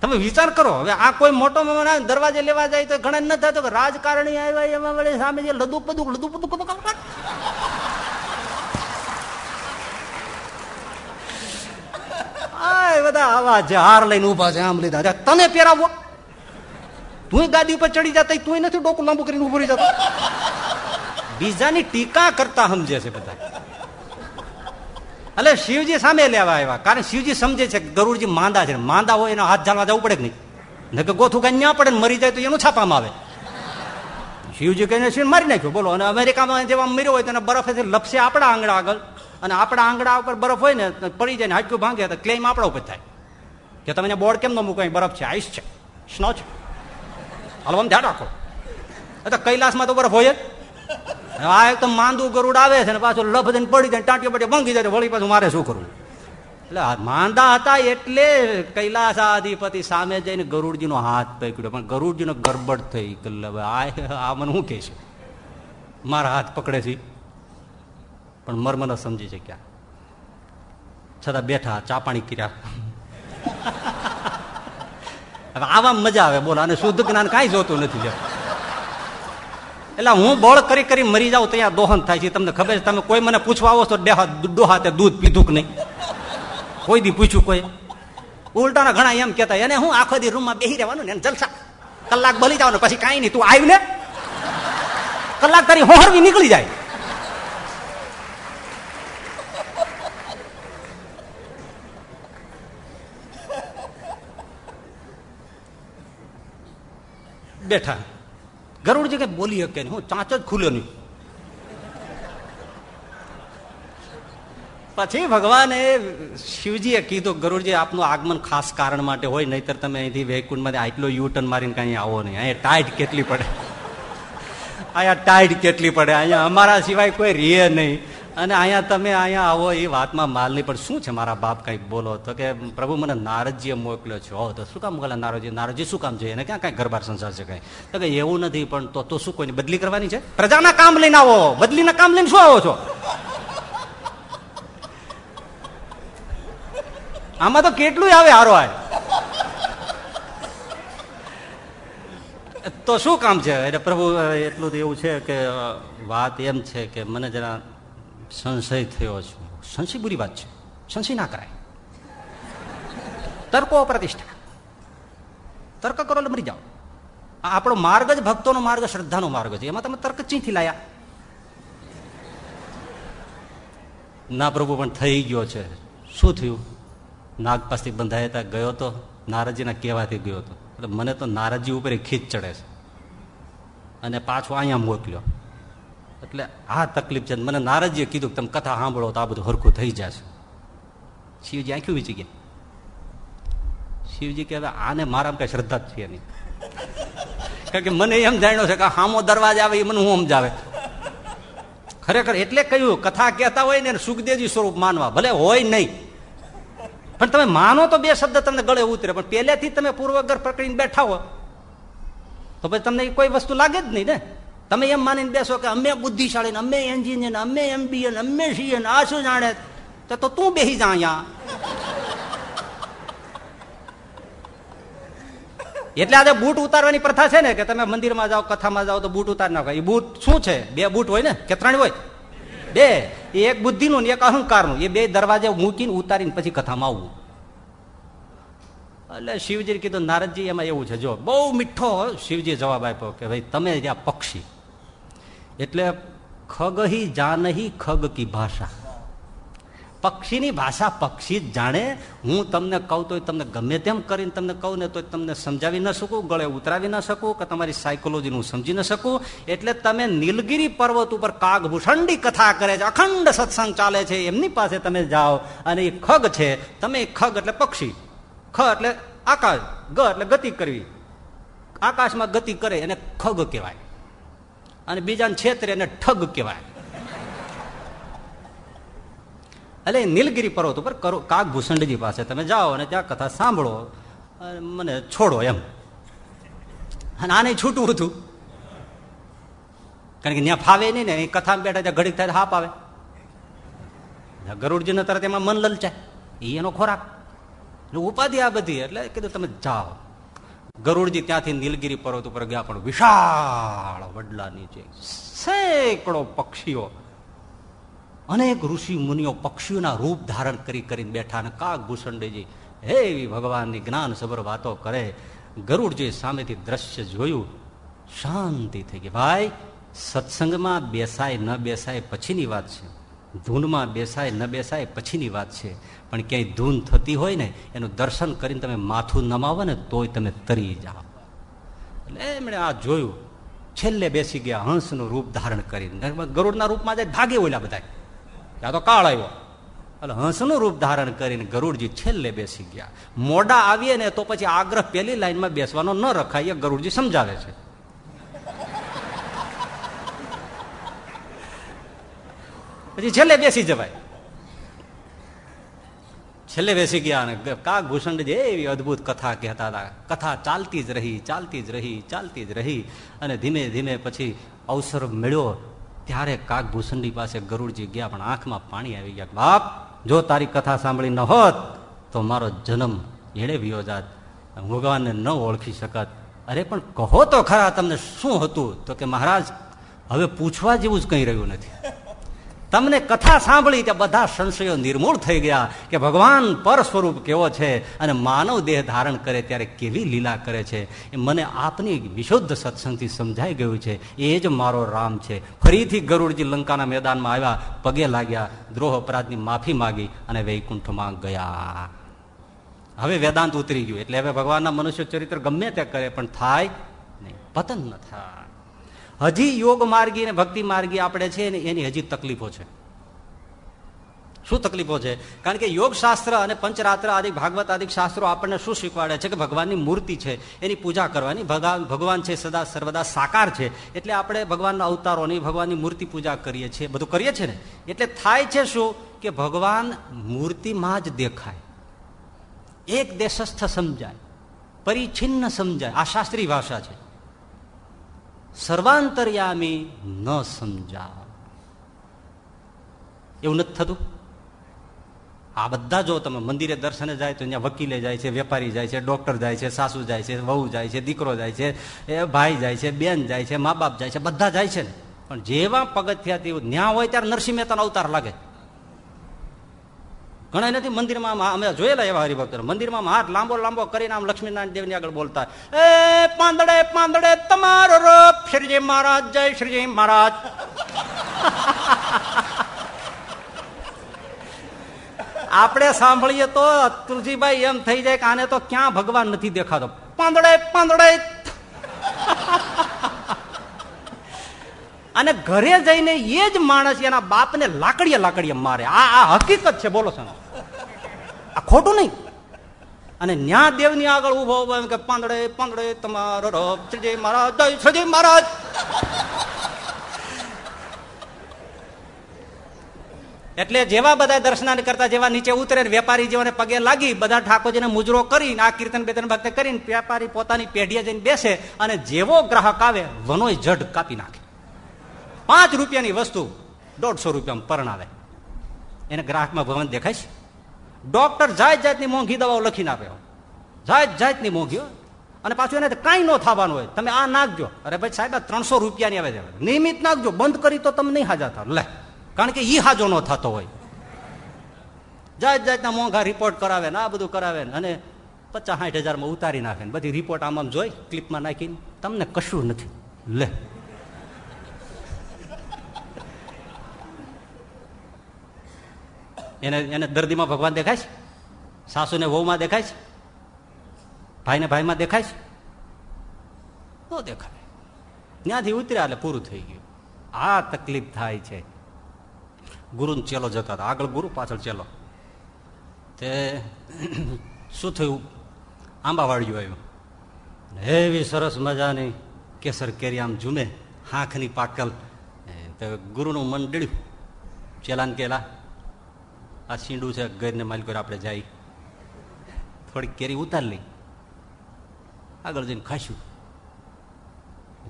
S1: તમે વિચાર કરો, હવે આ કોઈ મોટો દરવાજે લેવા જાય તો ઘણા ન થાય તો રાજકારણી આવ્યા એમાં વળી સામે જે લદુક બધું લદુક બધું આ બધા આવા છે હાર લઈને ઊભા છે, આમ લીધા તને પહેરાવો તું ગાદી ઉપર ચડી જતા તું નથી ડોકું લાંબુ કરીને ઊભો રહી જતો. બીજાની ટીકા કરતા સમજે છે બધા. એટલે શિવજી સામે લેવા આવ્યા. કારણ શિવજી સમજે છે ગરુડજી માંદા છે. માંદા હોય, એના હાથ ઝાલવા જવું પડે નહીં? ને કે ગોથું કઈ ના પડે મરી જાય તો એનું છાપામાં આવે. શિવજી કહીને શિવ મારી નાખ્યો. બોલો, અને અમેરિકામાં જેવા મર્યો હોય તો બરફેથી લપસે આપણા આંગણા આગળ. અને આપણા આંગળા ઉપર બરફ હોય ને પડી જાય ને હાડકું ભાંગે તો ક્લેમ આપણા ઉપર થાય. કે તમે બોર્ડ કેમ ન મૂકો બરફ છે આઈસ છે સ્નો છે. હાલો, આમ ધ્યાન રાખો. તો કૈલાસમાં તો બરફ હોય જ. આ એકદમ માંદું ગરુડ આવે છે ને, પાછું લફ દઈને પડી જાય, ટાંટીઓ પટી ભંગી જાય વળી પાછું મારે શું કરવું? એટલે માંદા હતા એટલે કૈલાસાધિપતિ સામે જઈને ગરુડજીનો હાથ પકડ્યો, પણ ગરુડજીનો ગરબડ થઈ આ મને શું કહે છે? મારા હાથ પકડે છે. પણ મર્મ ન સમજી શક્યા. છતાં બેઠા ચા પાણી કર્યા. હવે આવા મજા આવે, બોલો. અને શુદ્ધ જ્ઞાન કાંઈ જોતું નથી એટલે હું બળ કરી કરી મરી જાઉં ત્યાં દોહન થાય છે. તમને ખબર છે, તમે કોઈ મને પૂછવા આવો તો ડેહા તે દૂધ પીધું કે નહીં? કોઈ દી પૂછ્યું કોઈ? ઉલટાના ઘણા એમ કેતા એને હું આખો દી રૂમમાં બેસી રહેવાનું ને જલસા. કલાક બલી જવાનું પછી કાંઈ નહીં. તું આવી ને. કલાક તારી હોહરવી નીકળી જાય. બેઠા. ગરુડજી કઈ બોલી શકે નહીં. હું ચાંચ જ ખુલ્યો નહીં. પછી ભગવાને શિવજીએ કીધું, ગરુડજી, આપનું આગમન ખાસ કારણ માટે હોય, નહીતર તમે અહીંથી વૈકુંઠમાંથી આટલો યુટર્ન મારીને કઈ આવો નહીં. અહીંયા ટાઈટ કેટલી પડે. અહીંયા ટાઈટ કેટલી પડે. અહીંયા અમારા સિવાય કોઈ રે નહીં. અને અહીંયા તમે અહીંયા આવો એ વાતમાં માલ નહીં, પણ શું છે મારા બાપ કંઈક બોલો તો કે, પ્રભુ, મને નારદજીએ મોકલ્યો છો. તો શું કામ મોકલા નારજી નારજી શું કામ છે? એને ક્યાં કાંઈ ઘરબાર સંસાર છે કઈ? તો કે, એવું નથી, પણ તો તો શું કોઈની બદલી કરવાની છે? પ્રજાના કામ લઈને આવો. બદલીના કામ લઈને શું આવો છો? આમાં તો કેટલું આવે હારો આય તો શું કામ છે? એટલે પ્રભુ એટલું તો એવું છે કે વાત એમ છે કે, મને જરા સંશય થયો છે સંશય બુરી વાત છે સંશય ના કરાય તર્કો પ્રતિષ્ઠા તર્ક કરો એટલે મરી જાઓ આપણો માર્ગ જ ભક્તોનો માર્ગ શ્રદ્ધાનો માર્ગ છે એમાં તમે તર્ક ચીથી લાયા ના પ્રભુ પણ થઈ ગયો છે શું થયું નાગ પાસથી બંધાયા ગયો તો નારદજીના કહેવાથી ગયો હતો એટલે મને તો નારદજી ઉપર ખીચ ચડે છે અને પાછો અહીંયા મોકલ્યો એટલે આ તકલીફ છે મને નારદજીએ કીધું કે તમે કથા સાંભળો તો આ બધું હરખું થઈ જશે. શિવજી આંખ્યું વીચી ગયા. શિવજી કે આને મારા કઈ શ્રદ્ધા જ છે નહીં. કારણ કે મને એમ જાણ્યો છે કે હામો દરવાજા આવે એ મને હું સમજાવે? ખરેખર એટલે કહ્યું, કથા કહેતા હોય ને સુખદેવજી સ્વરૂપ માનવા, ભલે હોય નહીં. પણ તમે માનો તો બે શબ્દ તમને ગળે ઉતરે, પણ પહેલેથી તમે પૂર્વગર પકડીને બેઠા હો. તો પછી તમને કોઈ વસ્તુ લાગે જ નહીં ને? તમે એમ માનીને બેસો કે અમે બુદ્ધિશાળી ને, અમે એન્જિનિયર અમે એમબીએ અમે સીએ આ શું જાણે? તો તું બેસી જા અહીંયા. એટલે આજે બૂટ ઉતારવાની પ્રથા છે ને કે તમે મંદિરમાં જાઓ, કથામાં જાઓ તો બૂટ ઉતાર નાખો. એ બૂટ શું છે? બે બૂટ હોય ને? કે ત્રણ હોય? બે. એ એક બુદ્ધિનું ને એક અહંકારનું. એ બે દરવાજે મૂકીને ઉતારીને પછી કથામાં આવવું. એટલે શિવજી કીધું, નારદજી, એમાં એવું છે. જો, બહુ મીઠો શિવજી જવાબ આપ્યો કે, ભાઈ, તમે જ્યાં પક્ષી એટલે ખગહી જાનહી ખગ કી ભાષા. પક્ષીની ભાષા પક્ષી જ જાણે. હું તમને કહું તો તમને ગમે તેમ કરીને તમને કહું, ને તો તમને સમજાવી ન શકું, ગળે ઉતરાવી ન શકું, કે તમારી સાયકોલોજીનું સમજી ન શકું. એટલે તમે નીલગીરી પર્વત ઉપર કાગભૂષંડી કથા કરે છે, અખંડ સત્સંગ ચાલે છે, એમની પાસે તમે જાઓ. અને એ ખગ છે, તમે ખગ એટલે પક્ષી. ખ એટલે આકાશ, ગ એટલે ગતિ કરવી. આકાશમાં ગતિ કરે, એને ખગ કહેવાય. અને બીજાને છેતરે એને ઠગ કહેવાય. એટલે નીલગીરી પર્વત ઉપર કરો, કાગભૂષણજી પાસે તમે જાઓ અને ત્યાં કથા સાંભળો મને છોડો એમ. અને આને છૂટવું હતું. કારણ કે ત્યાં ફાવે નહીં ને, એ કથામાં બેઠા ત્યાં ઘડીક થાય હાપ આવે. ગરુડજીને તરત એમાં મન લલચાય. એ એનો ખોરાક. ઉપાધિ આ બધી, એટલે કીધું તમે જાઓ. ગરુડજી ત્યાંથી નીલગીરી પર્વત ઉપર ગયા પણ વિશાળ વડલા નીચે. સેંકડો પક્ષીઓ. અનેક ઋષિ મુનિઓ પક્ષીઓના રૂપ ધારણ કરી કરીને બેઠા અને કાક ભૂષણજી હે એવી ભગવાનની જ્ઞાન સબર વાતો કરે. ગરુડજી સામેથી દ્રશ્ય જોયું. શાંતિ થઈ ગઈ. ભાઈ, સત્સંગમાં બેસાય ન બેસાય પછીની વાત છે. ધૂનમાં બેસાય, ન બેસાય, પછીની વાત છે. પણ ક્યાંય ધૂન થતી હોય ને, એનું દર્શન કરીને તમે માથું નમાવો ને, તોય તમે તરી જાઓ. એટલે એમણે આ જોયું. છેલ્લે બેસી ગયા, હંસનું રૂપ ધારણ કરીને. ગરુડના રૂપમાં જાય, ભાગે ઓલા બધા ત્યાં તો કાળ આવ્યો. એટલે હંસનું રૂપ ધારણ કરીને ગરુડજી છેલ્લે બેસી ગયા. મોડા આવીએ ને, તો પછી આગ્રહ પેલી લાઈનમાં બેસવાનો ન રખાય, એ ગરુડજી સમજાવે છે. પછી છેલ્લે બેસી જવાય. છેલ્લે બેસી ગયા અને કાક ભૂષણજી એવી અદભુત કથા કહેતા હતા. કથા ચાલતી જ રહી, ચાલતી જ રહી, ચાલતી જ રહી અને ધીમે ધીમે પછી અવસર મળ્યો ત્યારે કાકભૂષણની પાસે ગરુડજી ગયા પણ આંખમાં પાણી આવી ગયા બાપ, જો તારી કથા સાંભળી ન હોત, તો મારો જન્મ એણે વિયો જાત. ભગવાનને ન ઓળખી શકત. અરે, પણ કહો તો ખરા, તમને શું હતું? તો કે, મહારાજ, હવે પૂછવા જેવું જ કંઈ રહ્યું નથી. તમને કથા સાંભળી ત્યાં બધા સંશયો નિર્મૂળ થઈ ગયા કે ભગવાન પર સ્વરૂપ કેવો છે અને માનવ દેહ ધારણ કરે ત્યારે કેવી લીલા કરે છે. એ મને આપની વિશુદ્ધ સત્સંગથી સમજાઈ ગયું છે. એ જ મારો રામ છે. ફરીથી ગરુડજી લંકાના મેદાનમાં આવ્યા, પગે લાગ્યા, દ્રોહ અપરાધની માફી માગી અને વૈકુંઠમાં ગયા. હવે વેદાંત ઉતરી ગયું. એટલે હવે ભગવાનના મનુષ્ય ચરિત્ર ગમે તે કરે, પણ થાય નહીં. પતન ન થાય. હજી યોગ માર્ગી અને ભક્તિ માર્ગી આપણે છે ને, એની હજી તકલીફો છે. શું તકલીફો છે? કારણ કે યોગ શાસ્ત્ર અને પંચરાત્ર આદિ, ભાગવત આદિ શાસ્ત્રો આપણને શું શીખવાડે છે? કે ભગવાનની મૂર્તિ છે, એની પૂજા કરવાની. ભગવાન છે સદા, સર્વદા સાકાર છે. એટલે આપણે ભગવાનના અવતારોની, ભગવાનની મૂર્તિ પૂજા કરીએ છીએ. બધું કરીએ છીએ ને? એટલે થાય છે શું? કે ભગવાન મૂર્તિમાં જ દેખાય. એક દેશસ્થ સમજાય. પરિચ્છિન્ન સમજાય. આ શાસ્ત્રી ભાષા છે. સર્વાંતર્યામી ન સમજા એવું નથી થતું? આ બધા જો તમે મંદિરે દર્શને જાય તો અહીંયા વકીલે જાય છે, વેપારી જાય છે, ડોક્ટર જાય છે, સાસુ જાય છે, વહુ જાય છે, દીકરો જાય છે, એ ભાઈ જાય છે, બેન જાય છે, મા બાપ જાય છે, બધા જાય છે ને. પણ જેવા પગથિયાથી ન્યા હોય ત્યારે નરસિંહ મહેતાનો અવતાર લાગે. ઘણા નથી. મંદિરમાં અમે જોયેલા એવા હરિભક્ત મંદિરમાં હાથ લાંબો લાંબો કરીને આમ લક્ષ્મીનારાયણ દેવની આગળ બોલતા, એ પાંદડે પાંદડે, તમારો રૂપ. શ્રીજી મહારાજ, જય શ્રીજી મહારાજ. આપણે સાંભળીએ તો તુલજીભાઈ એમ થઈ જાય કે આને તો ક્યાં ભગવાન નથી દેખાતો. પાંદડે પાંદડે. અને ઘરે જઈને એ જ માણસ એના બાપને લાકડીએ લાકડીએ મારે. આ આ હકીકત છે. બોલો સાહેબ ખોટું નહીં. અને ન્યા દેવની આગળ ઊભો કે, પાંદડે પાંદડે તમારો શ્રીજી મહારાજ, જય શ્રીજી મહારાજ. એટલે જેવા બધા દર્શન કરતા, જેવા નીચે ઉતરે વેપારી જેવાને પગે લાગી, બધા ઠાકોરજીને મુજરો કરીને, આ કીર્તન બેતન ભક્ત કરીને વેપારી પોતાની પેઢીએ જઈને બેસે અને જેવો ગ્રાહક આવે, વનોય જડ કાપી નાખે. પાંચ રૂપિયાની વસ્તુ દોઢસો રૂપિયામાં પરણાવે. એને ગ્રાહકમાં ભવન દેખાય છે? ડોક્ટર જાત જાતની મોંઘી દવાઓ લખીને આપે જાત જાતની મોંઘી અને પાછું એને કાંઈ ન થવાનું હોય. તમે આ નાખજો. અરે ભાઈ સાહેબ ત્રણસો રૂપિયાની આવે નિયમિત નાખજો. બંધ કરી તો તમે નહીં હાજા થાવ લે. કારણ કે ઈ હાજો ન થતો હોય. જાત જાતના મોંઘા રિપોર્ટ કરાવે ને, આ બધું કરાવે ને. અને પચાસ સાઠ હજારમાં ઉતારી નાખે ને. બધી રિપોર્ટ આમ આમ જોઈ ક્લિપમાં નાખીને. તમને કશું નથી. લે. એને એને દર્દીમાં ભગવાન દેખાય છે? સાસુને વહુમાં દેખાય છે? ભાઈને ભાઈમાં દેખાય છે? ન દેખાય. ત્યાંથી ઉતર્યા એટલે પૂરું થઈ ગયું. આ તકલીફ થાય છે. ગુરુ ચેલો જતા હતા. આગળ ગુરુ, પાછળ ચેલો. તે શું થયું? આંબાવાળિયું આવ્યું. એવી સરસ મજાની કેસર કેરી આમ ઝૂમે હાંખની પાકલ. તો ગુરુનું મન ડળ્યું ચેલાન કેલા આ સીંડું છે ઘરને માલિકો આપણે જાય. થોડીક કેરી ઉતાર લઈ. આગળ જઈને ખાશું.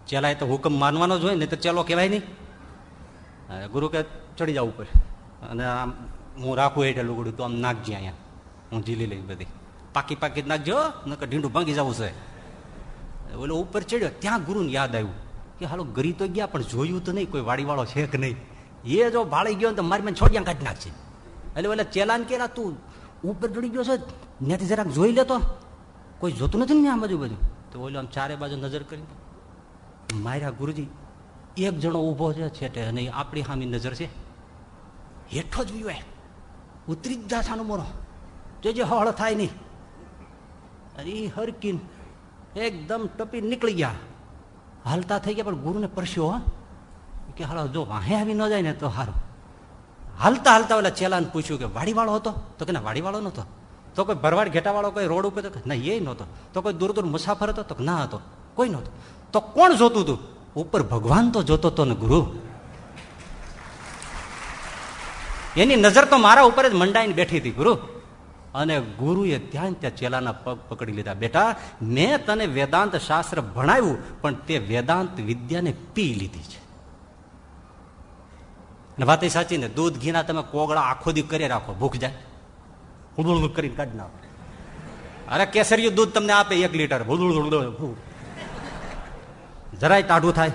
S1: ચેલાએ તો હુકમ માનવાનો જ હોય ને તો ચેલો કહેવાય નહીં. ગુરુ કે ચડી જાવ ઉપર. અને આમ હું રાખું હેઠળ લુગડું, તો આમ નાખજે અહીંયા. હું ઝીલી લઈ બધી. પાકી પાકી નાખજો નકર ઢીંડું ભાંગી જવું છે. ઓલો ઉપર ચડ્યો, ત્યાં ગુરુને યાદ આવ્યું કે હાલો ગરી તો ગયા, પણ જોયું તો નહીં, કોઈ વાડીવાળો છે કે નહીં. એ જો ભાળી ગયો તો મારી મને છોડિયા કાઢી નાખશે. એટલે ઓલે ચેલાન કેલા તું ઉપર ચડી ગયો છે ત્યાંથી જરાક જોઈ લેતો કોઈ જોતું નથી ને આ બાજુ બધું? તો ઓલો આમ ચારે બાજુ નજર કરી. માર્યા ગુરુજી, એક જણો ઊભો છે, છેટે, અને આપણી સામે નજર છે. હેઠો જ વિયો ઉતરી જ જાશાનો મોરો. જે હળ થાય નહીં. અરે હરકીન એકદમ ટપી નીકળી ગયા. હાલતા થઈ ગયા, પણ ગુરુને પરસ્યો કે હાલો, જો વાહે આવી ન જાય ને તો સારું હાલતા હાલતા ઓલા ચેલાને પૂછ્યું કે, વાડીવાળો હતો? તો કે, ના, વાડીવાળો નહોતો. તો કોઈ ભરવાડ ઘેટાવાળો કોઈ રોડ ઉપર તો ના, એ નહોતો. તો કોઈ દૂર દૂર મુસાફર હતો તો ના, હતો. કોઈ નહોતો. તો કોણ જોતું હતું? ઉપર ભગવાન તો જોતો હતો ને ગુરુ. એની નજર તો મારા ઉપર જ મંડાઈને બેઠી હતી ગુરુ. અને ગુરુએ ત્યાં ત્યાં ચેલાના પગ પકડી લીધા. બેટા, મેં તને વેદાંત શાસ્ત્ર ભણાવ્યું, પણ તે વેદાંત વિદ્યાને પી લીધી છે. અને વાત સાચી ને, દૂધ, ઘીના તમે કોગળા આખો દી કરી રાખો, ભૂખ જાય. હુડુળ કરીને કાઢી નાખો. અરે કેસરિયું દૂધ તમને આપે એક લીટર જરાય ટાઢું થાય,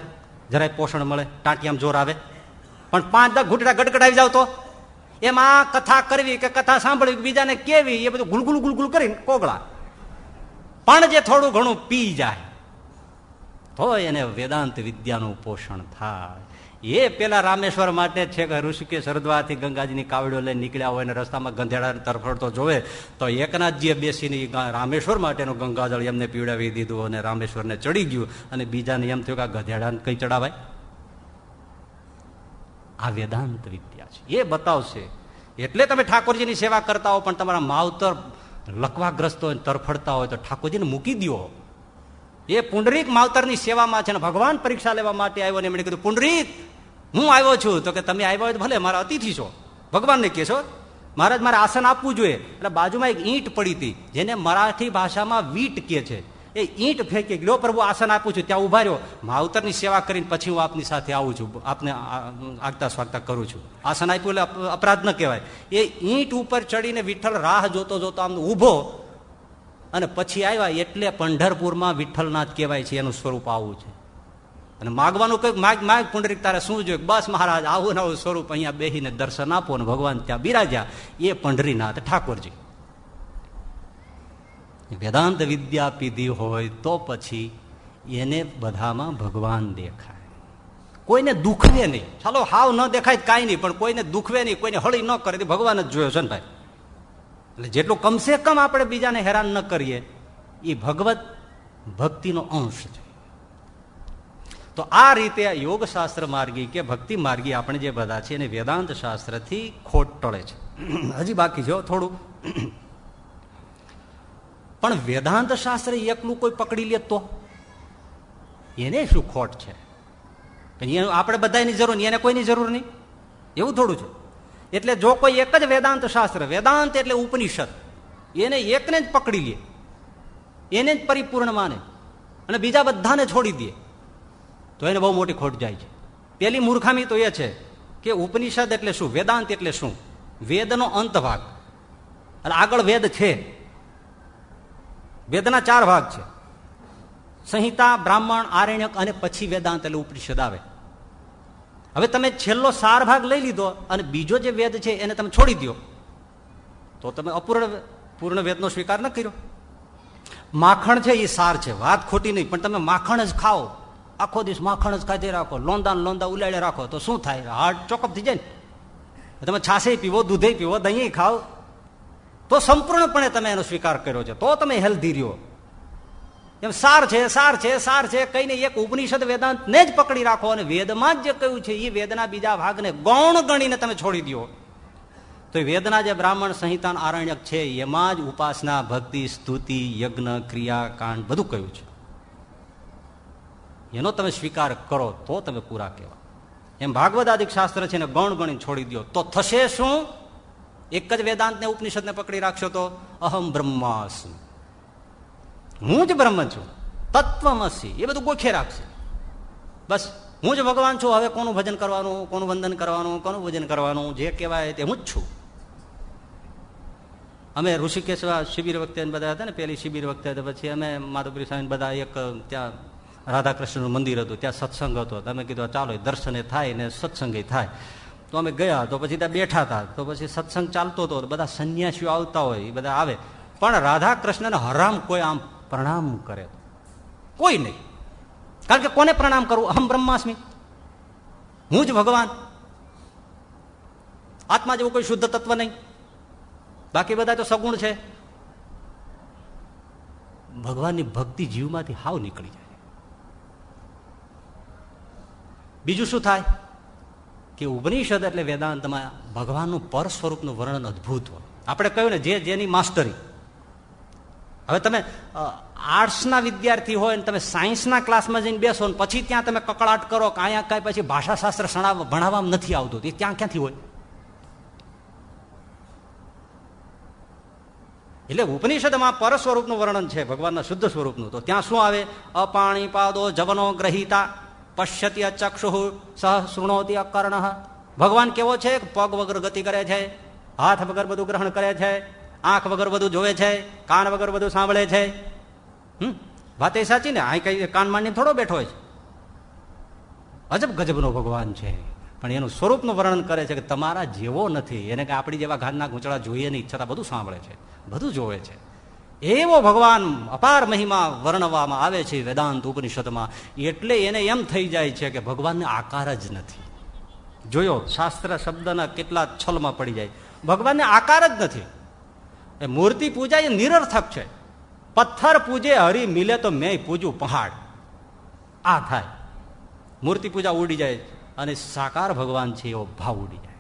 S1: જરાય પોષણ મળે, ટાંટિયામાં જોર આવે. પણ પાંચ દસ ઘૂંટડા ગટગટાવી જાવ તો? એમાં કથા કરવી કે કથા સાંભળવી બીજાને કેવી, એ બધું ગુલગુલ ગુલગુલ કરીને કોગળા. પણ જે થોડું ઘણું પી જાય તો એને વેદાંત વિદ્યાનું પોષણ થાય. એ પેલા રામેશ્વર માટે છે કે ઋષિકેશ હરદ્વારથી ગંગાજીની કાવડીઓ લઈને નીકળ્યા હોય અને રસ્તામાં ગંધેડા તરફડતો જોવે, તો એકનાથજીએ બેસીને રામેશ્વર માટેનું ગંગાજળ એમને પીવડાવી દીધું અને રામેશ્વરને ચડી ગયું. અને બીજાને એમ થયું કે આ કઈ ચડાવાય? આ વેદાંત વિદ્યા છે. એ બતાવશે. એટલે તમે ઠાકોરજીની સેવા કરતા હો, પણ તમારા માવતર લકવાગ્રસ્ત હોય તરફડતા હોય તો ઠાકોરજીને મૂકી દો એ પુંડરીક માવતરની સેવામાં છે ભગવાન પરીક્ષા લેવા માટે આવ્યો ને એમણે કીધું, પુંડરીક, હું આવ્યો છું. તો કે, તમે આવ્યો હોય ભલે, મારા અતિથિ છો. ભગવાનને કહે છો મહારાજ, મારે આસન આપવું જોઈએ. એટલે બાજુમાં એક ઈંટ પડી હતી, જેને મરાઠી ભાષામાં વીટ કહે છે. એ ઈંટ ફેંકી લો પ્રભુ, આસન આપું છું, ત્યાં ઊભા રહ્યો. માવતરની સેવા કરીને પછી હું આપની સાથે આવું છું, આપને આગતા સ્વાગતા કરું છું. આસન આપ્યું એટલે અપરાધ ન કહેવાય. એ ઈંટ ઉપર ચડીને વિઠ્ઠલ રાહ જોતો જોતો આમ ઊભો અને પછી આવ્યા એટલે પંઢરપુરમાં વિઠ્ઠલનાથ કહેવાય છે, એનું સ્વરૂપ આવું છે. અને માગવાનું કંઈક માગ માગ પુંડરીક, તારે શું જોયું બસ મહારાજ, આવું નવું સ્વરૂપ અહીંયા બેસીને દર્શન આપો અને ભગવાન ત્યાં બિરાજ્યા. એ પંઢરીનાથ ઠાકોરજી. વેદાંત વિદ્યા પીધી હોય તો પછી એને બધામાં ભગવાન દેખાય. કોઈને દુખવે નહીં. ચાલો હાવ ન દેખાય કાંઈ નહીં, પણ કોઈને દુખવે નહીં, કોઈને હળી ન કરે ભગવાન જ જોયો છે ને ભાઈ. એટલે જેટલું કમસે કમ આપણે બીજાને હેરાન ન કરીએ એ ભગવત ભક્તિનો અંશ છે. તો આ રીતે યોગશાસ્ત્ર માર્ગી કે ભક્તિ માર્ગી આપણે જે બધા છે એને વેદાંત શાસ્ત્રથી ખોટ ટળે છે. હજી બાકી જો થોડું. પણ વેદાંત શાસ્ત્ર એકલું કોઈ પકડી લે તો? એને શું ખોટ છે? આપણે બધાની જરૂર નહીં, એને કોઈની જરૂર નહીં? એવું થોડું છે. એટલે જો કોઈ એક જ વેદાંત શાસ્ત્ર, વેદાંત એટલે ઉપનિષદ, એને એકને જ પકડી લે, એને જ પરિપૂર્ણ માને અને બીજા બધાને છોડી દે, તો એને બહુ મોટી ખોટ જાય છે. પેલી મૂર્ખામી તો એ છે કે ઉપનિષદ એટલે શું, વેદાંત એટલે શું? વેદનો અંત ભાગ અને આગળ વેદ છે. વેદના ચાર ભાગ છે. સંહિતા, બ્રાહ્મણ, આરણ્યક અને પછી વેદાંત એટલે ઉપનિષદ આવે. હવે તમે છેલ્લો સાર ભાગ લઈ લીધો અને બીજો જે વેદ છે એને તમે છોડી દો તો તમે અપૂર્ણ પૂર્ણ વેદનો સ્વીકાર ન કર્યો. માખણ છે એ સાર છે, વાત ખોટી નહીં, પણ તમે માખણ જ ખાઓ. આખો દિવસ માખણ જ ખાતી રાખો, લોંદા લોંદા ઉલાડે રાખો, તો શું થાય? હાર્ટ ચોકઅપ થઈ જાય ને. તમે છાસે પીવો દૂધે પીવો દહીં ખાઓ. તો સંપૂર્ણપણે તમે એનો સ્વીકાર કર્યો છે. તો તમે હેલ્ધી રહ્યો. એમ સાર છે સાર છે સાર છે, કહીને એક ઉપનિષદ વેદાંત ને જ પકડી રાખો અને વેદમાં જ જે કહ્યું છે એ વેદના બીજા ભાગને ગૌણ ગણીને તમે છોડી દો તો વેદના જે બ્રાહ્મણ સંહિતાન આરણ્યક છે, એમાં જ ઉપાસના, ભક્તિ, સ્તુતિ, યજ્ઞ, ક્રિયા, કાંડ બધું કહ્યું છે. એનો તમે સ્વીકાર કરો તો તમે પૂરા કહેવા એમ ભાગવદાદિક શાસ્ત્ર છે ને ગૌણ ગણી છોડી દો તો થશે શું? એક જ વેદાંતને, ઉપનિષદને પકડી રાખશો તો અહમ બ્રહ્માસ્મ. હું જ બ્રહ્મ છું. તત્વમસી. એ બધું ગોખે રાખશે. બસ, હું જ ભગવાન છું. હવે કોનું ભજન કરવાનું, કોનું વંદન કરવાનું, કોનું ભજન કરવાનું, જે કહેવાય તે હું જ છું. અમે ઋષિકેશ શિબિર વખતે બધા હતા ને, પેલી શિબિર વખતે પછી અમે માધુપુરી સ્વામી બધા એક, ત્યાં રાધાકૃષ્ણનું મંદિર હતું. ત્યાં સત્સંગ હતો. તમે કીધું ચાલો દર્શને થાય ને સત્સંગે થાય. તો અમે ગયા. તો પછી ત્યાં બેઠા હતા. તો પછી સત્સંગ ચાલતો હતો. બધા સંન્યાસીઓ આવતા હોય, એ બધા આવે. પણ રાધા કૃષ્ણને હરામ કોઈ આમ પ્રણામ કરે કોઈ નહીં. કારણ કે કોને પ્રણામ કરવું? અહમ બ્રહ્માસ્મી. હું જ ભગવાન. આત્મા જેવું કોઈ શુદ્ધ તત્વ નહીં. બાકી બધા તો સગુણ છે. ભગવાનની ભક્તિ જીવમાંથી હાવ નીકળી જાય. બીજું શું થાય? કે ઉપનિષદ એટલે વેદાંતમાં ભગવાનનું પર સ્વરૂપનું વર્ણન અદભુત હોય. આપણે કહ્યું ને, જે જેની માસ્ટરી. હવે તમે આર્ટ્સના વિદ્યાર્થી હોય ને તમે સાયન્સના ક્લાસમાં જઈને બેસો ને પછી ત્યાં તમે કકડાટ કરો કે અહીંયા કાંઈ પછી ભાષાશાસ્ત્ર ભણાવવામાં નથી આવતું. એ ત્યાં ક્યાંથી હોય? એટલે ઉપનિષદમાં પર સ્વરૂપનું વર્ણન છે, ભગવાનના શુદ્ધ સ્વરૂપનું. તો ત્યાં શું આવે? અપાણી પાદો જવનો ગ્રહિતા, પશ્યતી અચક્ષુ સહ શૃણોતી અકર્ણ. ભગવાન કેવો છે? પગ વગર ગતિ કરે છે, હાથ વગર બધું ગ્રહણ કરે છે આંખ વગર બધું જોવે છે, કાન વગર બધું સાંભળે છે. હમ? વાત એ સાચી ને? અહીં કઈ કાન માંડીને થોડો બેઠો છે. અજબ ગજબનો ભગવાન છે. પણ એનું સ્વરૂપનું વર્ણન કરે છે કે તમારા જેવો નથી. એને કે આપણી જેવા ઘાનના ગૂંચળા જોઈએ નહીં, છતાં બધું સાંભળે છે. બધું જોવે છે. એવો ભગવાન અપાર મહિમા વર્ણવામાં આવે છે વેદાંત ઉપનિષદમાં. એટલે એને એમ થઈ જાય છે કે ભગવાનને આકાર જ નથી. જોયો, શાસ્ત્ર શબ્દના કેટલા છલમાં પડી જાય. ભગવાનને આકાર જ નથી. એ મૂર્તિ પૂજા એ નિરર્થક છે. પથ્થર પૂજે, હરી મિલે તો મેં પૂજું પહાડ. આ થાય. મૂર્તિ પૂજા ઉડી જાય અને સાકાર ભગવાન છે એવો ભાવ ઉડી જાય.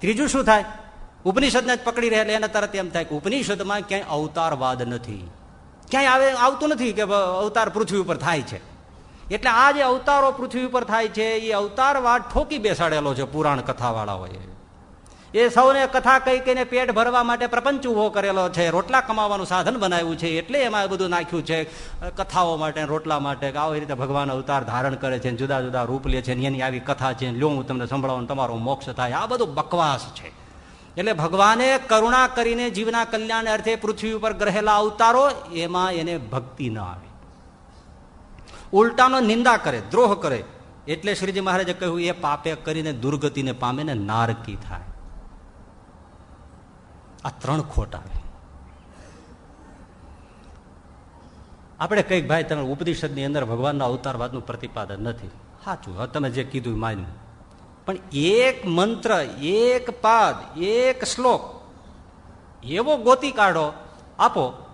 S1: ત્રીજું શું થાય? ઉપનિષદને જ પકડી રહે એને તરત એમ થાય કે ઉપનિષદમાં ક્યાંય અવતારવાદ નથી. ક્યાંય આવે, આવતું નથી કે અવતાર પૃથ્વી ઉપર થાય છે. એટલે આ જે અવતારો પૃથ્વી ઉપર થાય છે, એ અવતારવાદ ઠોકી બેસાડેલો છે પુરાણ કથાવાળા હોય એ સૌને કથા કહી કહીને પેટ ભરવા માટે પ્રપંચ ઊભો કરેલો છે. રોટલા કમાવાનું સાધન બનાવ્યું છે એટલે એમાં બધું નાખ્યું છે. કથાઓ માટે રોટલા માટે આવી રીતે ભગવાન અવતાર ધારણ કરે છે જુદા જુદા રૂપ લે છે એની આવી કથા છે લ્યો હું તમને સંભળાવું તમારો મોક્ષ થાય. આ બધું બકવાસ છે. એટલે ભગવાને કરુણા કરીને જીવના કલ્યાણ અર્થે પૃથ્વી ઉપર ગ્રહેલા અવતારો એમાં એને ભક્તિ ન આવે. ઉલટાનો નિંદા કરે, દ્રોહ કરે. એટલે શ્રીજી મહારાજે કહ્યું, એ પાપે કરીને દુર્ગતિને પામે ને નારકી થાય. આ ત્રણ ખોટ આવે. આપણે કંઈક ભાઈ, તમે ઉપનિષદની અંદર ભગવાનના અવતારવાદનું પ્રતિપાદન નથી. સાચું તમે જે કીધું માન્યું. પણ એક મંત્ર, એક પાદ, એક શ્લોક એવો ગોતી કાઢો, આપો,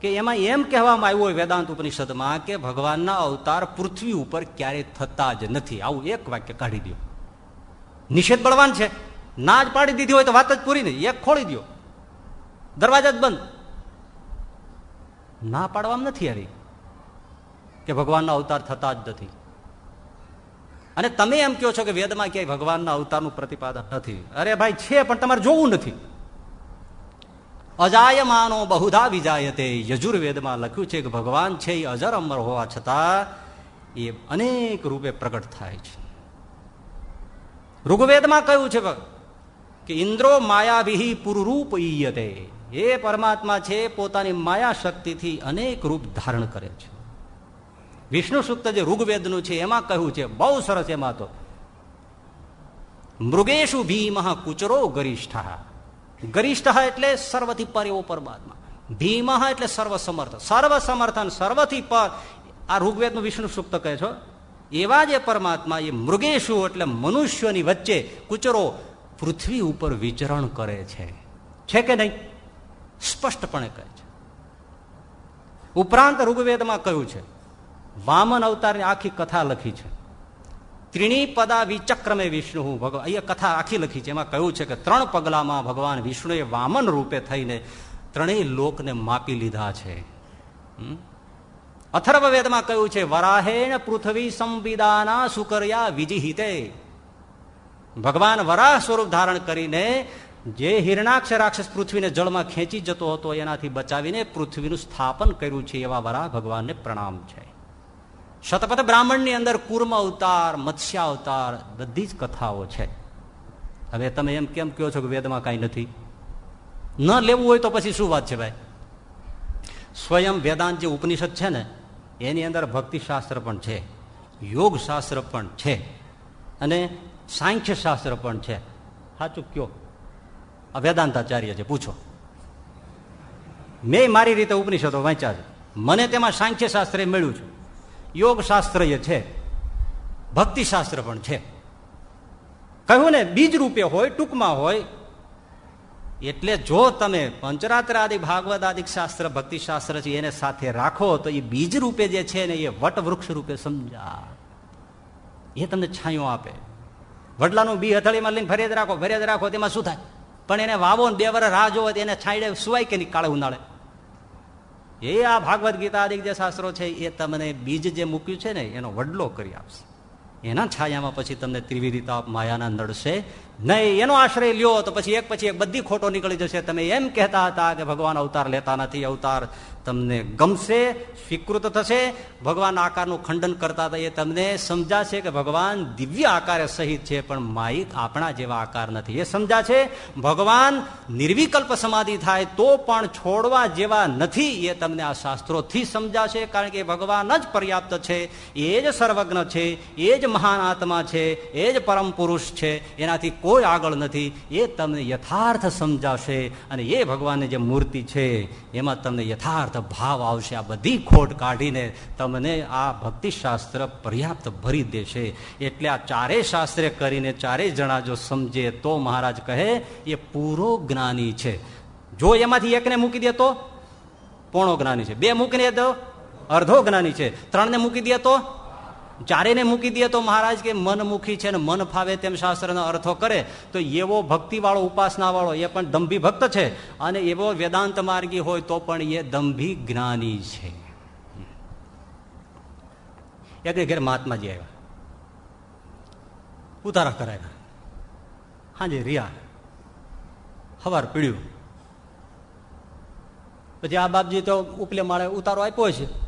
S1: કે એમાં એમ કહેવામાં આવ્યું હોય વેદાંત ઉપનિષદમાં કે ભગવાનના અવતાર પૃથ્વી ઉપર ક્યારે થતા જ નથી. આવું એક વાક્ય કાઢી દો. નિષેધ બળવાન છે. ના જ પાડી દીધી હોય તો વાત જ પૂરી નહીં. એક ખોળી દો. દરવાજા જ બંધ. ના પાડવામાં નથી આવી કે ભગવાનના અવતાર થતા જ નથી. અને તમે એમ કહો છો કે વેદમાં ક્યાંય ભગવાનના અવતારનું પ્રતિપાદન નથી. અરે ભાઈ, છે, પણ તમારે જોવું નથી. અજાયમાનો બહુધા વિજાયતે. યજુર્વેદમાં લખ્યું છે કે ભગવાન છે એ અજર અમર હોવા છતાં એ અનેક રૂપે પ્રગટ થાય છે. ઋગ્વેદમાં કહ્યું છે કે ઇન્દ્રો માયાવિહી પુરરૂપ ઈયતે એ પરમાત્મા છે, પોતાની માયા શક્તિથી અનેક રૂપ ધારણ કરે છે. વિષ્ણુ સૂક્ત જે ઋગ્વેદનું છે, એમાં કહ્યું છે, બહુ સરસ એમાં તો. મૃગેશુ ભીમ કુચરો ગરિષ્ઠ. ગરિષ્ઠ એટલે સર્વથી પર એવો પરમાત્મા ભીમ એટલે સર્વસમર્થ. સર્વસમર્થન, સર્વથી પર આ ઋગ્વેદનું વિષ્ણુ સૂક્ત કહે છો, એવા જે પરમાત્મા, એ મૃગેશુ એટલે મનુષ્યોની વચ્ચે કુચરો પૃથ્વી ઉપર વિચરણ કરે છે. છે કે નહીં? સ્પષ્ટપણે કહે છે. ઉપરાંત ઋગ્વેદમાં કહ્યું છે, વામન અવતારની આખી કથા લખી છે. ત્રિણી પદા વિચક્રમે વિષ્ણુ ભગવાન, અહીંયા કથા આખી લખી છે. એમાં કહ્યું છે કે ત્રણ પગલામાં ભગવાન વિષ્ણુએ વામન રૂપે થઈને ત્રણેય લોકને માપી લીધા છે. અથર્વવેદમાં કહ્યું છે, વરાહેણ પૃથ્વી સંવિદાના સુકર્યા વિજિહિતે. ભગવાન વરાહ સ્વરૂપ ધારણ કરીને જે હિરણાક્ષ રાક્ષસ પૃથ્વીને જળમાં ખેંચી જતો હતો, એનાથી બચાવીને પૃથ્વીનું સ્થાપન કર્યું છે, એવા વરા ભગવાનને પ્રણામ છે. શતપથ બ્રાહ્મણની અંદર કુર્મ અવતાર, મત્સ્ય અવતાર, બધી જ કથાઓ છે. હવે તમે એમ કેમ કહો છો કે વેદમાં કાંઈ નથી? ન લેવું હોય તો પછી શું વાત છે ભાઈ? સ્વયં વેદાંત જે ઉપનિષદ છે ને, એની અંદર ભક્તિશાસ્ત્ર પણ છે યોગ શાસ્ત્ર પણ છે, અને સાંખ્ય શાસ્ત્ર પણ છે. સાચું કયો વેદાંતાચાર્ય છે, પૂછો. મેં મારી રીતે ઉપનિષદો વાંચ્યા છે. મને તેમાં સાંખ્ય શાસ્ત્ર મળ્યું છે. યોગ શાસ્ત્ર છે. ભક્તિશાસ્ત્ર પણ છે. કહ્યું ને, બીજ રૂપે હોય, ટૂંકમાં હોય, એટલે જો તમે પંચરાત્ર આદિ શાસ્ત્ર, ભક્તિશાસ્ત્ર છે, એને સાથે રાખો, તો એ બીજ રૂપે જે છે ને, એ વટ વૃક્ષ રૂપે સમજા એ તમને છાંયો આપે. વડલાનું બી હથળીમાં લઈને ફરિયાદ રાખો ફરિયાદ રાખો, તેમાં શું થાય? પણ એને વાવો ને બે વર્ષ રાહ જોવો એને છાંયડે સુવાય કે નહીં કાળે ઉનાળે? એ આ ભાગવત ગીતા આદિ જે શાસ્ત્રો છે, એ તમને બીજ જે મૂક્યું છે ને, એનો વડલો કરી આપશે. એના છાયામાં પછી તમને ત્રિવિધિતા માયાના નડશે નહીં. એનો આશ્રય લ્યો તો પછી એક પછી એક બધી ખોટો નીકળી જશે. તમે એમ કહેતા હતા કે ભગવાન અવતાર લેતા નથી, અવતાર તમને ગમશે, સ્વીકૃત થશે. ભગવાન આકારનું ખંડન કરતા હતા. એ તમને સમજાશે કે ભગવાન દિવ્ય આકારે સહિત છે, પણ માઇક આપણા જેવા આકાર નથી. એ સમજાશે, ભગવાન નિર્વિકલ્પ સમાધિ થાય તો પણ છોડવા જેવા નથી. એ તમને આ શાસ્ત્રોથી સમજાશે, કારણ કે ભગવાન જ પર્યાપ્ત છે. એ જ સર્વજ્ઞ છે, એ જ મહાન આત્મા છે, એ જ પરમ પુરુષ છે, એનાથી કોઈ આગળ નથી. એ તમને યથાર્થ સમજાશે અને એ ભગવાનની જે મૂર્તિ છે, એમાં તમને યથાર્થ ભાવ આવશે. આ બધી ખોટ કાઢીને તમને આ ભક્તિશાસ્ત્ર પર્યાપ્ત ભરી દેશે. એટલે આ ચારેય શાસ્ત્રે કરીને ચારેય જણા જો સમજે તો મહારાજ કહે, એ પૂરો જ્ઞાની છે. જો એમાંથી એકને મૂકી દે તો? પોણો જ્ઞાની છે. બે મૂકીને દો. અર્ધો જ્ઞાની છે. ત્રણને મૂકી દે તો? ચારેને મૂકી દે તો મહારાજ કે મનમુખી છે ને મન ફાવે તેમ શાસ્ત્રનો અર્થો કરે, તો એવો ભક્તિવાળો, ઉપાસનાવાળો એ પણ દંભી ભક્ત છે. અને એવો વેદાંત માર્ગી હોય તો પણ એ દંભી જ્ઞાની છે. એક ઘેર મહાત્માજી આવ્યા. ઉતારા કરાવ્યા. હાજી રિયા. હવાર પીડ્યું. પછી આ બાપજી તો ઉપલે માળે ઉતારો આપ્યો છે.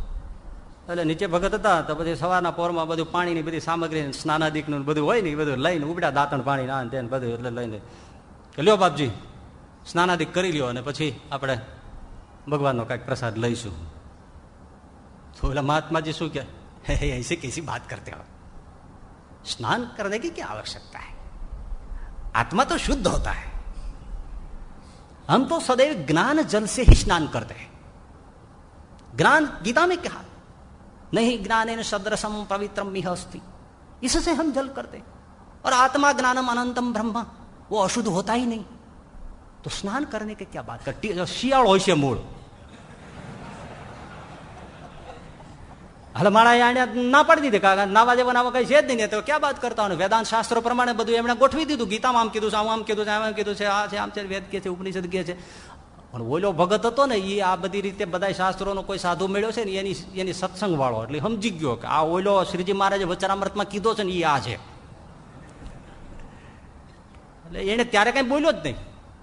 S1: એટલે નીચે ભગત હતા તો પછી સવારના પોરમાં બધું પાણીની બધી સામગ્રી સ્નાનાદિકનું બધું હોય ને એ બધું લઈને ઉપડ્યા દાંતણ પાણી ના તેને બધું એટલે લઈને કે લ્યો બાપજી સ્નાનાદિક કરી લ્યો અને પછી આપણે ભગવાનનો કાંઈક પ્રસાદ લઈશું તો એટલે મહાત્માજી શું કે ऐसे कैसी बात करते हो स्नान करने की क्या आवश्यकता है आत्मा तो शुद्ध होता है हम तो सदैव ज्ञान जल से ही स्नान करते हैं ज्ञान गीता में क्या नहीं ज्ञान सदृशम पवित्रम मिह अस्ति इससे हम जल करते और आत्मा ज्ञानम अनंतम ब्रह्म वो अशुद्ध होता ही नहीं तो स्नान करने की क्या बात कर શિયાળ હોય છે મૂળ હાલ મારા અહીંયા ના પાડી દીધી કારણ નાવા જેવા નાવા કઈ છે જ નહીં તો ક્યાં વાત કરતા હોય વેદાંત શાસ્ત્રો પ્રમાણે બધું એમણે ગોઠવી દીધું ગીતામાં આમ કીધું છે આમ આમ કીધું છે આમ કીધું છે આ છે આમ છે વેદ કે છે ઉપનિષદ કે છે પણ ઓલો ભગત હતો ને એ આ બધી રીતે બધા શાસ્ત્રોનો કોઈ સાધુ મેળ્યો છે ને, એની એની સત્સંગ વાળો એટલે સમજી ગયો કે આ ઓલો શ્રીજી મહારાજે વચરામૃતમાં કીધો છે ને એ આ છે. એટલે એને ત્યારે કઈ બોલ્યો જ નહીં.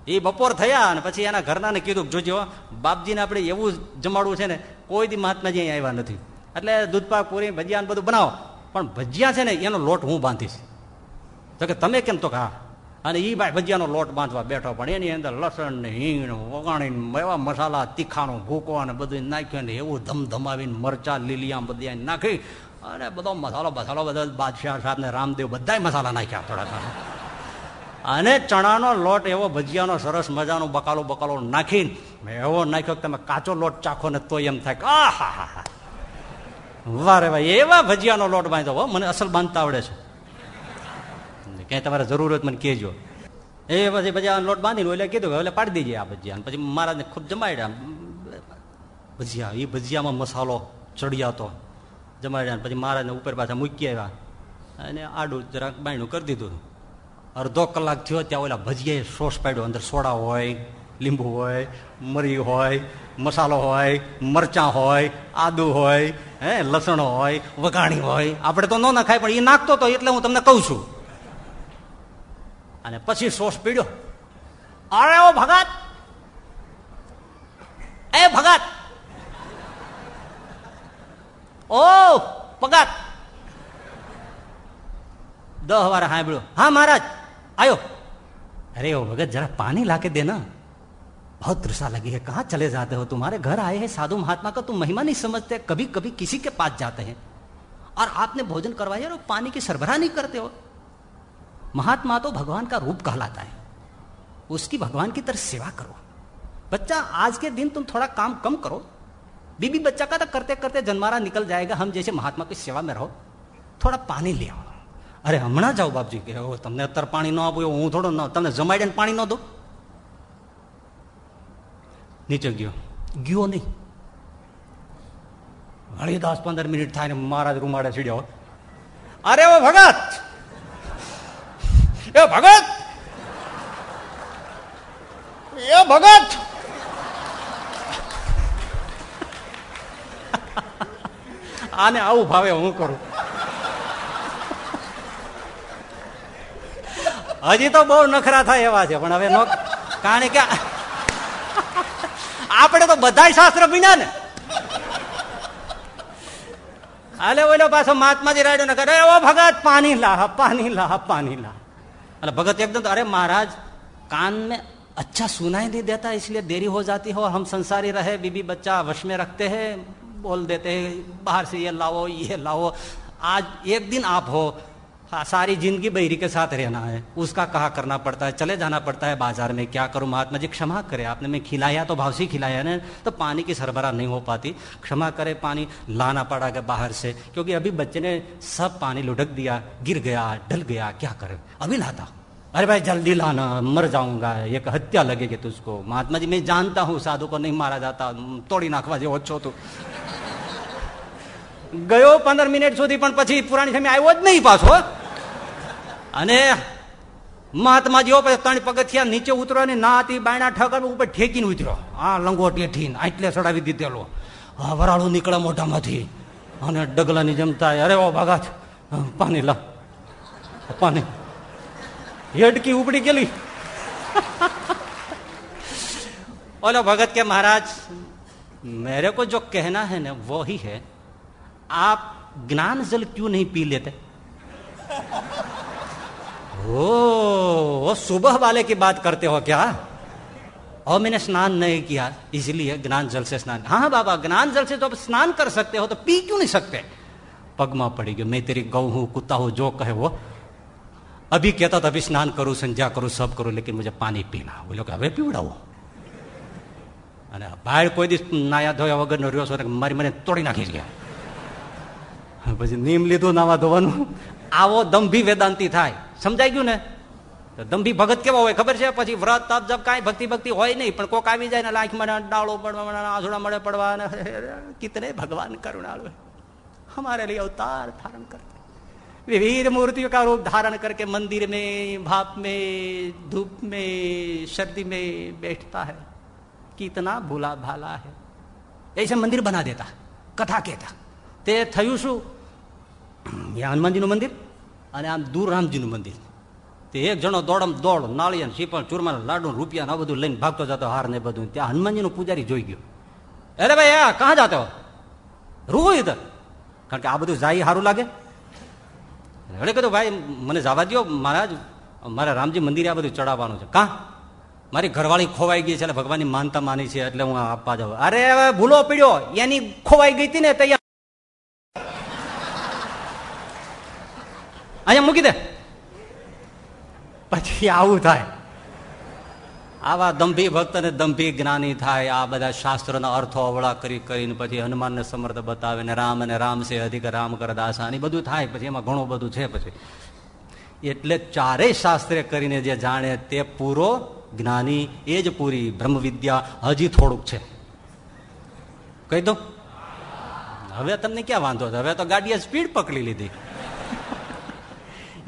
S1: એ બપોર થયા અને પછી એના ઘરનાને કીધું જોજો બાપજીને આપણે એવું જમાડવું છે ને, કોઈ દી મહાત્માજી અહીં આવ્યા નથી. એટલે દૂધપાક, પૂરી, ભજીયા બધું બનાવો. પણ ભજીયા છે ને, એનો લોટ હું બાંધીશ. તો કે, તમે કેમ તો હા અને એ ભાઈ ભજીયાનો લોટ બાંધવા બેઠો પણ એની અંદર લસણ ને હિંગ વગાણીને એવા મસાલા તીખાનો ભૂકો અને બધું નાખ્યું ને એવું ધમધમાવીને મરચા લીલિયા બધી નાખી અને બધો મસાલો મસાલો બધો બાદશાહ સાહેબ ને રામદેવ બધા મસાલા નાખ્યા થોડા અને ચણાનો લોટ એવો ભજીયાનો સરસ મજાનો બકાલો બકાલો નાખીને એવો નાખ્યો તમે કાચો લોટ ચાખો ને તો એમ થાય કે આ હા હા હા વારે ભાઈ એવા ભજીયાનો લોટ બાંધો મને અસલ બાંધતા આવડે છે. ક્યાંય તમારે જરૂર હોય મને કહેજો. એ પછી ભજીયા લોટ બાંધીને એટલે કીધું કે એટલે પાડી દેજે આ ભજીયા. પછી મહારાજને ખૂબ જમાડ્યા. ભજીયા, એ ભજીયામાં મસાલો ચડિયાતો જમાડ્યા પછી મહારાજને ઉપર પાછા મૂકી આવ્યા. અને આડું જરાક બાયણું કરી દીધું. અડધો કલાક થયો ત્યાં ઓલા ભજીયાએ સોસ પાડ્યો. અંદર સોડા હોય, લીંબુ હોય, મરી હોય, મસાલો હોય, મરચાં હોય, આદુ હોય, હે, લસણ હોય, વઘાણી હોય. આપણે તો ન નખાય પણ એ નાખતો તો એટલે હું તમને કહું છું. અને પછી સોસ પીડ્યો અરે ઓ ભગત એ ભગત ઓ ભગત દહ વાર સાંભળ્યો હા મહારાજ आयो अरे ओ भगत जरा पानी ला के देना बहुत तृषा लगी है कहाँ चले जाते हो तुम्हारे घर आए हैं साधु महात्मा का तुम महिमा नहीं समझते कभी कभी किसी के पास जाते हैं और आपने भोजन करवाया और पानी की सरबराह नहीं करते हो महात्मा तो भगवान का रूप कहलाता है उसकी भगवान की तरह सेवा करो बच्चा आज के दिन तुम थोड़ा काम कम करो बीबी बच्चा का तो करते करते जन्मारा निकल जाएगा हम जैसे महात्मा की सेवा में रहो थोड़ा पानी ले आओ અરે હમણાં જાઓ બાપજી કે તમને અત્યારે પાણી ન આપ્યું હું થોડો ન તમને જમાડીને પાણી ન દો નીચે ગયો ગયો નહીં હળી દસ પંદર મિનિટ થાય ને મહારાજ રૂમાડે સીડ્યો અરે ઓ ભગત એ ભગત! એ ભગત! આને આવું ભાવે હું કરું? હજી તો બહુ નખરા થાય એવા છે, પણ હવે કારણ કે આપણે તો બધા શાસ્ત્ર ભીના ને. હાલે ઓલો પાછો મહાત્માજી રાડ્યો ને કરે ઓ ભગત, પાણી લા પાણી લા પાણી લા. अरे भगत एकदम तो अरे महाराज, कान में अच्छा सुनाई नहीं देता, इसलिए देरी हो जाती हो हम संसारी रहे, बीबी बच्चा वश में रखते हैं, बोल देते हैं, बाहर से ये लाओ ये लाओ। आज एक दिन आप हो हाँ, सारी ज़िंदगी बहरी के साथ रहना है, उसका कहा करना पड़ता है, चले जाना पड़ता है बाज़ार में, क्या करूँ महात्मा जी, क्षमा करे, आपने मैं खिलाया तो भावसी खिलाया ना तो पानी की सरबराह नहीं हो पाती। क्षमा करे, पानी लाना पड़ा गया बाहर से, क्योंकि अभी बच्चे ने सब पानी लुढ़क दिया, गिर गया ढल गया, क्या करे? अभी लाता अरे भाई जल्दी लाना मर जाऊंगा एक हत्या लगेगी तुझको महात्मा जी मैं जानता हूं साधु को नहीं मारा जाता तोड़ी नाखवा જેવો છો તું ગયો પંદર મિનિટ સુધી પણ પછી પુરાણી સમય આવ્યો જ નહીં પાછો અને મહાત્માજીઓ પછી ત્રણ પગથિયા નીચે ઉતરવાની ના હતી બાયણા ઠગર ઉપર ઠેકીને ઉતર્યો આ લંગોટી ઠીન આટલે ચડાવી દીધેલો હા વરાળું નીકળે મોઢામાંથી અને ડગલાની જેમ થાય અરે ઓ ભાગા પાણી લા પાણી हेडकी उपडी लिए। बोलो भगत के महाराज मेरे को जो कहना है ना वो ही है आप ज्ञान जल क्यों नहीं पी लेते? ओ, ओ सुबह वाले की बात करते हो क्या? और मैंने स्नान नहीं किया इसलिए ज्ञान जल से स्नान। हाँ, हाँ बाबा ज्ञान जल से तो आप स्नान कर सकते हो तो पी क्यों नहीं सकते? पगमा पड़ेगी मैं तेरी गऊ हूँ कुत्ता हूँ जो कहे वो। अभी कहता था अभी स्नान करूं संध्या करूं सब करूं लेकिन मुझे पानी पीना बोलो કે હવે પીવડાવો અને બહાર કોઈ દિવસ નાયા ધોયા વગરનો રહ્યો છો મારી મને તોડી નાખી ગયા પછી નીમ લીધું નાવા ધોવાનું આવો દંભી વેદાંતિ થાય સમજાઈ ગયું ને દંભી ભગત કેવા હોય ખબર છે પછી વ્રત તપ જપ કાંઈ ભક્તિ ભક્તિ હોય નહીં પણ કોક આવી જાય ને લાખ મને ડાળો પડવા આસુડા મળે પડવા કિતને ભગવાન કરુણાળુ हमारे लिए अवतार धारण करते विविध मूर्तियों का रूप धारण करके मंदिर में भाप में धूप में सर्दी में बैठता है कितना भूला भाला है ऐसे मंदिर बना देता कथा कहता તે થયું શું ત્યાં હનુમાનજીનું મંદિર અને આમ દૂર રામજીનું મંદિર તે એક જણો દોડમ દોડ નાળિયેર શ્રીફળ ચૂરમા લાડુ રૂપિયા આ બધું લઈને ભાગતો જતો હાર ને બધું ત્યાં હનુમાનજીનું પૂજારી જોઈ ગયો અરે ભાઈ આ કહા જાતો રૂવો ઇધર કારણ કે આ બધું જાય સારું લાગે એટલે કીધું, ભાઈ, મને જવા દો મહારાજ. મારા રામજી મંદિરે આ બધું ચડાવવાનું છે. કાં? મારી ઘરવાળી ખોવાઈ ગઈ છે એટલે ભગવાનની માનતા માની છે, એટલે હું આપવા જાઉં. અરે, હવે ભૂલો પીડ્યો. એની ખોવાઈ ગઈ હતી ને તૈયાર. અહીંયા મૂકી દે. પછી આવું થાય. આવા દંભી ભક્ત ને દંભી જ્ઞાની થાય. આ બધા શાસ્ત્રોના અર્થો અવળા કરી કરીને પછી હનુમાનને સમર્થ બતાવે ને રામ અને રામ છે અધિક, રામ કર દાસા એ બધું થાય. પછી એમાં ઘણું બધું છે પછી. એટલે ચારેય શાસ્ત્રે કરીને જે જાણે તે પૂરો જ્ઞાની, એ જ પૂરી બ્રહ્મ વિદ્યા હજી થોડુંક છે. કહી દો હવે તમને ક્યાં વાંધો હવે તો ગાડીએ સ્પીડ પકડી લીધી.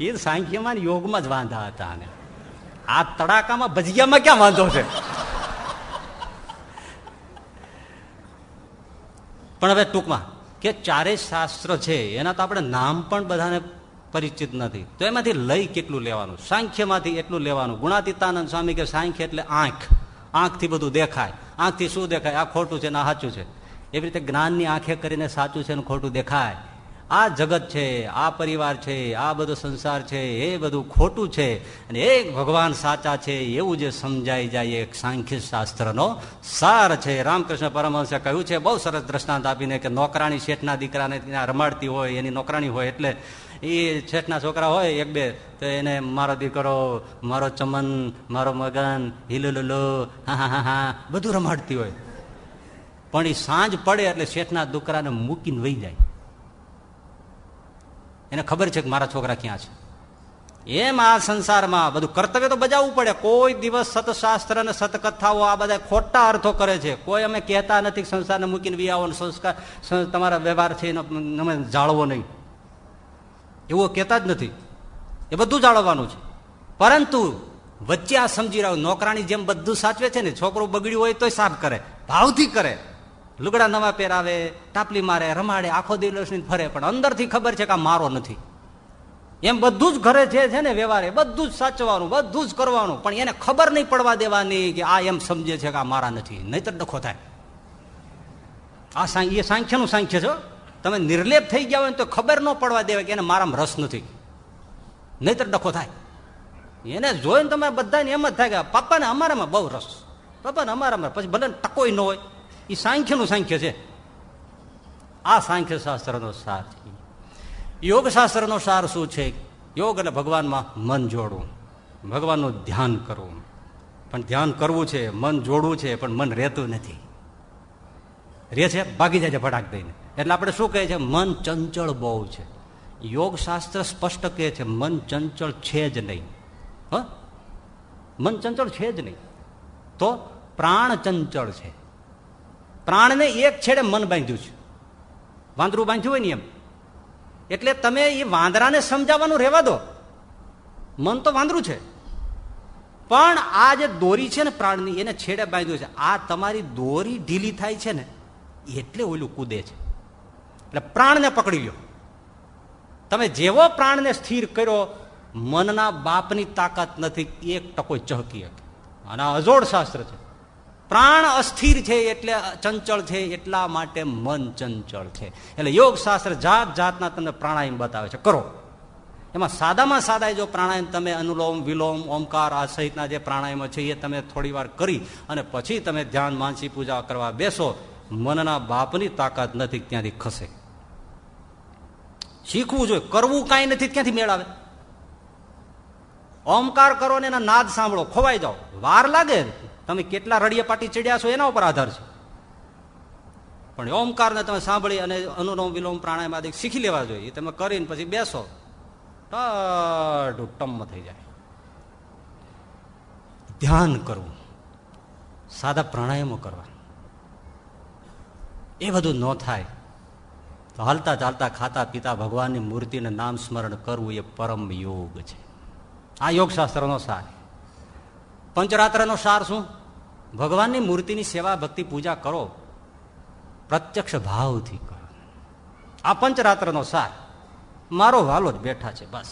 S1: એ સાંખ્યમાં યોગમાં જ વાંધા હતા આને. આ તડાકામાં ભજીયામાં ક્યાં વાંધો છે? પણ હવે ટૂંકમાં, કે ચારે શાસ્ત્ર છે, એના તો આપણે નામ પણ બધાને પરિચિત નથી. તો એમાંથી લઈ કેટલું લેવાનું? સાંખ્યમાંથી એટલું લેવાનું? ગુણાતીતાનંદ સ્વામી કે સાંખ્ય એટલે આંખ. આંખથી બધું દેખાય. આંખથી શું દેખાય? આ ખોટું છે ને આ સાચું છે? એવી રીતે જ્ઞાનની આંખે કરીને સાચું છે ને ખોટું દેખાય. આ જગત છે, આ પરિવાર છે, આ બધો સંસાર છે, એ બધું ખોટું છે. અને એક ભગવાન સાચા છે, એવું જે સમજાઈ જાય એક સાંખ્ય શાસ્ત્રનો સાર છે. રામકૃષ્ણ પરમહંસે કહ્યું છે, બહુ સરસ દ્રષ્ટાંત આપીને કે નોકરાણી શેઠના દીકરાને ત્યાં રમાડતી હોય, એની નોકરાણી હોય, એટલે એ છેઠના છોકરા હોય એક બે, તો એને મારો દીકરો, મારો ચમન, મારો મગન, હિલુલુલુ, હા હા હા હા, બધું રમાડતી હોય. પણ એ સાંજ પડે એટલે શેઠના દીકરાને મૂકીને વહી જાય. એને ખબર છે કે મારા છોકરા ક્યાં છે? એમ આ સંસારમાં બધું કર્તવ્ય તો બજાવવું પડે. કોઈ દિવસ સતશાસ્ત્ર અને સતકથાઓ આ બધા ખોટા અર્થો કરે છે. કોઈ અમે કહેતા નથી સંસારને મૂકીને વી આવો સંસ્કાર તમારા વ્યવહાર છે એનો અમે જાળવો નહીં. એવો કહેતા જ નથી. એ બધું જાળવવાનું છે. પરંતુ વચ્ચે આ સમજી રહ્યો નોકરાની જેમ બધું સાચવે છે ને, છોકરો બગડ્યું હોય તોય સાફ કરે, ભાવથી કરે. લુગડા નવા પહેરાવે, ટાપલી મારે, રમાડે, આખો દિવસ ફરે, પણ અંદરથી ખબર છે કે આ મારો નથી. એમ બધું જ ઘરે જે છે ને વ્યવહારે બધું જ સાચવાનું, બધું જ કરવાનું, પણ એને ખબર નહીં પડવા દેવાની કે આ એમ સમજે છે કે આ મારા નથી. નહીતર ડખો થાય. આ એ સાંખ્યનું સાંખ્ય છો તમે નિર્લેપ થઈ ગયા હોય તો ખબર ન પડવા દેવાય કે એને મારામાં રસ નથી. નહીતર ડખો થાય. એને જોઈને તમે બધાને એમ જ થાય કે પપ્પાને અમારામાં બહુ રસ. પપ્પાને અમારામાં પછી ભલે ટકોય ન હોય એ સાંખ્યનું સાંખ્ય છે આ સાંખ્ય શાસ્ત્રનો સાર છે યોગ શાસ્ત્રનો સાર શું છે યોગ એટલે ભગવાનમાં મન જોડવું ભગવાનનું ધ્યાન કરવું પણ ધ્યાન કરવું છે મન જોડવું છે પણ મન રહેતું નથી રે છે ભાગી જાય છે ફટાક દઈને એટલે આપણે શું કહે છે મન ચંચળ બહુ છે યોગ શાસ્ત્ર સ્પષ્ટ કહે છે મન ચંચળ છે જ નહીં હ મન ચંચળ છે જ નહીં તો પ્રાણ ચંચળ છે પ્રાણને એક છેડે મન બાંધ્યું છે. વાંદરું બાંધ્યું હોય ને એમ. એટલે તમે એ વાંદરાને સમજાવવાનું રહેવા દો. મન તો વાંદરું છે. પણ આ જે દોરી છે ને પ્રાણની, એને છેડે બાંધ્યું છે. આ તમારી દોરી ઢીલી થાય છે ને, એટલે ઓલું કૂદે છે. એટલે પ્રાણને પકડી લ્યો. તમે જેવો પ્રાણને સ્થિર કર્યો, મનના બાપની તાકાત નથી, એક ટકો ચહકી શકે. અને અજોડ શાસ્ત્ર છે. પ્રાણ અસ્થિર છે એટલે ચંચળ છે, એટલા માટે મન ચંચળ છે. એટલે યોગ શાસ્ત્ર જાત જાતના તમને પ્રાણાયામ બતાવે છે. કરો. એમાં સાદામાં સાદા જો પ્રાણાયામ તમે અનુલોમ, વિલોમ, ઓમકાર, આ સહિતના જે પ્રાણાયામો છે એ તમે થોડી વાર કરી અને પછી તમે ધ્યાન, માનસી પૂજા કરવા બેસો, મનના બાપની તાકાત નથી, ત્યાંથી ખસે. શીખવું જોઈએ. કરવું કાંઈ નથી ક્યાંથી મેળાવે. ઓમકાર કરો ને એના નાદ સાંભળો, ખોવાઈ જાઓ. વાર લાગે તમે કેટલા રડિયા પાટી ચડ્યા છો એના ઉપર આધાર છે. પણ ઓમકારને તમે સાંભળી અને અનુલોમ વિલોમ પ્રાણાયામ આદિ શીખી લેવા જોઈએ. તમે કરીને પછી બેસો. ટમ થઈ જાય. ધ્યાન કરવું. સાદા પ્રાણાયામો કરવા. એ બધું ન થાય. તો હાલતા ચાલતા ખાતા પીતા ભગવાનની મૂર્તિને નામ સ્મરણ કરવું એ પરમ યોગ છે. આ યોગ શાસ્ત્રનો સાર. પંચરાત્રનો સાર શું? ભગવાનની મૂર્તિની સેવા, ભક્તિ, પૂજા કરો. પ્રત્યક્ષ ભાવથી કરો. આ પંચરાત્રનો સાર. મારો વાલો જ બેઠા છે, બસ.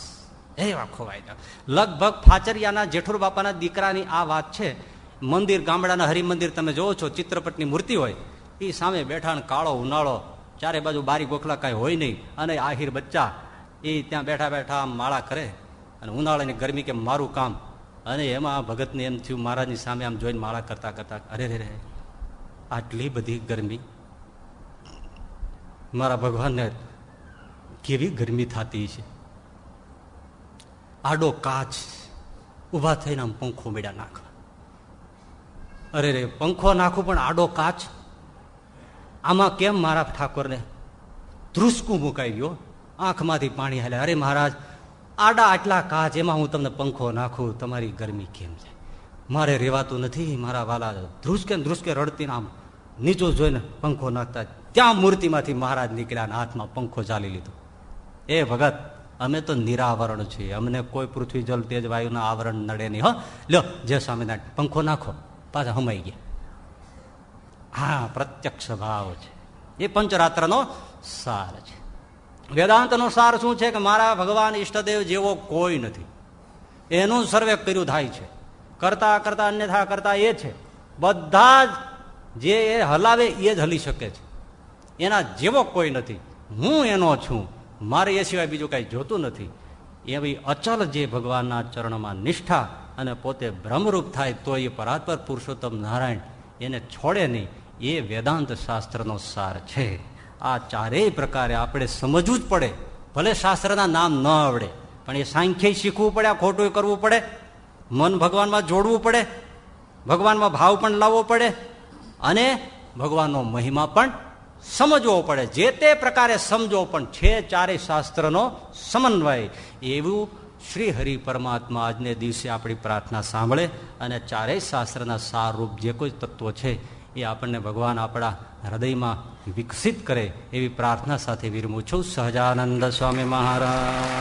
S1: એવા ખોવાઈ જાવ લગભગ ફાચરિયાના જેઠુર બાપાના દીકરાની આ વાત છે. મંદિર, ગામડાના હરિમંદિર તમે જોવો છો, ચિત્રપટની મૂર્તિ હોય, એ સામે બેઠા ને કાળો ઉનાળો, ચારે બાજુ બારી ગોખલા કાંઈ હોય નહીં, અને આહિર બચ્ચા, એ ત્યાં બેઠા બેઠા આમ માળા કરે, અને ઉનાળાની ગરમી કે મારું કામ અને એમાં ભગતને એમ થયું, મહારાજની સામે આમ જોઈને માળા કરતા કરતા, અરે રે રે આટલી બધી ગરમી? મારા ભગવાનને કેવી ગરમી થતી છે? આડો કાચ ઊભા થઈને આમ પંખો મેળા નાખવા. અરે રે પંખો નાખું, પણ આડો કાચ? આમાં કેમ મારા ઠાકોરને ધ્રુસકું મુકાઈ ગયો? આંખમાંથી પાણી હાલે અરે, મહારાજ આડા આટલા કાચ, એમાં હું તમને પંખો નાખું, તમારી ગરમી કેમ છે? મારે રેવાતું નથી, મારા વાલા ધ્રુસકે ધ્રુસકે રડતી આમ નીચું જોઈને પંખો નાખતા ત્યાં મૂર્તિમાંથી મહારાજ નીકળ્યા હાથમાં પંખો ચાલી લીધો. એ ભગત, અમે તો નિરાવરણ છીએ. અમને કોઈ પૃથ્વી જલ તેજ, વાયુના આવરણ નડે નહીં, હો. લ્યો જે સ્વામિનારાયણ. પંખો નાખો. પાછા હમાઈ ગયા. હા, પ્રત્યક્ષ ભાવ છે. એ પંચરાત્રનો સાર છે. વેદાંતનો સાર શું છે કે મારા ભગવાન ઈષ્ટદેવ જેવો કોઈ નથી. એનું સર્વે કર્યું થાય છે. કરતા કરતા અન્યથા કરતા એ છે. બધા જ જે એ હલાવે એ જ હલી શકે છે. એના જેવો કોઈ નથી. હું એનો છું. મારે એ સિવાય બીજું કાંઈ જોતું નથી. એવી અચલ જે ભગવાનના ચરણમાં નિષ્ઠા અને પોતે ભ્રમરૂપ થાય તો એ પરાત્પર પુરુષોત્તમ નારાયણ એને છોડે નહીં. એ વેદાંત શાસ્ત્રનો સાર છે. આ ચારેય પ્રકારે આપણે સમજવું જ પડે. ભલે શાસ્ત્રના નામ ન આવડે, પણ એ સાંખ્ય શીખવું પડે, આ ખોટું કરવું પડે. મન ભગવાનમાં જોડવું પડે, ભગવાનમાં ભાવ પણ લાવવો પડે, અને ભગવાનનો મહિમા પણ સમજવો પડે. જે તે પ્રકારે સમજો પણ છે ચારેય શાસ્ત્રનો સમન્વય. એવું શ્રી હરિ પરમાત્મા આજને દિવસે આપણી પ્રાર્થના સાંભળે અને ચારેય શાસ્ત્રના સારરૂપ જે કોઈ તત્વો છે, એ આપણને ભગવાન આપણા હૃદયમાં વિકસિત કરે એવી પ્રાર્થના સાથે વિરમું છું. સહજાનંદ સ્વામી મહારાજ.